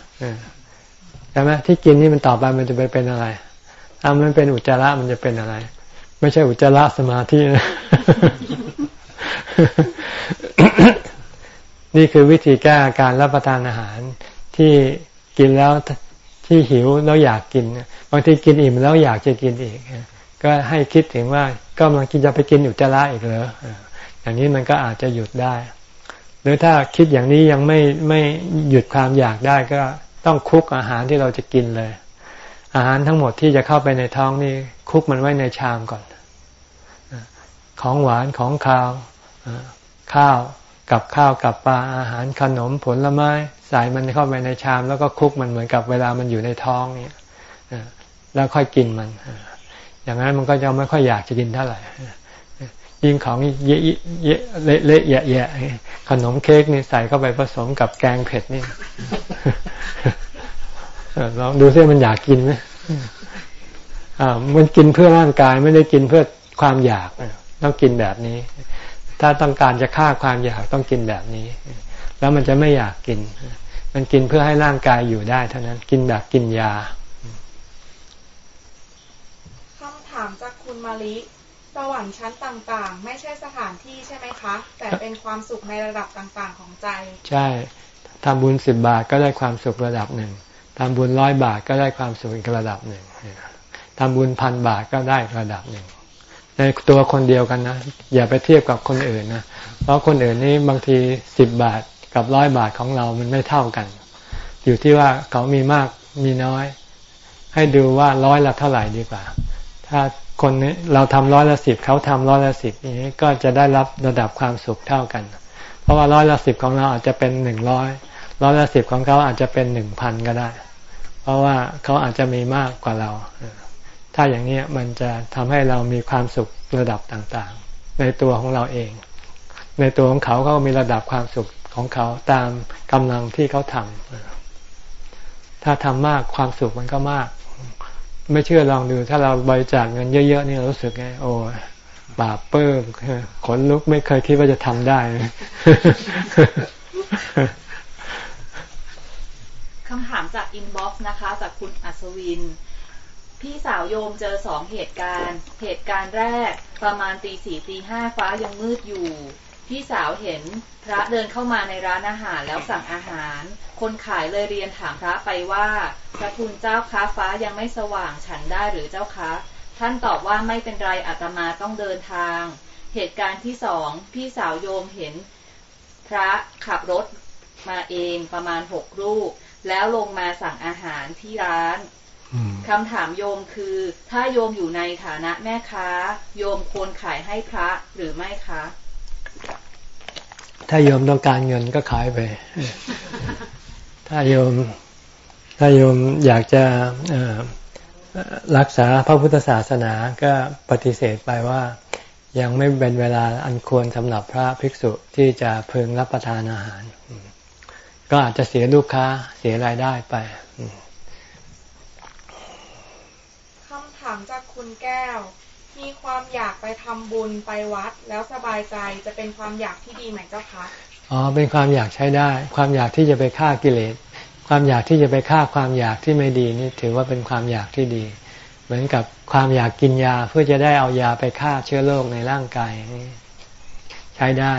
ใช่ไหมที่กินนี่มันต่อไปมันจะไปเป็นอะไรถ้ามันเป็นอุจจาระมันจะเป็นอะไร ไม่ใช่อุจจาระสมาธินะนี่คือวิธีแก้การรับประทานอาหารที่กินแล้ว ที่หิวแล้วอยากกิน บางทีกินอิ่มแล้วอยากจะกินอีก ก็ให้คิดถึงว่าก็มันกินจะไปกินอุจจาระอีกเหรออย่างนี้มันก็อาจจะหยุดได้ หรือถ้าคิดอย่างนี้ยังไม่ไม่หยุดความอยากได้ก็ต้องคุกอาหารที่เราจะกินเลย อาหารทั้งหมดที่จะเข้าไปในท้องนี่คุกมันไว้ในชามก่อน ของหวานของข้าวข้าวกับข้าวกับปลาอาหารขนมผลไม้ ใส่มันเข้าไปในชาม แล้วก็คุกมันเหมือนกับเวลามันอยู่ในท้องเนี่ยแล้วค่อยกินมัน อย่างนั้นมันก็จะไม่ค่อยอยากจะกินเท่าไหร่ยิ่งของเยอะเละเละแยะแยะขนมเค้กนี่ใส่เข้าไปผสมกับแกงเผ็ดนี่ลองดูซิมันอยากกินไหมอ่ามันกินเพื่อร่างกายไม่ได้กินเพื่อความอยากต้องกินแบบนี้ ถ้าต้องการจะฆ่าความอยากต้องกินแบบนี้ แล้วมันจะไม่อยากกิน มันกินเพื่อให้ร่างกายอยู่ได้เท่านั้น กินแบบกินยาคำถามจากคุณมาลิสวรรค์ชั้นต่างๆ ไม่ใช่สถานที่ใช่ไหมคะ แต่เป็นความสุขในระดับต่างๆของใจ ใช่ทำบุญสิบบาทก็ได้ความสุขระดับหนึ่งทำบุญร้อยบาทก็ได้ความสุขอีกระดับหนึ่งทำบุญพันบาทก็ได้ระดับหนึ่งในตัวคนเดียวกันนะ อย่าไปเทียบกับคนอื่นนะ เพราะคนอื่นนี่บางทีสิบบาท กับร้อยบาทของเรามันไม่เท่ากัน อยู่ที่ว่าเขามีมากมีน้อย ให้ดูว่าร้อยละเท่าไหร่ดีกว่า ถ้าคนนี้เราทำร้อยละสิบเขาทำร้อยละสิบนี้ก็จะได้รับระดับความสุขเท่ากัน เพราะว่าร้อยละสิบของเราอาจจะเป็นหนึ่งร้อยร้อยละสิบของเขาอาจจะเป็นหนึ่งพันก็ได้ เพราะว่าเขาอาจจะมีมากกว่าเรา ถ้าอย่างนี้มันจะทำให้เรามีความสุขระดับต่างๆ ในตัวของเราเอง ในตัวของเขาเขามีระดับความสุข ของเขาตามกำลังที่เขาทำถ้าทำมากความสุขมันก็มาก ไม่เชื่อลองดู ถ้าเราบริจาคเงินเยอะๆนี่รู้สึกไงโอ้ปลาบปลื้มขนลุกไม่เคยคิดว่าจะทำได้คำถามจาก inbox นะคะ จากคุณอัศวิน พี่สาวโยมเจอสองเหตุการณ์ เหตุการณ์แรกประมาณตีสี่ตีห้าฟ้ายังมืดอยู่ พี่สาวเห็นพระเดินเข้ามาในร้านอาหารแล้วสั่งอาหาร คนขายเลยเรียนถามพระไปว่า พระคุณเจ้าคะฟ้ายังไม่สว่างฉันได้หรือเจ้าคะ ท่านตอบว่าไม่เป็นไรอาตมาต้องเดินทาง เหตุการณ์ที่สองพี่สาวโยมเห็น พระขับรถมาเองประมาณหกรูป แล้วลงมาสั่งอาหารที่ร้านคำถามโยมคือ ถ้าโยมอยู่ในฐานะแม่ค้า โยมควรขายให้พระหรือไม่คะ ถ้าโยมต้องการเงินก็ขายไป ถ้าโยมถ้าโยมอยากจะรักษาพระพุทธศาสนาก็ปฏิเสธไปว่า ยังไม่เป็นเวลาอันควรสำหรับพระภิกษุที่จะพึงรับประทานอาหาร ก็อาจจะเสียลูกค้าเสียรายได้ไปคำถามจากคุณแก้ว มีความอยากไปทำบุญไปวัด แล้วสบายใจจะเป็นความอยากที่ดีไหมเจ้าคะอ๋อเป็นความอยากใช้ได้ ความอยากที่จะไปฆ่ากิเลส ความอยากที่จะไปฆ่าความอยากที่ไม่ดีนี่ถือว่าเป็นความอยากที่ดี เหมือนกับความอยากกินยาเพื่อจะได้เอายาไปฆ่าเชื้อโรคในร่างกายนี่ใช้ได้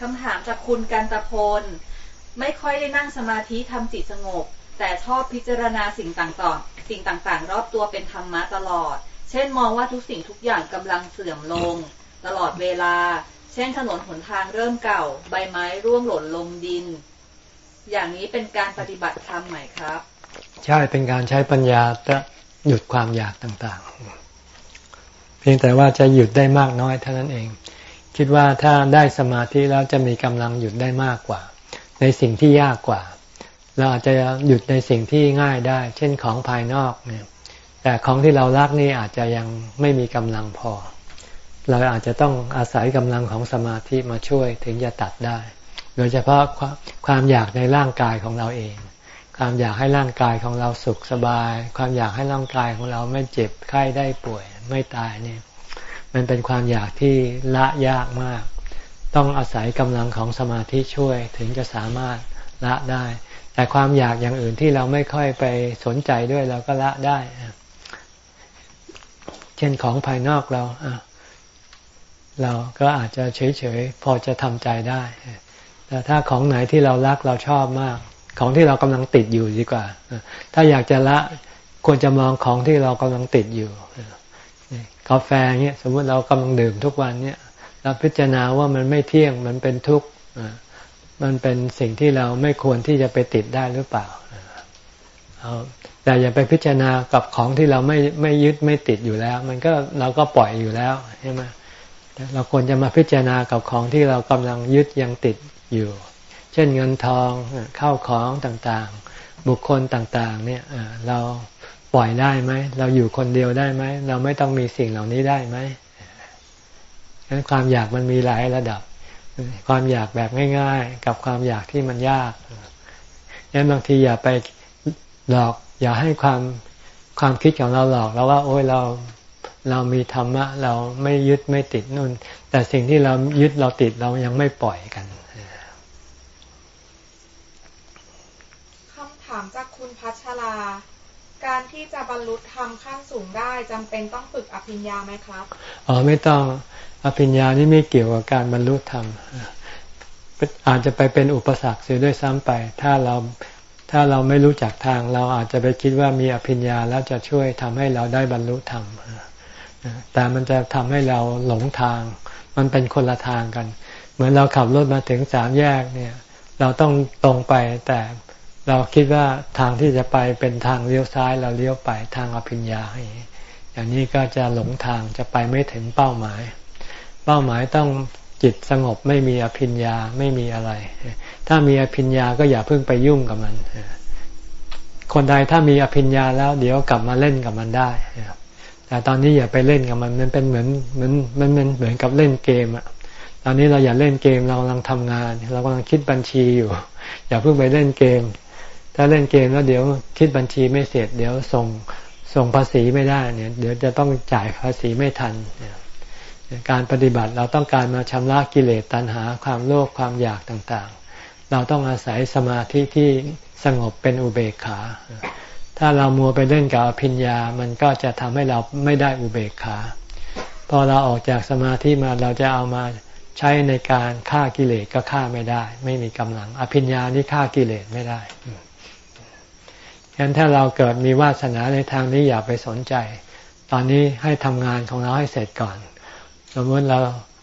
คำถามจากคุณกันตะพล ไม่ค่อยได้นั่งสมาธิทำจิตสงบ แต่ชอบพิจารณาสิ่งต่างๆ สิ่งต่างๆ รอบตัวเป็นธรรมะตลอด เช่นมองว่าทุกสิ่งทุกอย่างกำลังเสื่อมลง ตลอดเวลา เช่นถนนหนทางเริ่มเก่า ใบไม้ร่วงหล่นลงดิน อย่างนี้เป็นการปฏิบัติธรรมไหมครับ ใช่เป็นการใช้ปัญญาจะหยุดความอยากต่างๆ เพียงแต่ว่าจะหยุดได้มากน้อยเท่านั้นเอง คิดว่าถ้าได้สมาธิแล้วจะมีกำลังหยุดได้มากกว่า ในสิ่งที่ยากกว่า เราอาจจะหยุดในสิ่งที่ง่ายได้ เช่นของภายนอกเนี่ย แต่ของที่เรารักนี่อาจจะยังไม่มีกำลังพอ เราอาจจะต้องอาศัยกำลังของสมาธิมาช่วยถึงจะตัดได้ โดยเฉพาะความอยากในร่างกายของเราเอง ความอยากให้ร่างกายของเราสุขสบาย ความอยากให้ร่างกายของเราไม่เจ็บไข้ได้ป่วย ไม่ตายเนี่ย มันเป็นความอยากที่ละยากมาก ต้องอาศัยกำลังของสมาธิช่วยถึงจะสามารถละได้ แต่ความอยากอย่างอื่นที่เราไม่ค่อยไปสนใจด้วยเราก็ละได้ เช่นของภายนอกเราเราก็อาจจะเฉยๆพอจะทำใจได้ แต่ถ้าของไหนที่เรารักเราชอบมาก ของที่เรากำลังติดอยู่ดีกว่า ถ้าอยากจะละควรจะมองของที่เรากำลังติดอยู่กาแฟเนี่ยสมมติเรากำลังดื่มทุกวันเนี่ยเราพิจารณาว่ามันไม่เที่ยงมันเป็นทุกข์ มันเป็นสิ่งที่เราไม่ควรที่จะไปติดได้หรือเปล่าแต่อย่าไปพิจารณากับของที่เราไม่ไม่ยึดไม่ติดอยู่แล้ว มันก็เราก็ปล่อยอยู่แล้วใช่ไหมเราควรจะมาพิจารณากับของที่เรากำลังยึดยังติดอยู่ เช่นเงินทองเข้าของต่างๆ บุคคลต่างๆ เนี่ยเราปล่อยได้ไหมเราอยู่คนเดียวได้ไหมเราไม่ต้องมีสิ่งเหล่านี้ได้ไหมฉะนั้นความอยากมันมีหลายระดับ ความอยากแบบง่าย ๆ กับความอยากที่มันยากดังนั้นบางทีอย่าไปหลอก อย่าให้ความความคิดของเราหลอกเราว่า โอ้ยเราเรามีธรรมะ เราไม่ยึดไม่ติดนู่น แต่สิ่งที่เรายึดเราติดเรายังไม่ปล่อยกันามจากคุณพัชราการที่จะบรรลุธรรมขั้นสูงได้จำเป็นต้องฝึกอภิญญาไหมครับอ๋อไม่ต้อง อภิญญานี่ไม่เกี่ยวกับการบรรลุธรรม อาจจะไปเป็นอุปสรรคเสียด้วยซ้ำไป ถ้าเราถ้าเราไม่รู้จักทาง เราอาจจะไปคิดว่ามีอภิญญาแล้วจะช่วยทำให้เราได้บรรลุธรรมแต่มันจะทำให้เราหลงทาง มันเป็นคนละทางกัน เหมือนเราขับรถมาถึงสามแยกเนี่ย เราต้องตรงไปแต่เราคิดว่าทางที่จะไปเป็นทางเลี้ยวซ้ายเราเลี้ยวไปทางอภิญญาอย่างนี้ก็จะหลงทางจะไปไม่ถึงเป้าหมาย เป้าหมายต้องจิตสงบไม่มีอภิญญาไม่มีอะไร ถ้ามีอภิญญาก็อย่าเพิ่งไปยุ่งกับมัน คนใดถ้ามีอภิญญาแล้ว เดี๋ยวกลับมาเล่นกับมันได้แต่ตอนนี้อย่าไปเล่นกับมันมันเป็นเหมือนเหมือนมันเป็นเหมือนกับเล่นเกมอะตอนนี้เราอย่าเล่นเกมเรากำลังทำงาน เรากำลังคิดบัญชีอยู่ อย่าเพิ่งไปเล่นเกม ถ้าเล่นเกมแล้วเดี๋ยวคิดบัญชีไม่เสร็จ เดี๋ยวส่งส่งภาษีไม่ได้เนี่ย เดี๋ยวจะต้องจ่ายภาษีไม่ทัน การปฏิบัติเราต้องการมาชำระกิเลสตัณหาความโลภความอยากต่างๆ เราต้องอาศัยสมาธิที่สงบเป็นอุเบกขา ถ้าเรามัวไปเล่นกับอภิญญา มันก็จะทำให้เราไม่ได้อุเบกขา พอเราออกจากสมาธิมาเราจะเอามาใช้ในการฆ่ากิเลสก็ฆ่าไม่ได้ ไม่มีกำลัง อภิญญานี่ฆ่ากิเลสไม่ได้ฉะนั้นถ้าเราเกิดมีวาสนาในทางนี้อย่าไปสนใจ ตอนนี้ให้ทำงานของเราให้เสร็จก่อน สมมติเรา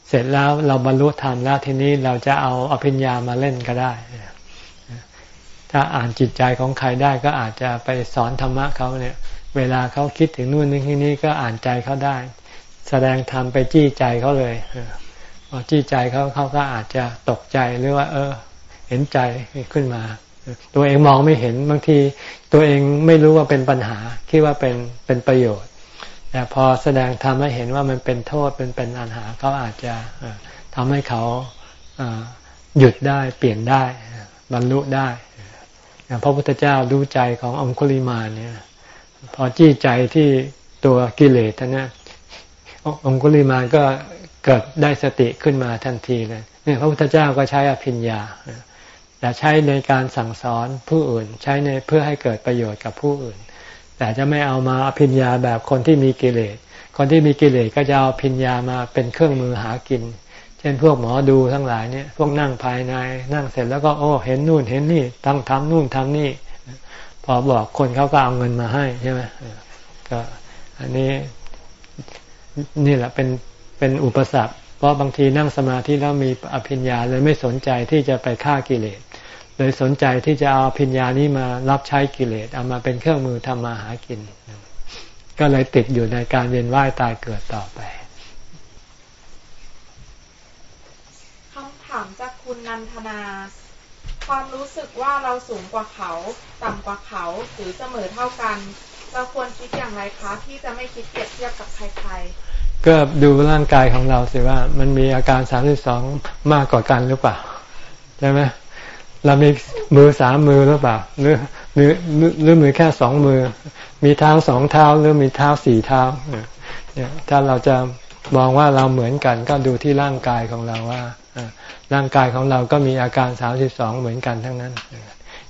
เสร็จแล้วเราบรรลุธรรมแล้วทีนี้เราจะเอาอภิญญามาเล่นก็ได้ ถ้าอ่านจิตใจของใครได้ก็อาจจะไปสอนธรรมะเขาเนี่ย เวลาเขาคิดถึงนู่นนี่ที่นี่ก็อ่านใจเขาได้ แสดงธรรมไปจี้ใจเขาเลยพอจี้ใจเขาเขาก็อาจจะตกใจหรือว่า เออ เห็นใจขึ้นมา ตัวเองมองไม่เห็นบางที ตัวเองไม่รู้ว่าเป็นปัญหาคิดว่าเป็นเป็นประโยชน์ แต่พอแสดงทำให้เห็นว่ามันเป็นโทษเป็นเป็นปัญหาก็อาจจะทำให้เขาหยุดได้เปลี่ยนได้บรรลุได้พระพุทธเจ้าดูใจขององคุลิมาเนี่ย พอจี้ใจที่ตัวกิเลสท่านนี้องคุลิมาก็เกิดได้สติขึ้นมาทันทีเลยเนี่ยพระพุทธเจ้าก็ใช้อภิญญาแต่ใช้ในการสั่งสอนผู้อื่น ใช้ในเพื่อให้เกิดประโยชน์กับผู้อื่น แต่จะไม่เอามาอภิญญาแบบคนที่มีกิเลส คนที่มีกิเลสก็จะเอาอภิญญามาเป็นเครื่องมือหากิน เช่นพวกหมอดูทั้งหลายเนี่ย พวกนั่งภายในนั่งเสร็จแล้วก็โอ้เห็นนู่นเห็นนี่ตั้งทำนู่นทำนี่ พอบอกคนเขาก็เอาเงินมาให้ใช่ไหมก็อันนี้นี่แหละเป็นเป็นอุปสรรค เพราะบางทีนั่งสมาธิแล้วมีอภิญญาเลยไม่สนใจที่จะไปฆ่ากิเลส เลยสนใจที่จะเอาอภิญญานี้มารับใช้กิเลสเอามาเป็นเครื่องมือทำมาหากิน ก็เลยติดอยู่ในการเวียนว่ายตายเกิดต่อไปคำถามจากคุณนันทนา ความรู้สึกว่าเราสูงกว่าเขา ต่ำกว่าเขาหรือเสมอเท่ากัน เราควรคิดอย่างไรคะที่จะไม่คิดเปรียบเทียบกับใครๆก็ดูร่างกายของเราสิว่ามันมีอาการสามสิบสองมากกว่ากันหรือเปล่าใช่ไหม เรามีมือสามมือหรือเปล่าหรือหรือหรือมือแค่สองมือ มีเท้าสองเท้าหรือมีเท้าสี่เท้าเนี่ยถ้าเราจะมองว่าเราเหมือนกันก็ดูที่ร่างกายของเราว่าร่างกายของเราก็มีอาการสามสิบสองเหมือนกันทั้งนั้น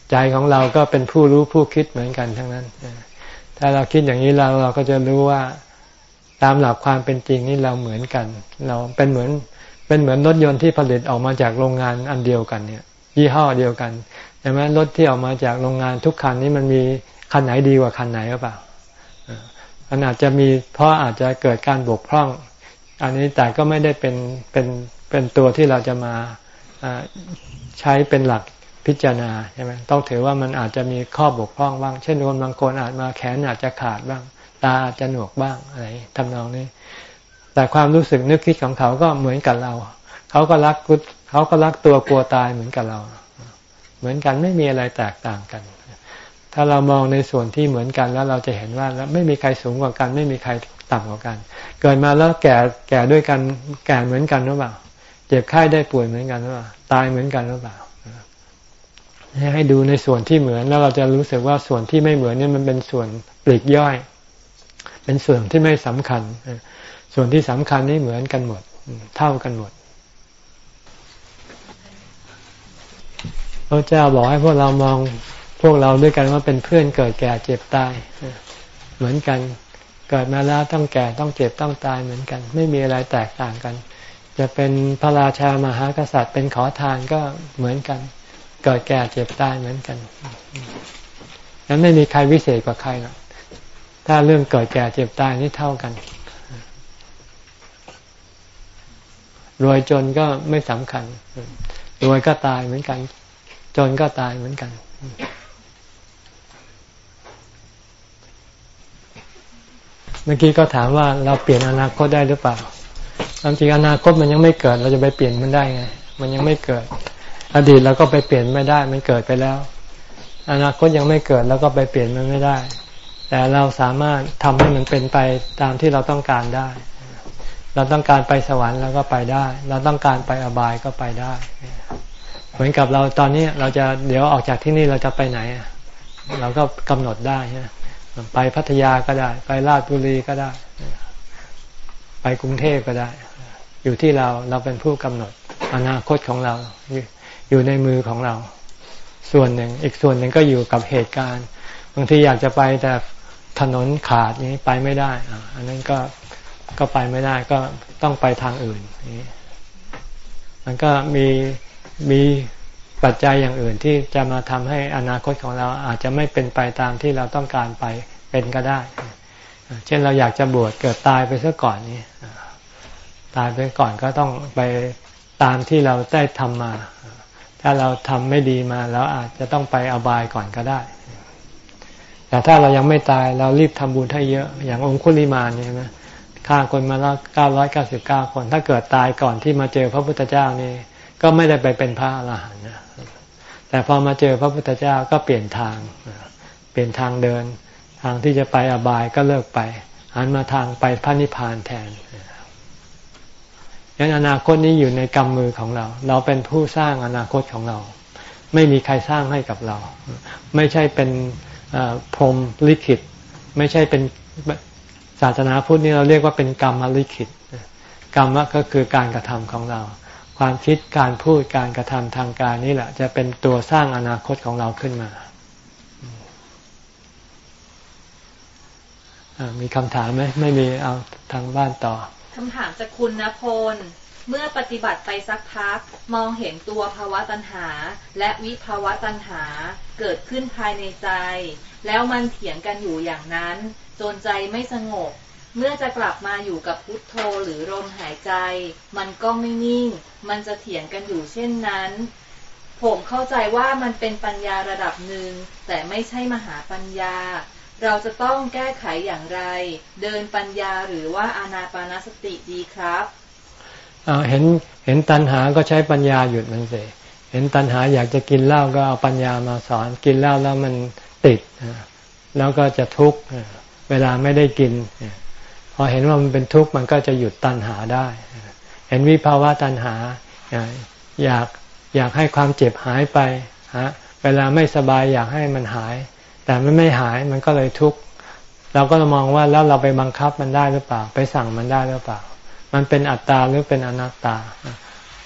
ใจของเราก็เป็นผู้รู้ผู้คิดเหมือนกันทั้งนั้น ถ้าเราคิดอย่างนี้เราเราก็จะรู้ว่าตามหลักความเป็นจริงนี่เราเหมือนกัน เราเป็นเหมือนเป็นเหมือนรถยนต์ที่ผลิตออกมาจากโรงงานอันเดียวกันเนี่ย ยี่ห้อเดียวกันใช่ไหมรถที่ออกมาจากโรงงานทุกคันนี้มันมีคันไหนดีกว่าคันไหนหรือเปล่ามันอาจจะมีเพราะอาจจะเกิดการบกพร่อง อันนี้แต่ก็ไม่ได้เป็นเป็นเป็นตัวที่เราจะมาใช้เป็นหลักพิจารณาใช่ไหมต้องถือว่ามันอาจจะมีข้อบกพร่องบ้าง เช่นคนบางคนอาจมาแขนอาจจะขาดบ้าง ตาอาจจะหนวกบ้างอะไรทำนองนี้ แต่ความรู้สึกนึกคิดของเขาก็เหมือนกับเรา เขาก็รัก เขาก็รักตัวกลัวตายเหมือนกับเรา เหมือนกันไม่มีอะไรแตกต่างกัน ถ้าเรามองในส่วนที่เหมือนกันแล้วเราจะเห็นว่าไม่มีใครสูงกว่ากัน ไม่มีใครต่ำกว่ากัน เกิดมาแล้วแก่แก่ด้วยกันแก่เหมือนกันหรือเปล่า เจ็บไข้ได้ป่วยเหมือนกันหรือเปล่าตายเหมือนกันหรือเปล่าให้ดูในส่วนที่เหมือนแล้วเราจะรู้สึกว่าส่วนที่ไม่เหมือนนี่มันเป็นส่วนปลีกย่อย เป็นส่วนที่ไม่สำคัญ ส่วนที่สำคัญนี่เหมือนกันหมด เท่ากันหมด พระเจ้าบอกให้พวกเรามองพวกเราด้วยกันว่าเป็นเพื่อนเกิดแก่เจ็บตายเหมือนกันเกิดมาแล้วต้องแก่ต้องเจ็บต้องตายเหมือนกัน ไม่มีอะไรแตกต่างกัน จะเป็นพระราชามหากษัตริย์เป็นขอทานก็เหมือนกัน เกิดแก่เจ็บตายเหมือนกันนั้นไม่มีใครวิเศษกว่าใครหรอกถ้าเรื่องเกิดแก่เจ็บตายนี่เท่ากันรวยจนก็ไม่สำคัญรวยก็ตายเหมือนกัน จนก็ตายเหมือนกัน เมื่อกี้ก็ถามว่าเราเปลี่ยนอนาคตได้หรือเปล่าความจริงอนาคตมันยังไม่เกิด เราจะไปเปลี่ยนมันได้ไง มันยังไม่เกิด อดีตเราก็ไปเปลี่ยนไม่ได้ มันเกิดไปแล้ว อนาคตยังไม่เกิดแล้วก็ไปเปลี่ยนมันไม่ได้ แต่เราสามารถทำให้มันเป็นไปตามที่เราต้องการได้ เราต้องการไปสวรรค์เราก็ไปได้ เราต้องการไปอบายก็ไปได้ เหมือนกับเราตอนนี้เราจะเดี๋ยวออกจากที่นี่เราจะไปไหน เราก็กำหนดได้ไปพัทยาก็ได้ ไปราชบุรีก็ได้ ไปกรุงเทพก็ได้ อยู่ที่เราเราเป็นผู้กำหนดอนาคตของเรา อยู่ในมือของเรา ส่วนหนึ่ง อีกส่วนหนึ่งก็อยู่กับเหตุการณ์บางทีอยากจะไปแต่ถนนขาดนี้ไปไม่ได้อันนั้นก็ก็ไปไม่ได้ก็ต้องไปทางอื่นนี่มันก็มี มีปัจจัยอย่างอื่นที่จะมาทำให้อนาคตของเราอาจจะไม่เป็นไปตามที่เราต้องการไปเป็นก็ได้ เช่นเราอยากจะบวชเกิดตายไปซะก่อนนี่ตายไปก่อนก็ต้องไปตามที่เราได้ทำมา ถ้าเราทำไม่ดีมาแล้วอาจจะต้องไปอบายก่อนก็ได้ แต่ถ้าเรายังไม่ตายเรารีบทำบุญให้เยอะ อย่างองคุลิมาเนี่ยนะฆ่าคนมาแล้วเก้าร้อยเก้าสิบเก้าคน ถ้าเกิดตายก่อนที่มาเจอพระพุทธเจ้านี่ ก็ไม่ได้ไปเป็นพระอรหันต์นะแต่พอมาเจอพระพุทธเจ้าก็เปลี่ยนทาง เปลี่ยนทางเดิน ทางที่จะไปอบายก็เลิกไปหันมาทางไปพระนิพพานแทนยันอนาคตนี้อยู่ในกำมือของเรา เราเป็นผู้สร้างอนาคตของเรา ไม่มีใครสร้างให้กับเรา ไม่ใช่เป็นพรหมลิขิต ไม่ใช่เป็นศาสนาพุทธนี่เราเรียกว่าเป็นกรรมลิขิต กรรมก็คือการกระทำของเรา ความคิดการพูดการกระทำทางการนี่แหละ จะเป็นตัวสร้างอนาคตของเราขึ้นมา มีคำถามไหมไม่มีเอาทางบ้านต่อคำถามจากคุณณพลเมื่อปฏิบัติไปสักพัก มองเห็นตัวภาวะตัณหา และวิภาวะตัณหาเกิดขึ้นภายในใจ แล้วมันเถียงกันอยู่อย่างนั้น จนใจไม่สงบ เมื่อจะกลับมาอยู่กับพุทโธหรือลมหายใจ มันก็ไม่นิ่ง มันจะเถียงกันอยู่เช่นนั้น ผมเข้าใจว่ามันเป็นปัญญาระดับหนึ่ง แต่ไม่ใช่มหาปัญญา เราจะต้องแก้ไขอย่างไร เดินปัญญาหรือว่าอานาปานสติดีครับเห็นเห็นตัณหาก็ใช้ปัญญาหยุดมันเสิเห็นตัณหาอยากจะกินเหล้าก็เอาปัญญามาสอน กินเหล้าแล้วมันติด แล้วก็จะทุกข์เวลาไม่ได้กิน อเห็นว่ามันเป็นทุกข์มันก็จะหยุดตัณหาได้ เห็นวิภาวะตัณหา อยากอยากให้ความเจ็บหายไปฮะเวลาไม่สบายอยากให้มันหาย แต่มันไม่หายมันก็เลยทุกข์เราก็มองว่าแล้วเราไปบังคับมันได้หรือเปล่า ไปสั่งมันได้หรือเปล่า มันเป็นอัตตาหรือเป็นอนัตตา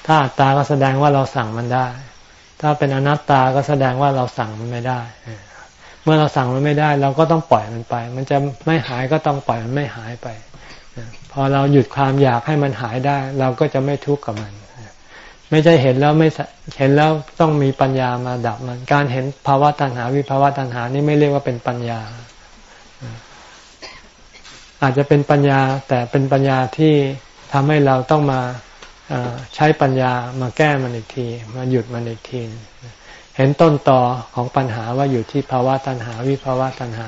ถ้าอัตตาก็แสดงว่าเราสั่งมันได้ ถ้าเป็นอนัตตาก็แสดงว่าเราสั่งมันไม่ได้ เมื่อเราสั่งมันไม่ได้ เราก็ต้องปล่อยมันไป มันจะไม่หายก็ต้องปล่อยมันไม่หายไป พอเราหยุดความอยากให้มันหายได้ เราก็จะไม่ทุกข์กับมัน ไม่ใช่เห็นแล้วไม่เห็นแล้วต้องมีปัญญามาดับมัน การเห็นภาวะตัณหาวิภาวะตัณหานี่ไม่เรียกว่าเป็นปัญญา อาจจะเป็นปัญญาแต่เป็นปัญญาที่ทำให้เราต้องมาใช้ปัญญามาแก้มันอีกที มาหยุดมันอีกที เห็นต้นตอของปัญหาว่าอยู่ที่ภาวะตัณหาวิภาวะตัณหา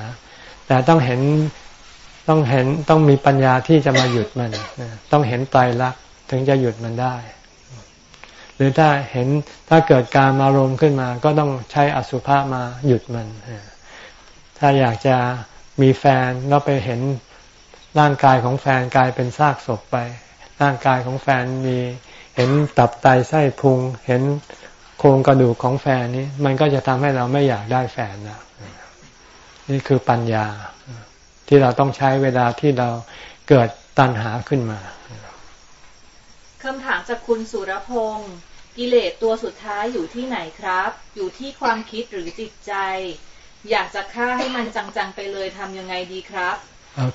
แต่ต้องเห็นต้องเห็นต้องมีปัญญาที่จะมาหยุดมันต้องเห็นไตรลักษณ์ถึงจะหยุดมันได้ หรือถ้าเห็นถ้าเกิดการอารมณ์ขึ้นมา ก็ต้องใช้อสุภะมาหยุดมัน ถ้าอยากจะมีแฟนแล้วไปเห็นร่างกายของแฟนกลายเป็นซากศพไป ร่างกายของแฟนมีเห็นตับไตไส้พุง เห็น โครงกระดูกของแฟนนี้มันก็จะทำให้เราไม่อยากได้แฟนนะนี่คือปัญญาที่เราต้องใช้เวลาที่เราเกิดตัณหาขึ้นมาคำถามจากคุณสุรพงศ์กิเลสตัวสุดท้ายอยู่ที่ไหนครับ อยู่ที่ความคิดหรือจิตใจ อยากจะฆ่าให้มันจังๆไปเลยทำยังไงดีครับ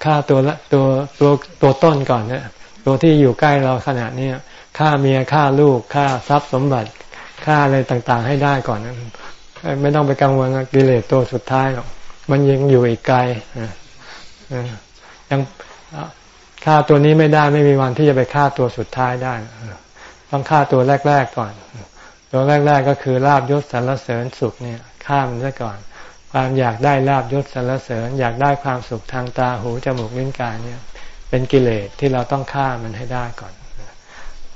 ฆ่าตัวละตัวตัวตัวต้นก่อนเนี่ยตัวที่อยู่ใกล้เราขณะนี้ฆ่าเมียฆ่าลูกฆ่าทรัพย์สมบัติ ฆ่าอะไรต่างๆให้ได้ก่อนไม่ต้องไปกังวลกิเลสตัวสุดท้ายหรอกมันยังอยู่อีกไกลยังฆ่าตัวนี้ไม่ได้ไม่มีวันที่จะไปฆ่าตัวสุดท้ายได้ต้องฆ่าตัวแรก ๆก่อน ตัวแรก ๆ ก็คือลาบยศสรรเสริญสุขเนี่ยฆ่ามันซะก่อน ความอยากได้ลาบยศสรรเสริญ อยากได้ความสุขทางตาหูจมูกลิ้นกายเนี่ย เป็นกิเลสที่เราต้องฆ่ามันให้ได้ก่อน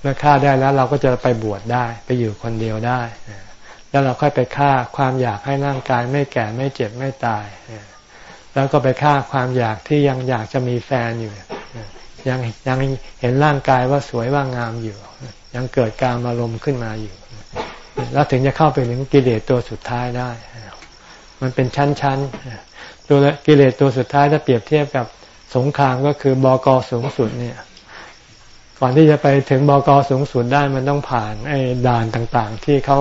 มื่อฆ่าได้แล้วเราก็จะไปบวชได้ ไปอยู่คนเดียวได้แล้วเราค่อยไปฆ่าความอยากให้ร่างกายไม่แก่ไม่เจ็บไม่ตายแล้วก็ไปฆ่าความอยากที่ยังอยากจะมีแฟนอยู่ยังยังเห็นร่างกายว่าสวยว่างามอยู่ ยังเกิดการอารมณ์ขึ้นมาอยู่ แล้วถึงจะเข้าไปถึงกิเลสตัวสุดท้ายได้ มันเป็นชั้นๆตัวกิเลสตัวสุดท้ายถ้าเปรียบเทียบกับสงครามก็คือบอกอสูงสุดเนี่ย ก่อนที่จะไปถึงบอกอสูงสุดได้มันต้องผ่านไอ้ด่านต่างๆ ที่เขา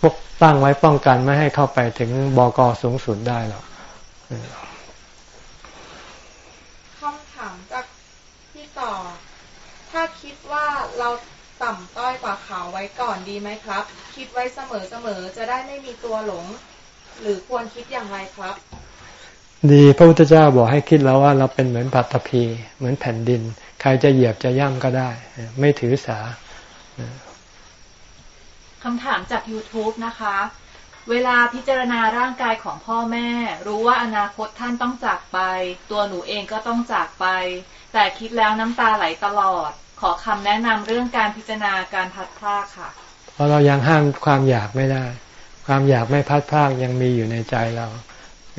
พวกตั้งไว้ป้องกันไม่ให้เข้าไปถึงบอกอสูงสุดได้หรอกคำถามจากพี่ต่อ ถ้าคิดว่าเราต่ำต้อยกว่าเขาไว้ก่อนดีไหมครับ คิดไว้เสมอๆจะได้ไม่มีตัวหลง หรือควรคิดอย่างไรครับ ดีพระพุทธเจ้าบอกให้คิดแล้วว่าเราเป็นเหมือนปัตภีเหมือนแผ่นดิน ใครจะเหยียบจะย่ำก็ได้ ไม่ถือสาคำถามจาก YouTube นะคะ เวลาพิจารณาร่างกายของพ่อแม่ รู้ว่าอนาคตท่านต้องจากไป ตัวหนูเองก็ต้องจากไป แต่คิดแล้วน้ำตาไหลตลอด ขอคำแนะนำเรื่องการพิจารณาการพัดพลาดค่ะ เพราะเรายังห้ามความอยากไม่ได้คความอยากไม่พัดพากยังมีอยู่ในใจเรา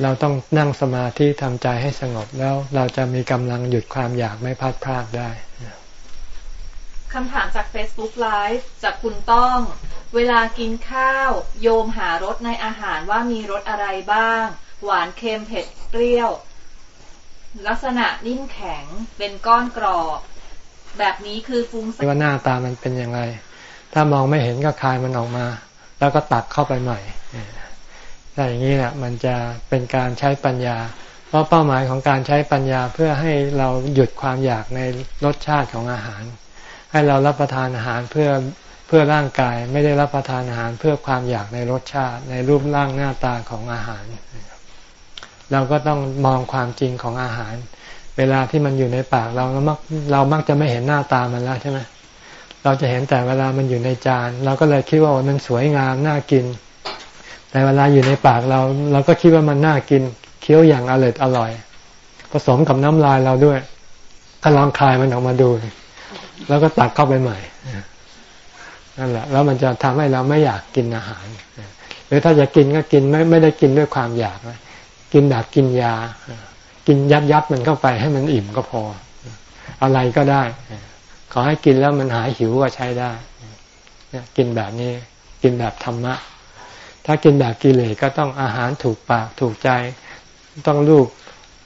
เราต้องนั่งสมาธิทำใจให้สงบแล้วเราจะมีกำลังหยุดความอยากไม่พัดพากได้คำถามจาก Facebook Live จากคุณต้อง เวลากินข้าว โยมหารสในอาหารว่ามีรสอะไรบ้าง หวานเค็มเผ็ดเปรี้ยว ลักษณะนิ่มแข็งเป็นก้อนกรอบ แบบนี้คือฟุ้งซ่านว่าหน้าตามันเป็นยังไง ถ้ามองไม่เห็นก็คายมันออกมา แล้วก็ตักเข้าไปใหม่ ถ้าอย่างนี้แหละมันจะเป็นการใช้ปัญญา เพราะเป้าหมายของการใช้ปัญญาเพื่อให้เราหยุดความอยากในรสชาติของอาหาร ให้เรารับประทานอาหารเพื่อเพื่อร่างกายไม่ได้รับประทานอาหารเพื่อความอยากในรสชาติ ในรูปร่างหน้าตาของอาหาร เราก็ต้องมองความจริงของอาหาร เวลาที่มันอยู่ในปากเราเรามักเรามักจะไม่เห็นหน้าตามันแล้วใช่ไหมเราจะเห็นแต่เวลามันอยู่ในจาน เราก็เลยคิดว่ามันสวยงามน่ากิน แต่เวลาอยู่ในปากเรา เราก็คิดว่ามันน่ากิน เคี้ยวอย่างอร่อยอร่อย ผสมกับน้ำลายเราด้วยก็ลองคลายมันออกมาดู แล้วก็ตักเข้าไปใหม่นั่นแหละ แล้วมันจะทำให้เราไม่อยากกินอาหาร หรือถ้าจะกินก็กินไม่ไม่ได้กินด้วยความอยาก กินแบบกินยา กินยัดยัดมันเข้าไปให้มันอิ่มก็พอ อะไรก็ได้ ขอให้กินแล้วมันหายหิวก็ใช้ได้ กินแบบนี้ กินแบบธรรมะ ถ้ากินแบบกิเลสก็ต้องอาหารถูกปากถูกใจ ต้องรูป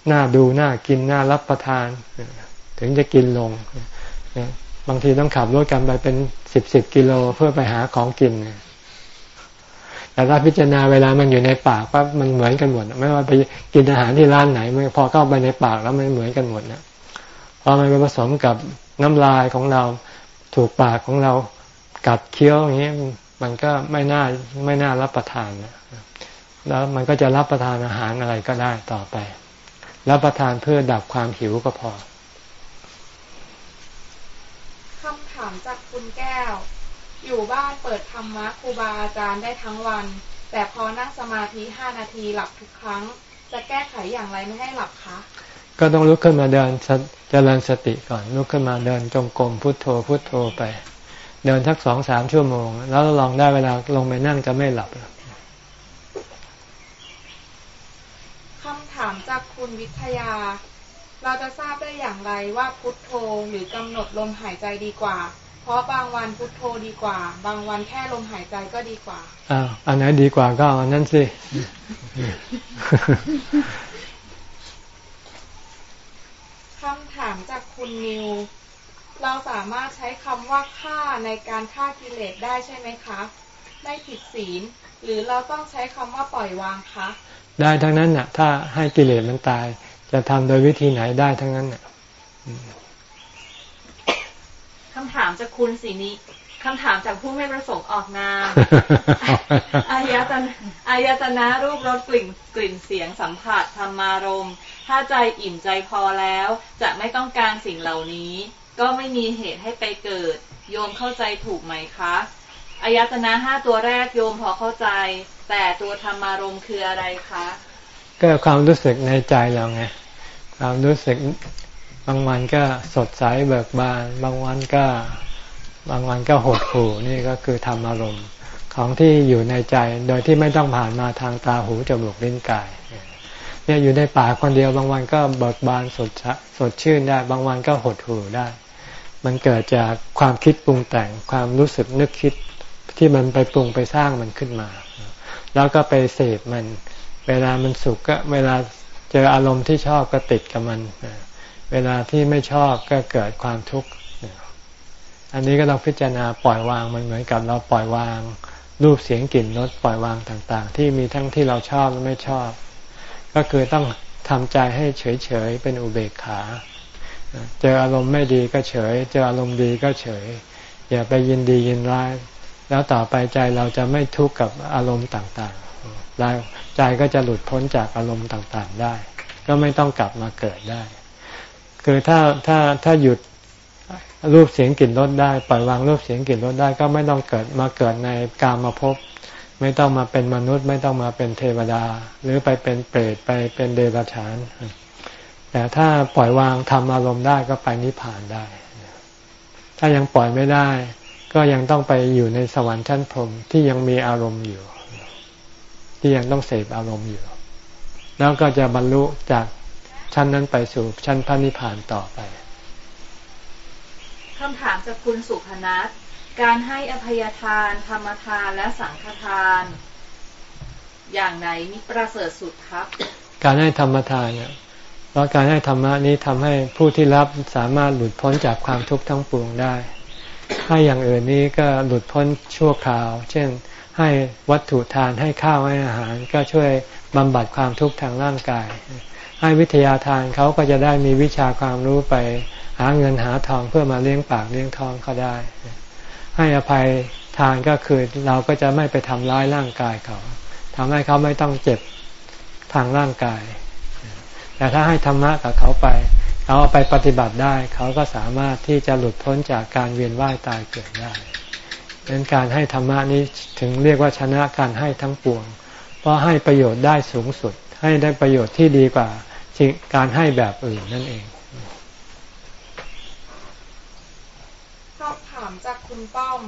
หน้าดูหน้ากินหน้ารับประทาน ถึงจะกินลง บางทีต้องขับรถกันไปเป็นสิบสิบกิโลเพื่อไปหาของกิน แต่ถ้าพิจารณาเวลามันอยู่ในปากปั๊บมันเหมือนกันหมด ไม่ว่าไปกินอาหารที่ร้านไหนมันพอเข้าไปในปากแล้วมันเหมือนกันหมดนะพอมันไปผสมกับน้ำลายของเราถูกปากของเรากัดเคี้ยวอย่างนี้ มันก็ไม่น่าไม่น่ารับประทานนะแล้วมันก็จะรับประทานอาหารอะไรก็ได้ต่อไป รับประทานเพื่อดับความหิวก็พอถามจากคุณแก้ว อยู่บ้านเปิดธรรมะครูบาอาจารย์ได้ทั้งวัน แต่พอนั่งสมาธิห้านาทีหลับทุกครั้ง จะแก้ไขอย่างไรไม่ให้หลับคะก็ต้องลุกขึ้นมาเดินเจริญสติก่อนลุกขึ้นมาเดินจงกรมพุทโธพุทโธไป เดินทักสองสามชั่วโมง แล้วลองได้เวลาลงไปนั่งจะไม่หลับคำถามจากคุณวิทยา เราจะทราบได้อย่างไรว่าพุทโธหรือกำหนดลมหายใจดีกว่า เพราะบางวันพุทโธดีกว่า บางวันแค่ลมหายใจก็ดีกว่าอ้าวอันไหนดีกว่าก็อันนั้นสิคำถามจากคุณนิว เราสามารถใช้คำว่าฆ่าในการฆ่ากิเลสได้ใช่ไหมคะ ไม่ผิดศีล หรือเราต้องใช้คำว่าปล่อยวางคะ ได้ทั้งนั้นน่ะ ถ้าให้กิเลสมันตาย จะทำโดยวิธีไหนได้ทั้งนั้นเนี่ยคำถามจากคุณสีนี้คำถามจากผู้ไม่ประสงค์ออกนามอายตนะอายตนะรูปรสกลิ่นกลิ่นเสียงสัมผัสธรรมารมถ้าใจอิ่มใจพอแล้ว จะไม่ต้องการสิ่งเหล่านี้ ก็ไม่มีเหตุให้ไปเกิด โยมเข้าใจถูกไหมคะอายตนะห้าตัวแรกโยมพอเข้าใจ แต่ตัวธรรมารมคืออะไรคะก็ความรู้สึกในใจเราไงความรู้สึกบางวันก็สดใสเบิกบาน บางวันก็บางวันก็หดหู่นี่ก็คือธรรมอารมณ์ของที่อยู่ในใจโดยที่ไม่ต้องผ่านมาทางตาหูจมูกลิ้นกายเนี่ยอยู่ในป่าคนเดียวบางวันก็เบิกบานสดสดชื่นได้ บางวันก็หดหู่ได้ มันเกิดจากความคิดปรุงแต่งความรู้สึกนึกคิดที่มันไปปรุงไปสร้างมันขึ้นมา แล้วก็ไปเสพมัน เวลามันสุขก็เวลาเจออารมณ์ที่ชอบก็ติดกับมัน เวลาที่ไม่ชอบก็เกิดความทุกข์ อันนี้ก็ต้องพิจารณาปล่อยวางมันเหมือนกับเราปล่อยวางรูปเสียงกลิ่นรสปล่อยวางต่างๆ ที่มีทั้งที่เราชอบและไม่ชอบ ก็คือต้องทำใจให้เฉยๆเป็นอุเบกขา เจออารมณ์ไม่ดีก็เฉย เจออารมณ์ดีก็เฉย อย่าไปยินดียินร้าย แล้วต่อไปใจเราจะไม่ทุกข์กับอารมณ์ต่างๆใจก็จะหลุดพ้นจากอารมณ์ต่างๆได้ ก็ไม่ต้องกลับมาเกิดได้ คือถ้าถ้าถ้าหยุดรูปเสียงกลิ่นรสได้ปล่อยวางรูปเสียงกลิ่นรสได้ก็ไม่ต้องเกิดมาเกิดในกามาพบ ไม่ต้องมาเป็นมนุษย์ ไม่ต้องมาเป็นเทวดา หรือไปเป็นเปรตไปเป็นเดรัจฉาน แต่ถ้าปล่อยวางทำอารมณ์ได้ก็ไปนิพพานได้ ถ้ายังปล่อยไม่ได้ ก็ยังต้องไปอยู่ในสวรรค์ชั้นพรหมที่ยังมีอารมณ์อยู่ ที่ยังต้องเสพอารมณ์อยู่ แล้วก็จะบรรลุจากชั้นนั้นไปสู่ชั้นพระนิพพานต่อไปคำถามจากคุณสุพนัทการให้อภัยทาน ธรรมทานและสังฆทาน อย่างไหนมีประเสริฐสุดครับ การให้ธรรมทานเนี่ยเพราะการให้ธรรมะนี้ทำให้ผู้ที่รับสามารถหลุดพ้นจากความทุกข์ทั้งปวงได้ ให้อย่างอื่นนี้ก็หลุดพ้นชั่วคราว เช่น ให้วัตถุทานให้ข้าวให้อาหาร ก็ช่วยบำบัดความทุกข์ทางร่างกาย ให้วิทยาทานเขาก็จะได้มีวิชาความรู้ไปหาเงินหาทองเพื่อมาเลี้ยงปากเลี้ยงท้องเขาได้ ให้อภัยทานก็คือเราก็จะไม่ไปทำร้ายร่างกายเขาทำให้เขาไม่ต้องเจ็บทางร่างกาย แต่ถ้าให้ธรรมะกับเขาไปเขาเอาไปปฏิบัติได้ เขาก็สามารถที่จะหลุดพ้นจากการเวียนว่ายตายเกิดได้ดังนั้นการให้ธรรมะนี้ถึงเรียกว่าชนะการให้ทั้งปวง เพราะให้ประโยชน์ได้สูงสุด ให้ได้ประโยชน์ที่ดีกว่าการให้แบบอื่นนั่นเองามจากคุณป้อม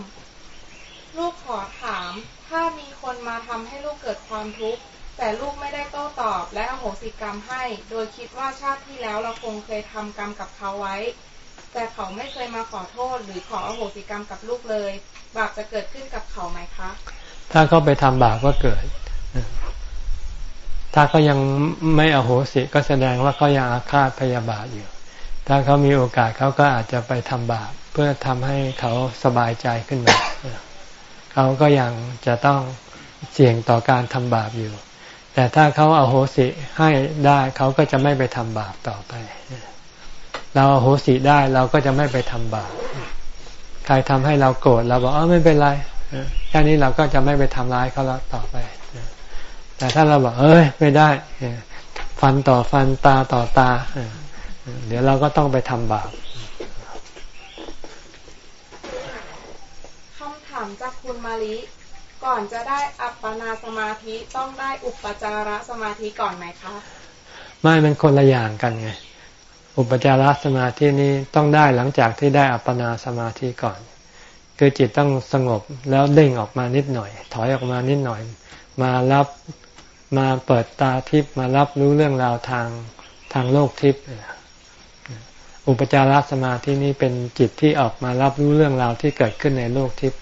ลูกขอถาม ถ้ามีคนมาทำให้ลูกเกิดความทุกข์ แต่ลูกไม่ได้โต้ตอบและอโหสิกรรมให้ โดยคิดว่าชาติที่แล้วเราคงเคยทำกรรมกับเขาไว้ แต่เขาไม่เคยมาขอโทษหรือขออโหสิกรรมกับลูกเลย บาปจะเกิดขึ้นกับเขาไหมคะ ถ้าเขาไปทำบาปก็เกิด ถ้าเขายังไม่อโหสิก็แสดงว่าเขายังอาฆาตพยาบาทอยู่ ถ้าเขามีโอกาสเขาก็อาจจะไปทำบาปเพื่อทำให้เขาสบายใจขึ้นมา เขาก็ยังจะต้องเสี่ยงต่อการทำบาปอยู่ แต่ถ้าเขาเอาโหสิให้ได้เขาก็จะไม่ไปทำบาปต่อไป เราเอาโหสิได้เราก็จะไม่ไปทำบาป ใครทำให้เราโกรธเราบอกเออไม่เป็นไรแค่นี้เราก็จะไม่ไปทำร้ายเขาแล้วต่อไป แต่ถ้าเราบอกเอ้ยไม่ได้ ฟันต่อฟันตาต่อตา เดี๋ยวเราก็ต้องไปทำบาปคำถามจากคุณมาลิ ก่อนจะได้อัปปนาสมาธิต้องได้อุปจารสมาธิก่อนไหมคะไม่มันคนละอย่างกันไง อุปจารสมาธินี้ต้องได้หลังจากที่ได้อัปปนาสมาธิก่อน คือจิตต้องสงบแล้วเด้งออกมานิดหน่อย ถอยออกมานิดหน่อย มารับมาเปิดตาทิพย์มารับรู้เรื่องราวทางทางโลกทิพย์อุปจารสมาธินี้เป็นจิตที่ออกมารับรู้เรื่องราวที่เกิดขึ้นในโลกทิพย์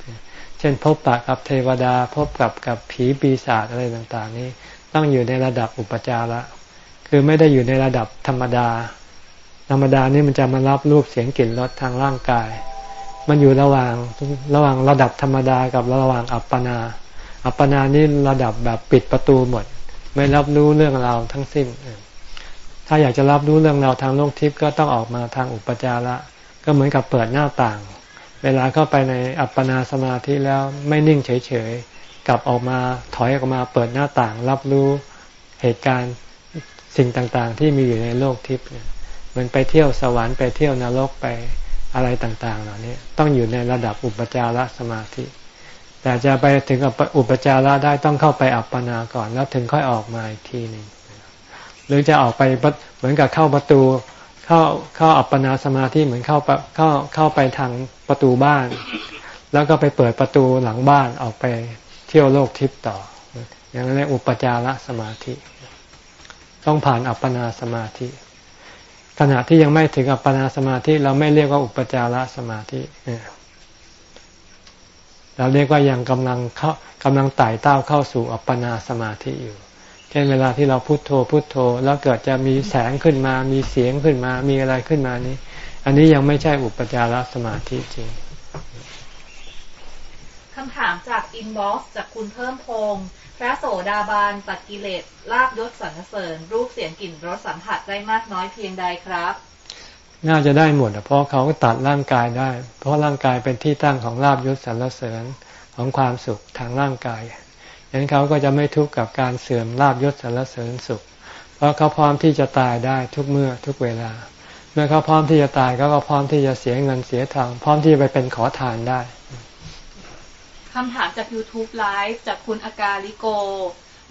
ช่นพบปะกับเทวดา พบกับกับผีปีศาจอะไรต่างๆ นี้ต้องอยู่ในระดับอุปจาระคือไม่ได้อยู่ในระดับธรรมดา ธรรมดานี่มันจะมารับรูปเสียงกลิ่นรสทางร่างกาย มันอยู่ระหว่างระหว่างระดับธรรมดากับระหว่างอัปปนา อัปปนานี่ระดับแบบปิดประตูหมด ไม่รับรู้เรื่องราวทั้งสิ้น ถ้าอยากจะรับรู้เรื่องราวทางโลกทิพย์ก็ต้องออกมาทางอุปจาระก็เหมือนกับเปิดหน้าต่าง เวลาเข้าไปในอัปปนาสมาธิแล้วไม่นิ่งเฉยๆกลับออกมาถอยออกมาเปิดหน้าต่าง รับรู้เหตุการณ์สิ่งต่างๆ ที่มีอยู่ในโลกทิพย์เหมือนไปเที่ยวสวรรค์ไปเที่ยวนรกไปอะไรต่างๆ เหล่านี้ต้องอยู่ในระดับอุปจารสมาธิ แต่จะไปถึงอุปจาระได้ต้องเข้าไปอัปปนาก่อน แล้วถึงค่อยออกมาอีกทีหนึ่งหรือจะออกไปเหมือนกับเข้าประตู เข้าเข้าอัปปนาสมาธิเหมือนเข้าเข้าเข้าไปทางประตูบ้าน แล้วก็ไปเปิดประตูหลังบ้านออกไปเที่ยวโลกทิพย์ต่อ อย่างนั้นเรียกอุปจารสมาธิ ต้องผ่านอัปปนาสมาธิ ขณะที่ยังไม่ถึงอัปปนาสมาธิ เราไม่เรียกว่าอุปจารสมาธิเราเรียกว่ายังกำลังเข้ากำลังไต่เต้าเข้าสู่อัปปนาสมาธิอยู่ เช่นเวลาที่เราพุโทโธพุโทโธ แล้วเกิดจะมีแสงขึ้นมา มีเสียงขึ้นมา มีอะไรขึ้นมานี้ อันนี้ยังไม่ใช่อุปจารสมาธิจริงคำถามจาก inbox จากคุณเพิ่มพงศ์พระโสดาบันตัดกิเลสลาภยศสรรเสริญ รูปเสียงกลิ่นรสสัมผัสได้มากน้อยเพียงใดครับ น่าจะได้หมดเพราะเขาตัดร่างกายได้ เพราะร่างกายเป็นที่ตั้งของลาบยศสรรเสริญของความสุขทางร่างกาย ฉะนั้นเขาก็จะไม่ทุกข์กับการเสื่อมลาบยศสารเสริญสุข เพราะเขาพร้อมที่จะตายได้ทุกเมื่อทุกเวลา เมื่อเขาพร้อมที่จะตายเขาก็พร้อมที่จะเสียเงินเสียทองพร้อมที่จะไปเป็นขอทานได้คำถามจาก YouTube ไลฟ์จากคุณอากาลิโก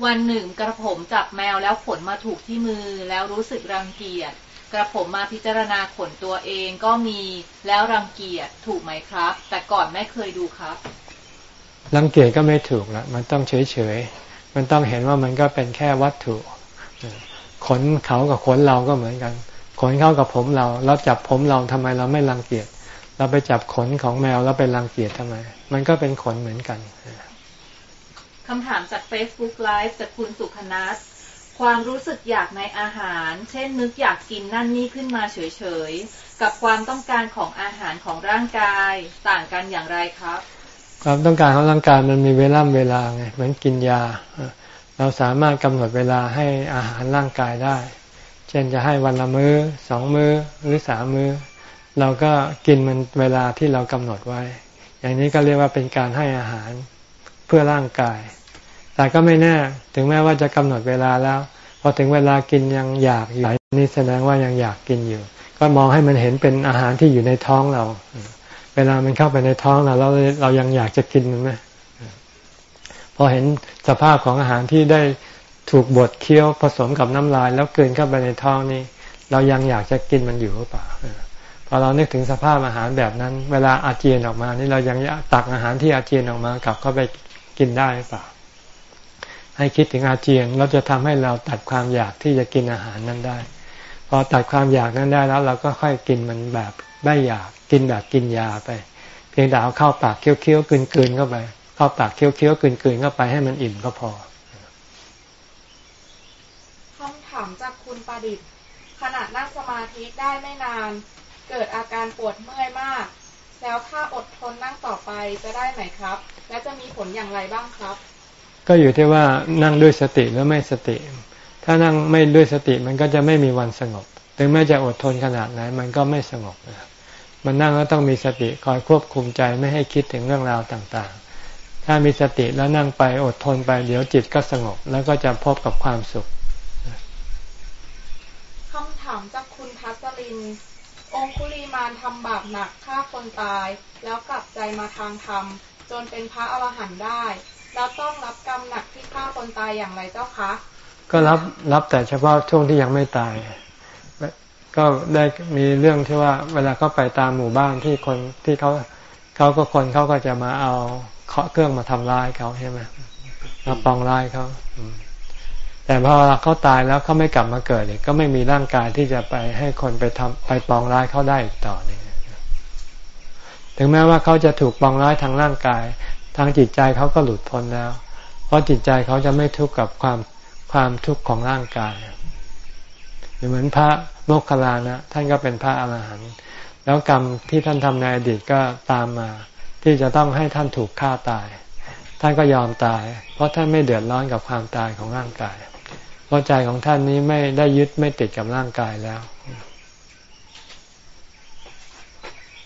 วันหนึ่งกระผมจับแมวแล้วขนมาถูกที่มือแล้วรู้สึกรังเกียจกระผมมาพิจารณาขนตัวเองก็มีแล้วรังเกียจถูกไหมครับ แต่ก่อนไม่เคยดูครับ รังเกียจก็ไม่ถูกละมันต้องเฉยเฉยมันต้องเห็นว่ามันก็เป็นแค่วัตถุ ขนเขากับขนเราก็เหมือนกัน ขนเขากับผมเราเราจับผมเราทำไมเราไม่รังเกียจเราไปจับขนของแมวแล้วไปรังเกียจทำไม มันก็เป็นขนเหมือนกันคำถามจาก Facebook Live จากคุณสุขนัสความรู้สึกอยากในอาหาร เช่นนึกอยากกินนั่นนี่ขึ้นมาเฉยๆ กับความต้องการของอาหารของร่างกาย ต่างกันอย่างไรครับ ความต้องการของร่างกายมันมีเวลาเวลาไงเหมือนกินยา เราสามารถกำหนดเวลาให้อาหารร่างกายได้ เช่นจะให้วันละมือ้อสองมือ้อหรือสามมือ้อ เราก็กินมันเวลาที่เรากำหนดไว้ อย่างนี้ก็เรียกว่าเป็นการให้อาหารเพื่อร่างกาย แต่ก็ไม่แน่ถึงแม้ว่าจะกำหนดเวลาแล้วพอถึงเวลากินยังอยากอยู่นี่แสดงว่ายังอยากกินอยู่ ก็มองให้มันเห็นเป็นอาหารที่อยู่ในท้องเรา เวลามันเข้าไปในท้องเราเราเรายังอยากจะกินมันไหมพอเห็นสภาพของอาหารที่ได้ถูกบดเคี้ยวผสมกับน้ำลาย แล้วเกินเข้าไปในท้องนี่เรายังอยากจะกินมันอยู่หรือเปล่าพอเรานึกถึงสภาพอาหารแบบนั้น เวลาอาเจียนออกมา นี่เรายังตักอาหารที่อาเจียนออกมากลับเข้าไปกินได้หรือเปล่า ให้คิดถึงอาเจียนเราจะทำให้เราตัดความอยากที่จะกินอาหารนั้นได้ พอตัดความอยากนั้นได้แล้ว เราก็ค่อยกินมันแบบไม่อยาก กินแบบกินยาไป เพียงแต่เอาเข้าปากเคี้ยวๆกลืนๆเข้าไป เข้าปากเคี้ยวๆกลืนๆเข้าไปให้มันอิ่มก็พอคำถามจากคุณประดิษฐ์ขณะนั่งสมาธิได้ไม่นาน เกิดอาการปวดเมื่อยมาก แล้วถ้าอดทนนั่งต่อไปจะได้ไหมครับ และจะมีผลอย่างไรบ้างครับ ก็อยู่ที่ว่านั่งด้วยสติหรือไม่สติ ถ้านั่งไม่ด้วยสติมันก็จะไม่มีวันสงบ ถึงแม้จะอดทนขนาดไหนมันก็ไม่สงบ มันนั่งแล้วต้องมีสติคอยควบคุมใจไม่ให้คิดถึงเรื่องราวต่างๆ ถ้ามีสติแล้วนั่งไปอดทนไปเดี๋ยวจิตก็สงบ แล้วก็จะพบกับความสุขคำถามจากคุณทัศลิน องคุลีมานทำบาปหนักฆ่าคนตาย แล้วกลับใจมาทางธรรมจนเป็นพระอรหันต์ได้เราต้องรับกรรมหนักที่ฆ่าคนตายอย่างไรเจ้าคะ ก็รับรับแต่เฉพาะช่วงที่ยังไม่ตาย ก็ได้มีเรื่องที่ว่าเวลาเขาไปตามหมู่บ้านที่คนที่เขาเขาก็คนเขาก็จะมาเอาเคาะเครื่องมาทำร้ายเขาใช่ไหมมาปองร้ายเขาแต่พอเขาตายแล้วเขาไม่กลับมาเกิดเลยก็ไม่มีร่างกายที่จะไปให้คนไปทำไปปองร้ายเขาได้อีกต่อนึงถึงแม้ว่าเขาจะถูกปองร้ายทางร่างกาย ทางจิตใจเขาก็หลุดพ้นแล้ว เพราะจิตใจเขาจะไม่ทุกข์กับความความทุกข์ของร่างกาย เหมือนพระโมคคัลลานะท่านก็เป็นพระอรหันต์แล้วกรรมที่ท่านทำในอดีตก็ตามมา ที่จะต้องให้ท่านถูกฆ่าตาย ท่านก็ยอมตาย เพราะท่านไม่เดือดร้อนกับความตายของร่างกาย เพราะใจของท่านนี้ไม่ได้ยึดไม่ติดกับร่างกายแล้ว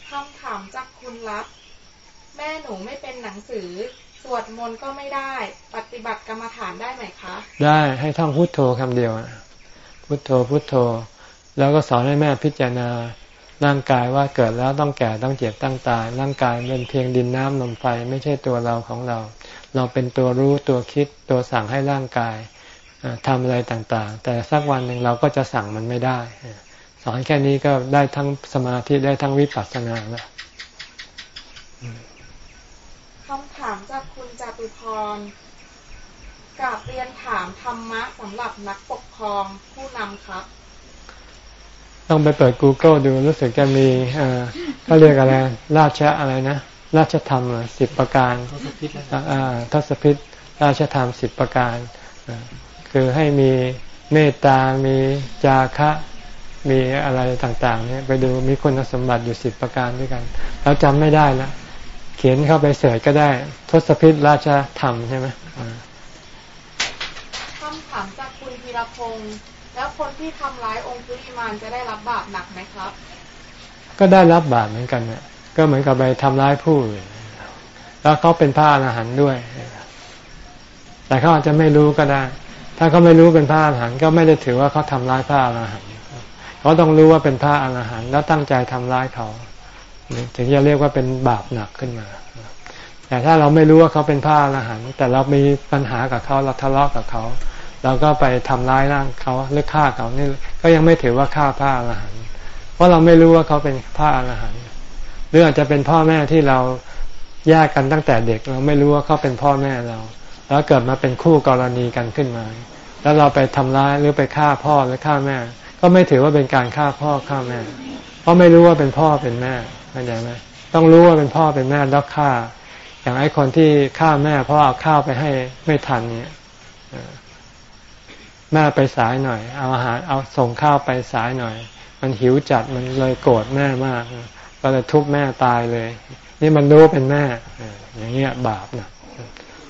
คำถามจากคุณรับ แม่หนูไม่เป็นหนังสือ สวดมนต์ก็ไม่ได้ ปฏิบัติกรรมฐานได้ไหมคะ ได้ให้ท่องพุทโธคำเดียว พุทโธพุทโธ แล้วก็สอนให้แม่พิจารณาร่างกายว่าเกิดแล้วต้องแก่ต้องเจ็บต้องตาย ร่างกายเป็นเพียงดินน้ำลมไฟไม่ใช่ตัวเราของเรา เราเป็นตัวรู้ตัวคิดตัวสั่งให้ร่างกายทำอะไรต่างๆ แต่สักวันหนึ่งเราก็จะสั่งมันไม่ได้ สอนแค่นี้ก็ได้ทั้งสมาธิได้ทั้งวิปัสสนาแล้วคำถามจากคุณจตุพร กราบเรียนถามธรรมะสำหรับนักปกครองผู้นำครับ ต้องไปเปิด Google ดูรู้สึกจะมีเขาเรียกอะไร ราชอะไรนะ ราชธรรมสิบประการทศพิษราชธรรมสิบประการ คือให้มีเมตตา มีจาคะมีอะไรต่างๆ เนี่ยไปดูมีคุณสมบัติอยู่สิบประการด้วยกันเราจำไม่ได้ล้วเขียนเข้าไปเสิร์ชก็ได้ ทศพิษราชธรรมใช่ไหมคำถาม จากคุณพีรพงศ์แล้วคนที่ทำร้ายองค์ุริมานจะได้รับบาปหนักไหมครับ ก็ได้รับบาปเหมือนกันเนี่ยก็เหมือนกับไปทำร้ายผู้อื่นแล้วเขาเป็นพระอรหันต์ด้วย แต่เขาอาจจะไม่รู้ก็ได้ ถ้าเขาไม่รู้เป็นพระอรหันต์ก็ไม่ได้ถือว่าเขาทำร้ายพระอรหันต์เขาต้องรู้ว่าเป็นพระอรหันต์แล้วตั้งใจทำร้ายเขาถึงจะเรียกว่าเป็นบาปหนักขึ้นมา แต่ถ้าเราไม่รู้ว่าเขาเป็นพระอรหันต์แต่เรามีปัญหากับเขาเราทะเลาะกับเขา เราก็ไปทำร้ายร่างเขาหรือฆ่าเขานี่ก็ยังไม่ถือว่าฆ่าพระอรหันต์เพราะเราไม่รู้ว่าเขาเป็นพระอรหันต์หรืออาจจะเป็นพ่อแม่ที่เราแยกกันตั้งแต่เด็ก เราไม่รู้ว่าเขาเป็นพ่อแม่เรา แล้วเกิดมาเป็นคู่กรณีกันขึ้นมา แล้วเราไปทำร้ายหรือไปฆ่าพ่อหรือฆ่าแม่ ก็ไม่ถือว่าเป็นการฆ่าพ่อฆ่าแม่ เพราะไม่รู้ว่าเป็นพ่อเป็นแม่เข้าใจไหมต้องรู้ว่าเป็นพ่อเป็นแม่แล้วฆ่า อย่างไอ้คนที่ฆ่าแม่เพราะเอาข้าวไปให้ไม่ทันเนี่ย แม่ไปสายหน่อย เอาอาหารเอาส่งข้าวไปสายหน่อย มันหิวจัดมันเลยโกรธแม่มากก็เลยทุบแม่ตายเลย นี่มันรู้เป็นแม่อย่างเงี้ยบาปนะ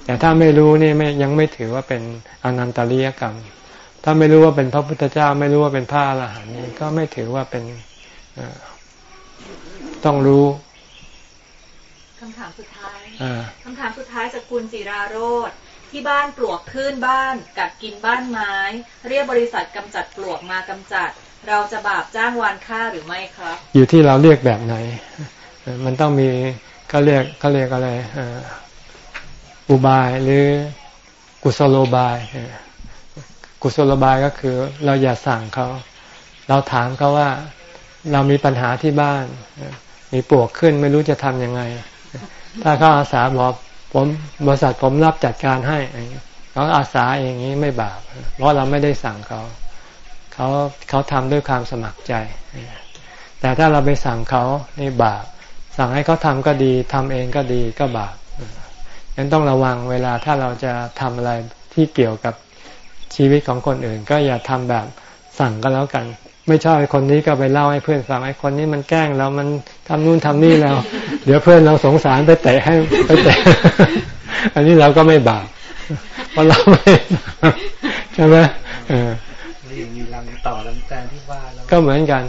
แต่ถ้าไม่รู้นี่ไม่ยังไม่ถือว่าเป็นอนันตริยกรรม ถ้าไม่รู้ว่าเป็นพระพุทธเจ้า ไม่รู้ว่าเป็นพระอรหันต์นี่ก็ไม่ถือว่าเป็นต้องรู้คำถามสุดท้ายคำถามสุดท้ายจากคุณจิราโรธ ที่บ้านปลวกขึ้นบ้าน กัดกินบ้านไม้ เรียกบริษัทกำจัดปลวกมากำจัด เราจะบาปจ้างวานค่าหรือไม่ครับ อยู่ที่เราเรียกแบบไหน มันต้องมีก็เรียกก็เรียกอะไรอุบายหรือกุศโลบาย กุศโลบายก็คือ เราอย่าสั่งเขา เราถามเขาว่าเรามีปัญหาที่บ้าน มีปลวกขึ้นไม่รู้จะทำยังไง ถ้าเขาอาสาบอก ผมบริษัทผมรับจัดการให้เขาอาสาอย่างนี้ไม่บาปเพราะเราไม่ได้สั่งเขาเขาเขาทำด้วยความสมัครใจ แต่ถ้าเราไปสั่งเขานี่บาปสั่งให้เขาทำก็ดีทำเองก็ดีก็บาปยังต้องระวังเวลาถ้าเราจะทำอะไรที่เกี่ยวกับชีวิตของคนอื่น ก็อย่าทำแบบสั่งก็แล้วกัน ไม่ชอบไอ้คนนี้ก็ไปเล่าให้เพื่อนฟังไอ้คนนี้มันแกล้งเรา มันทำนู่นทำนี่แล้ว เดี๋ยวเพื่อนเราสงสารไปเตะให้ไปเตะ อันนี้เราก็ไม่บาปเพราะเราไม่ใช่ไหมเออมีลังต่อลังแตนที่ว่าก็เหมือนกัน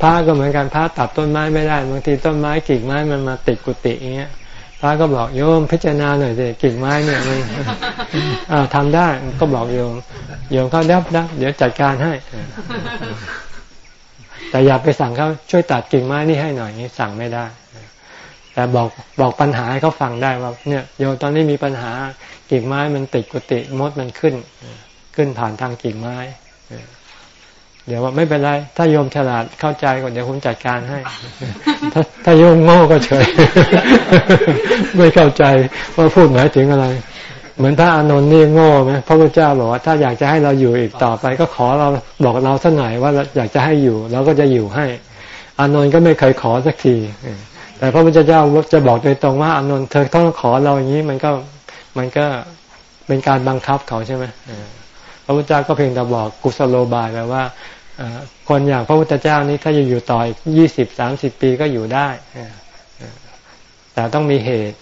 พระก็เหมือนกันพระตัดต้นไม้ไม่ได้บางทีต้นไม้กิ่งไม้มันมาติดกุฏิอย่างเงี้ยพระก็บอกโยมพิจารณาหน่อยสิกิ่งไม้เนี่ยมันทำได้ก็บอกโยมโยมเขาดับดับเดี๋ยวจัดการให้ แต่อย่าไปสั่งเขาช่วยตัดกิ่งไม้นี่ให้หน่อยนี้สั่งไม่ได้แต่บอกบอกปัญหาให้เขาฟังได้ว่าเนี่ยโยตอนนี้มีปัญหากิ่งไม้มันติดกุฏิมดมันขึ้น ขึ้นผ่านทางกิ่งไม้เดี๋ยวว่าไม่เป็นไร ถ้าโยมฉลาดเข้าใจก่อนเดี๋ยวผมจัดการให้ ถ้าถ้าโยมโง่ก็เฉย ไม่เข้าใจว่าพูดหมายถึงอะไร เหมือนพระอานนท์นี่โง่ไหมพระพุทธเจ้าบอกว่าถ้าอยากจะให้เราอยู่อีกต่อไป ก็ขอเราบอกเราสักหน่อยว่าอยากจะให้อยู่เราก็จะอยู่ให้ อานนท์ก็ไม่เคยขอสักทีแต่พระพุทธเจ้าจะบอกโดยตรงว่าอานนท์เธอต้องขอเราอย่างนี้มันก็มันก็เป็นการบังคับเขาใช่ไหมพระพุทธเจ้าก็เพียงแต่บอกกุศโลบายแปลว่าคนอย่างพระพุทธเจ้านี้ถ้าจะอยู่ต่ออีกยี่สิบสามสิบปีก็อยู่ได้แต่ต้องมีเหตุ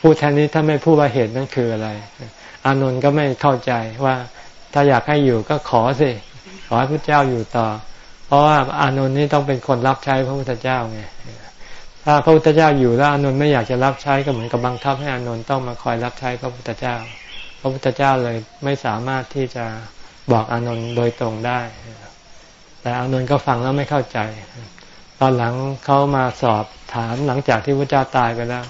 พูดแทนนี้ถ้าไม่พูดว่าเหตุนั่นคืออะไร อานนท์ก็ไม่เข้าใจว่าถ้าอยากให้อยู่ก็ขอสิขอให้พระเจ้าอยู่ต่อ เพราะว่าอานนท์นี่ต้องเป็นคนรับใช้พระพุทธเจ้าไงถ้าพระพุทธเจ้าอยู่แล้วอานนท์ไม่อยากจะรับใช้ก็เหมือนกับบังคับให้อานนท์ต้องมาคอยรับใช้พระพุทธเจ้า พระพุทธเจ้าเลยไม่สามารถที่จะบอกอานนท์โดยตรงได้ แต่อานนท์ก็ฟังแล้วไม่เข้าใจ ตอนหลังเขามาสอบถามหลังจากที่พระเจ้าตายไปแล้ว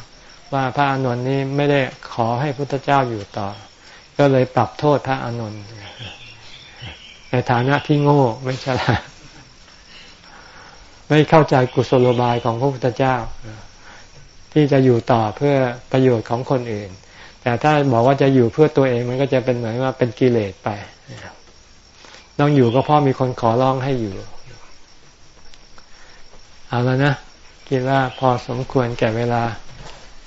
ว่าพระอานนท์นี้ไม่ได้ขอให้พุทธเจ้าอยู่ต่อ ก็เลยปรับโทษพระอานนท์ในฐานะที่โง่ไม่ฉลาดไม่เข้าใจกุศโลบายของพระพุทธเจ้า ที่จะอยู่ต่อเพื่อประโยชน์ของคนอื่น แต่ถ้าบอกว่าจะอยู่เพื่อตัวเองมันก็จะเป็นเหมือนว่าเป็นกิเลสไปต้องอยู่ก็เพราะมีคนขอร้องให้อยู่เอาแล้วนะคิดว่าพอสมควรแก่เวลา